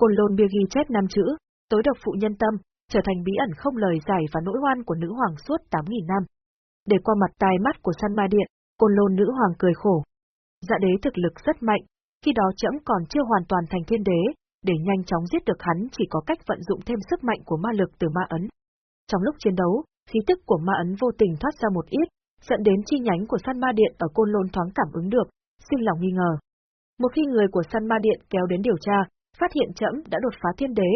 Côn Lôn bia ghi chép năm chữ, tối độc phụ nhân tâm, trở thành bí ẩn không lời giải và nỗi oan của nữ hoàng suốt 8.000 năm. Để qua mặt tai mắt của săn ma điện, Côn Lôn nữ hoàng cười khổ. Dạ đế thực lực rất mạnh, khi đó trẫm còn chưa hoàn toàn thành thiên đế, để nhanh chóng giết được hắn chỉ có cách vận dụng thêm sức mạnh của ma lực từ ma ấn. Trong lúc chiến đấu, khí tức của ma ấn vô tình thoát ra một ít, dẫn đến chi nhánh của săn ma điện ở Côn Lôn thoáng cảm ứng được, sinh lòng nghi ngờ. Một khi người của săn ma điện kéo đến điều tra, phát hiện trẫm đã đột phá thiên đế,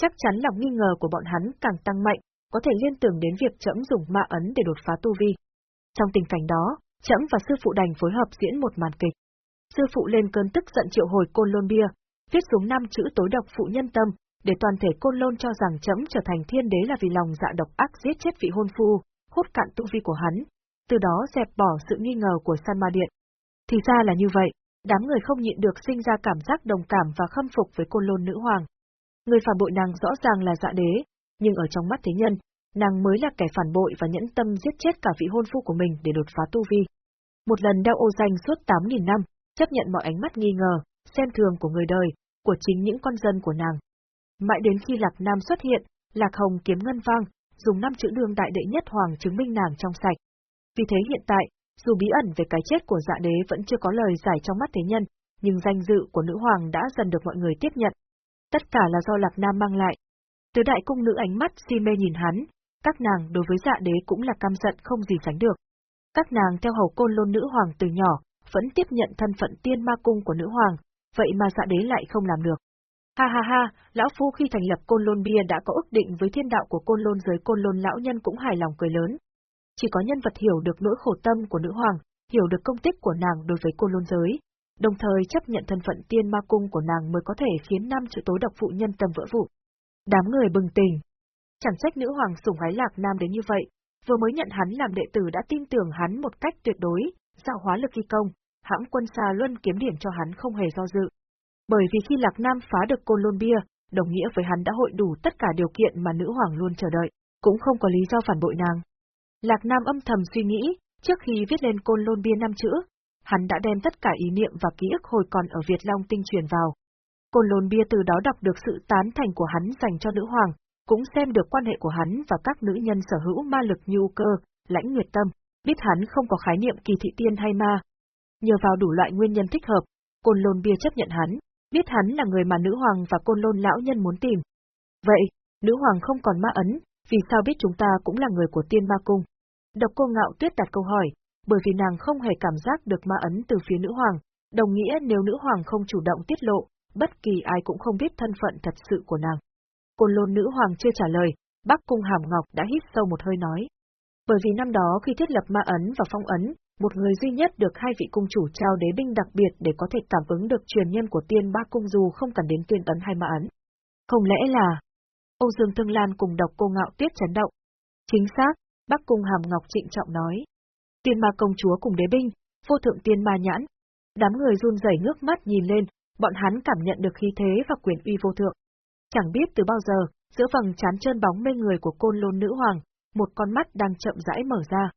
chắc chắn lòng nghi ngờ của bọn hắn càng tăng mạnh, có thể liên tưởng đến việc trẫm dùng ma ấn để đột phá tu vi. Trong tình cảnh đó, trẫm và sư phụ đành phối hợp diễn một màn kịch. Sư phụ lên cơn tức giận triệu hồi côn lôn bia, viết xuống năm chữ tối độc phụ nhân tâm, để toàn thể côn lôn cho rằng chấm trở thành thiên đế là vì lòng dạ độc ác giết chết vị hôn phu, hút cạn tu vi của hắn, từ đó dẹp bỏ sự nghi ngờ của San Ma Điện. Thì ra là như vậy, đám người không nhịn được sinh ra cảm giác đồng cảm và khâm phục với côn lôn nữ hoàng. Người phản bội nàng rõ ràng là dạ đế, nhưng ở trong mắt thế nhân, nàng mới là kẻ phản bội và nhẫn tâm giết chết cả vị hôn phu của mình để đột phá tu vi. Một lần đeo ô danh suốt 8.000 năm, chấp nhận mọi ánh mắt nghi ngờ, xem thường của người đời, của chính những con dân của nàng. Mãi đến khi Lạc Nam xuất hiện, Lạc Hồng kiếm ngân vang, dùng năm chữ đương đại đệ nhất hoàng chứng minh nàng trong sạch. Vì thế hiện tại, dù bí ẩn về cái chết của dạ đế vẫn chưa có lời giải trong mắt thế nhân, nhưng danh dự của nữ hoàng đã dần được mọi người tiếp nhận. Tất cả là do Lạc Nam mang lại. Tứ đại cung nữ ánh mắt si mê nhìn hắn, các nàng đối với dạ đế cũng là căm giận không gì sánh được. Các nàng theo hầu côn lôn nữ hoàng từ nhỏ, vẫn tiếp nhận thân phận tiên ma cung của nữ hoàng, vậy mà dạ đế lại không làm được. Ha ha ha, lão phu khi thành lập côn lôn bia đã có ước định với thiên đạo của côn lôn giới côn lôn lão nhân cũng hài lòng cười lớn. Chỉ có nhân vật hiểu được nỗi khổ tâm của nữ hoàng, hiểu được công tích của nàng đối với côn lôn giới, đồng thời chấp nhận thân phận tiên ma cung của nàng mới có thể khiến nam chữ tối độc phụ nhân tâm vỡ vụ. Đám người bừng tỉnh. Chẳng trách nữ hoàng sủng ái lạc nam đến như vậy, vừa mới nhận hắn làm đệ tử đã tin tưởng hắn một cách tuyệt đối, dạo hóa lực kỳ công, hãng quân xa luân kiếm điểm cho hắn không hề do dự. Bởi vì khi Lạc Nam phá được Côn Lôn Bia, đồng nghĩa với hắn đã hội đủ tất cả điều kiện mà nữ hoàng luôn chờ đợi, cũng không có lý do phản bội nàng. Lạc Nam âm thầm suy nghĩ, trước khi viết lên Côn Lôn Bia năm chữ, hắn đã đem tất cả ý niệm và ký ức hồi còn ở Việt Long tinh truyền vào. Côn Lôn Bia từ đó đọc được sự tán thành của hắn dành cho nữ hoàng, cũng xem được quan hệ của hắn và các nữ nhân sở hữu ma lực như cơ, lãnh nguyệt tâm, biết hắn không có khái niệm kỳ thị tiên hay ma. Nhờ vào đủ loại nguyên nhân thích hợp, Côn Lôn Bia chấp nhận hắn, biết hắn là người mà nữ hoàng và Côn Lôn lão nhân muốn tìm. Vậy, nữ hoàng không còn ma ấn, vì sao biết chúng ta cũng là người của tiên ma cung? Độc cô ngạo tuyết đặt câu hỏi, bởi vì nàng không hề cảm giác được ma ấn từ phía nữ hoàng, đồng nghĩa nếu nữ hoàng không chủ động tiết lộ, bất kỳ ai cũng không biết thân phận thật sự của nàng. Côn lôn nữ hoàng chưa trả lời, Bắc Cung Hàm Ngọc đã hít sâu một hơi nói. Bởi vì năm đó khi thiết lập ma ấn và phong ấn, một người duy nhất được hai vị cung chủ trao đế binh đặc biệt để có thể cảm ứng được truyền nhân của tiên ba cung dù không cần đến tiên ấn hay ma ấn. Không lẽ là... Âu Dương Thương Lan cùng độc cô ngạo tuyết chấn động. Chính xác, Bắc Cung Hàm Ngọc trịnh trọng nói. Tiên ma công chúa cùng đế binh, vô thượng tiên ma nhãn. Đám người run rẩy ngước mắt nhìn lên, bọn hắn cảm nhận được khí thế và quyền uy vô thượng. Chẳng biết từ bao giờ, giữa vầng trán trơn bóng mê người của côn lôn nữ hoàng, một con mắt đang chậm rãi mở ra.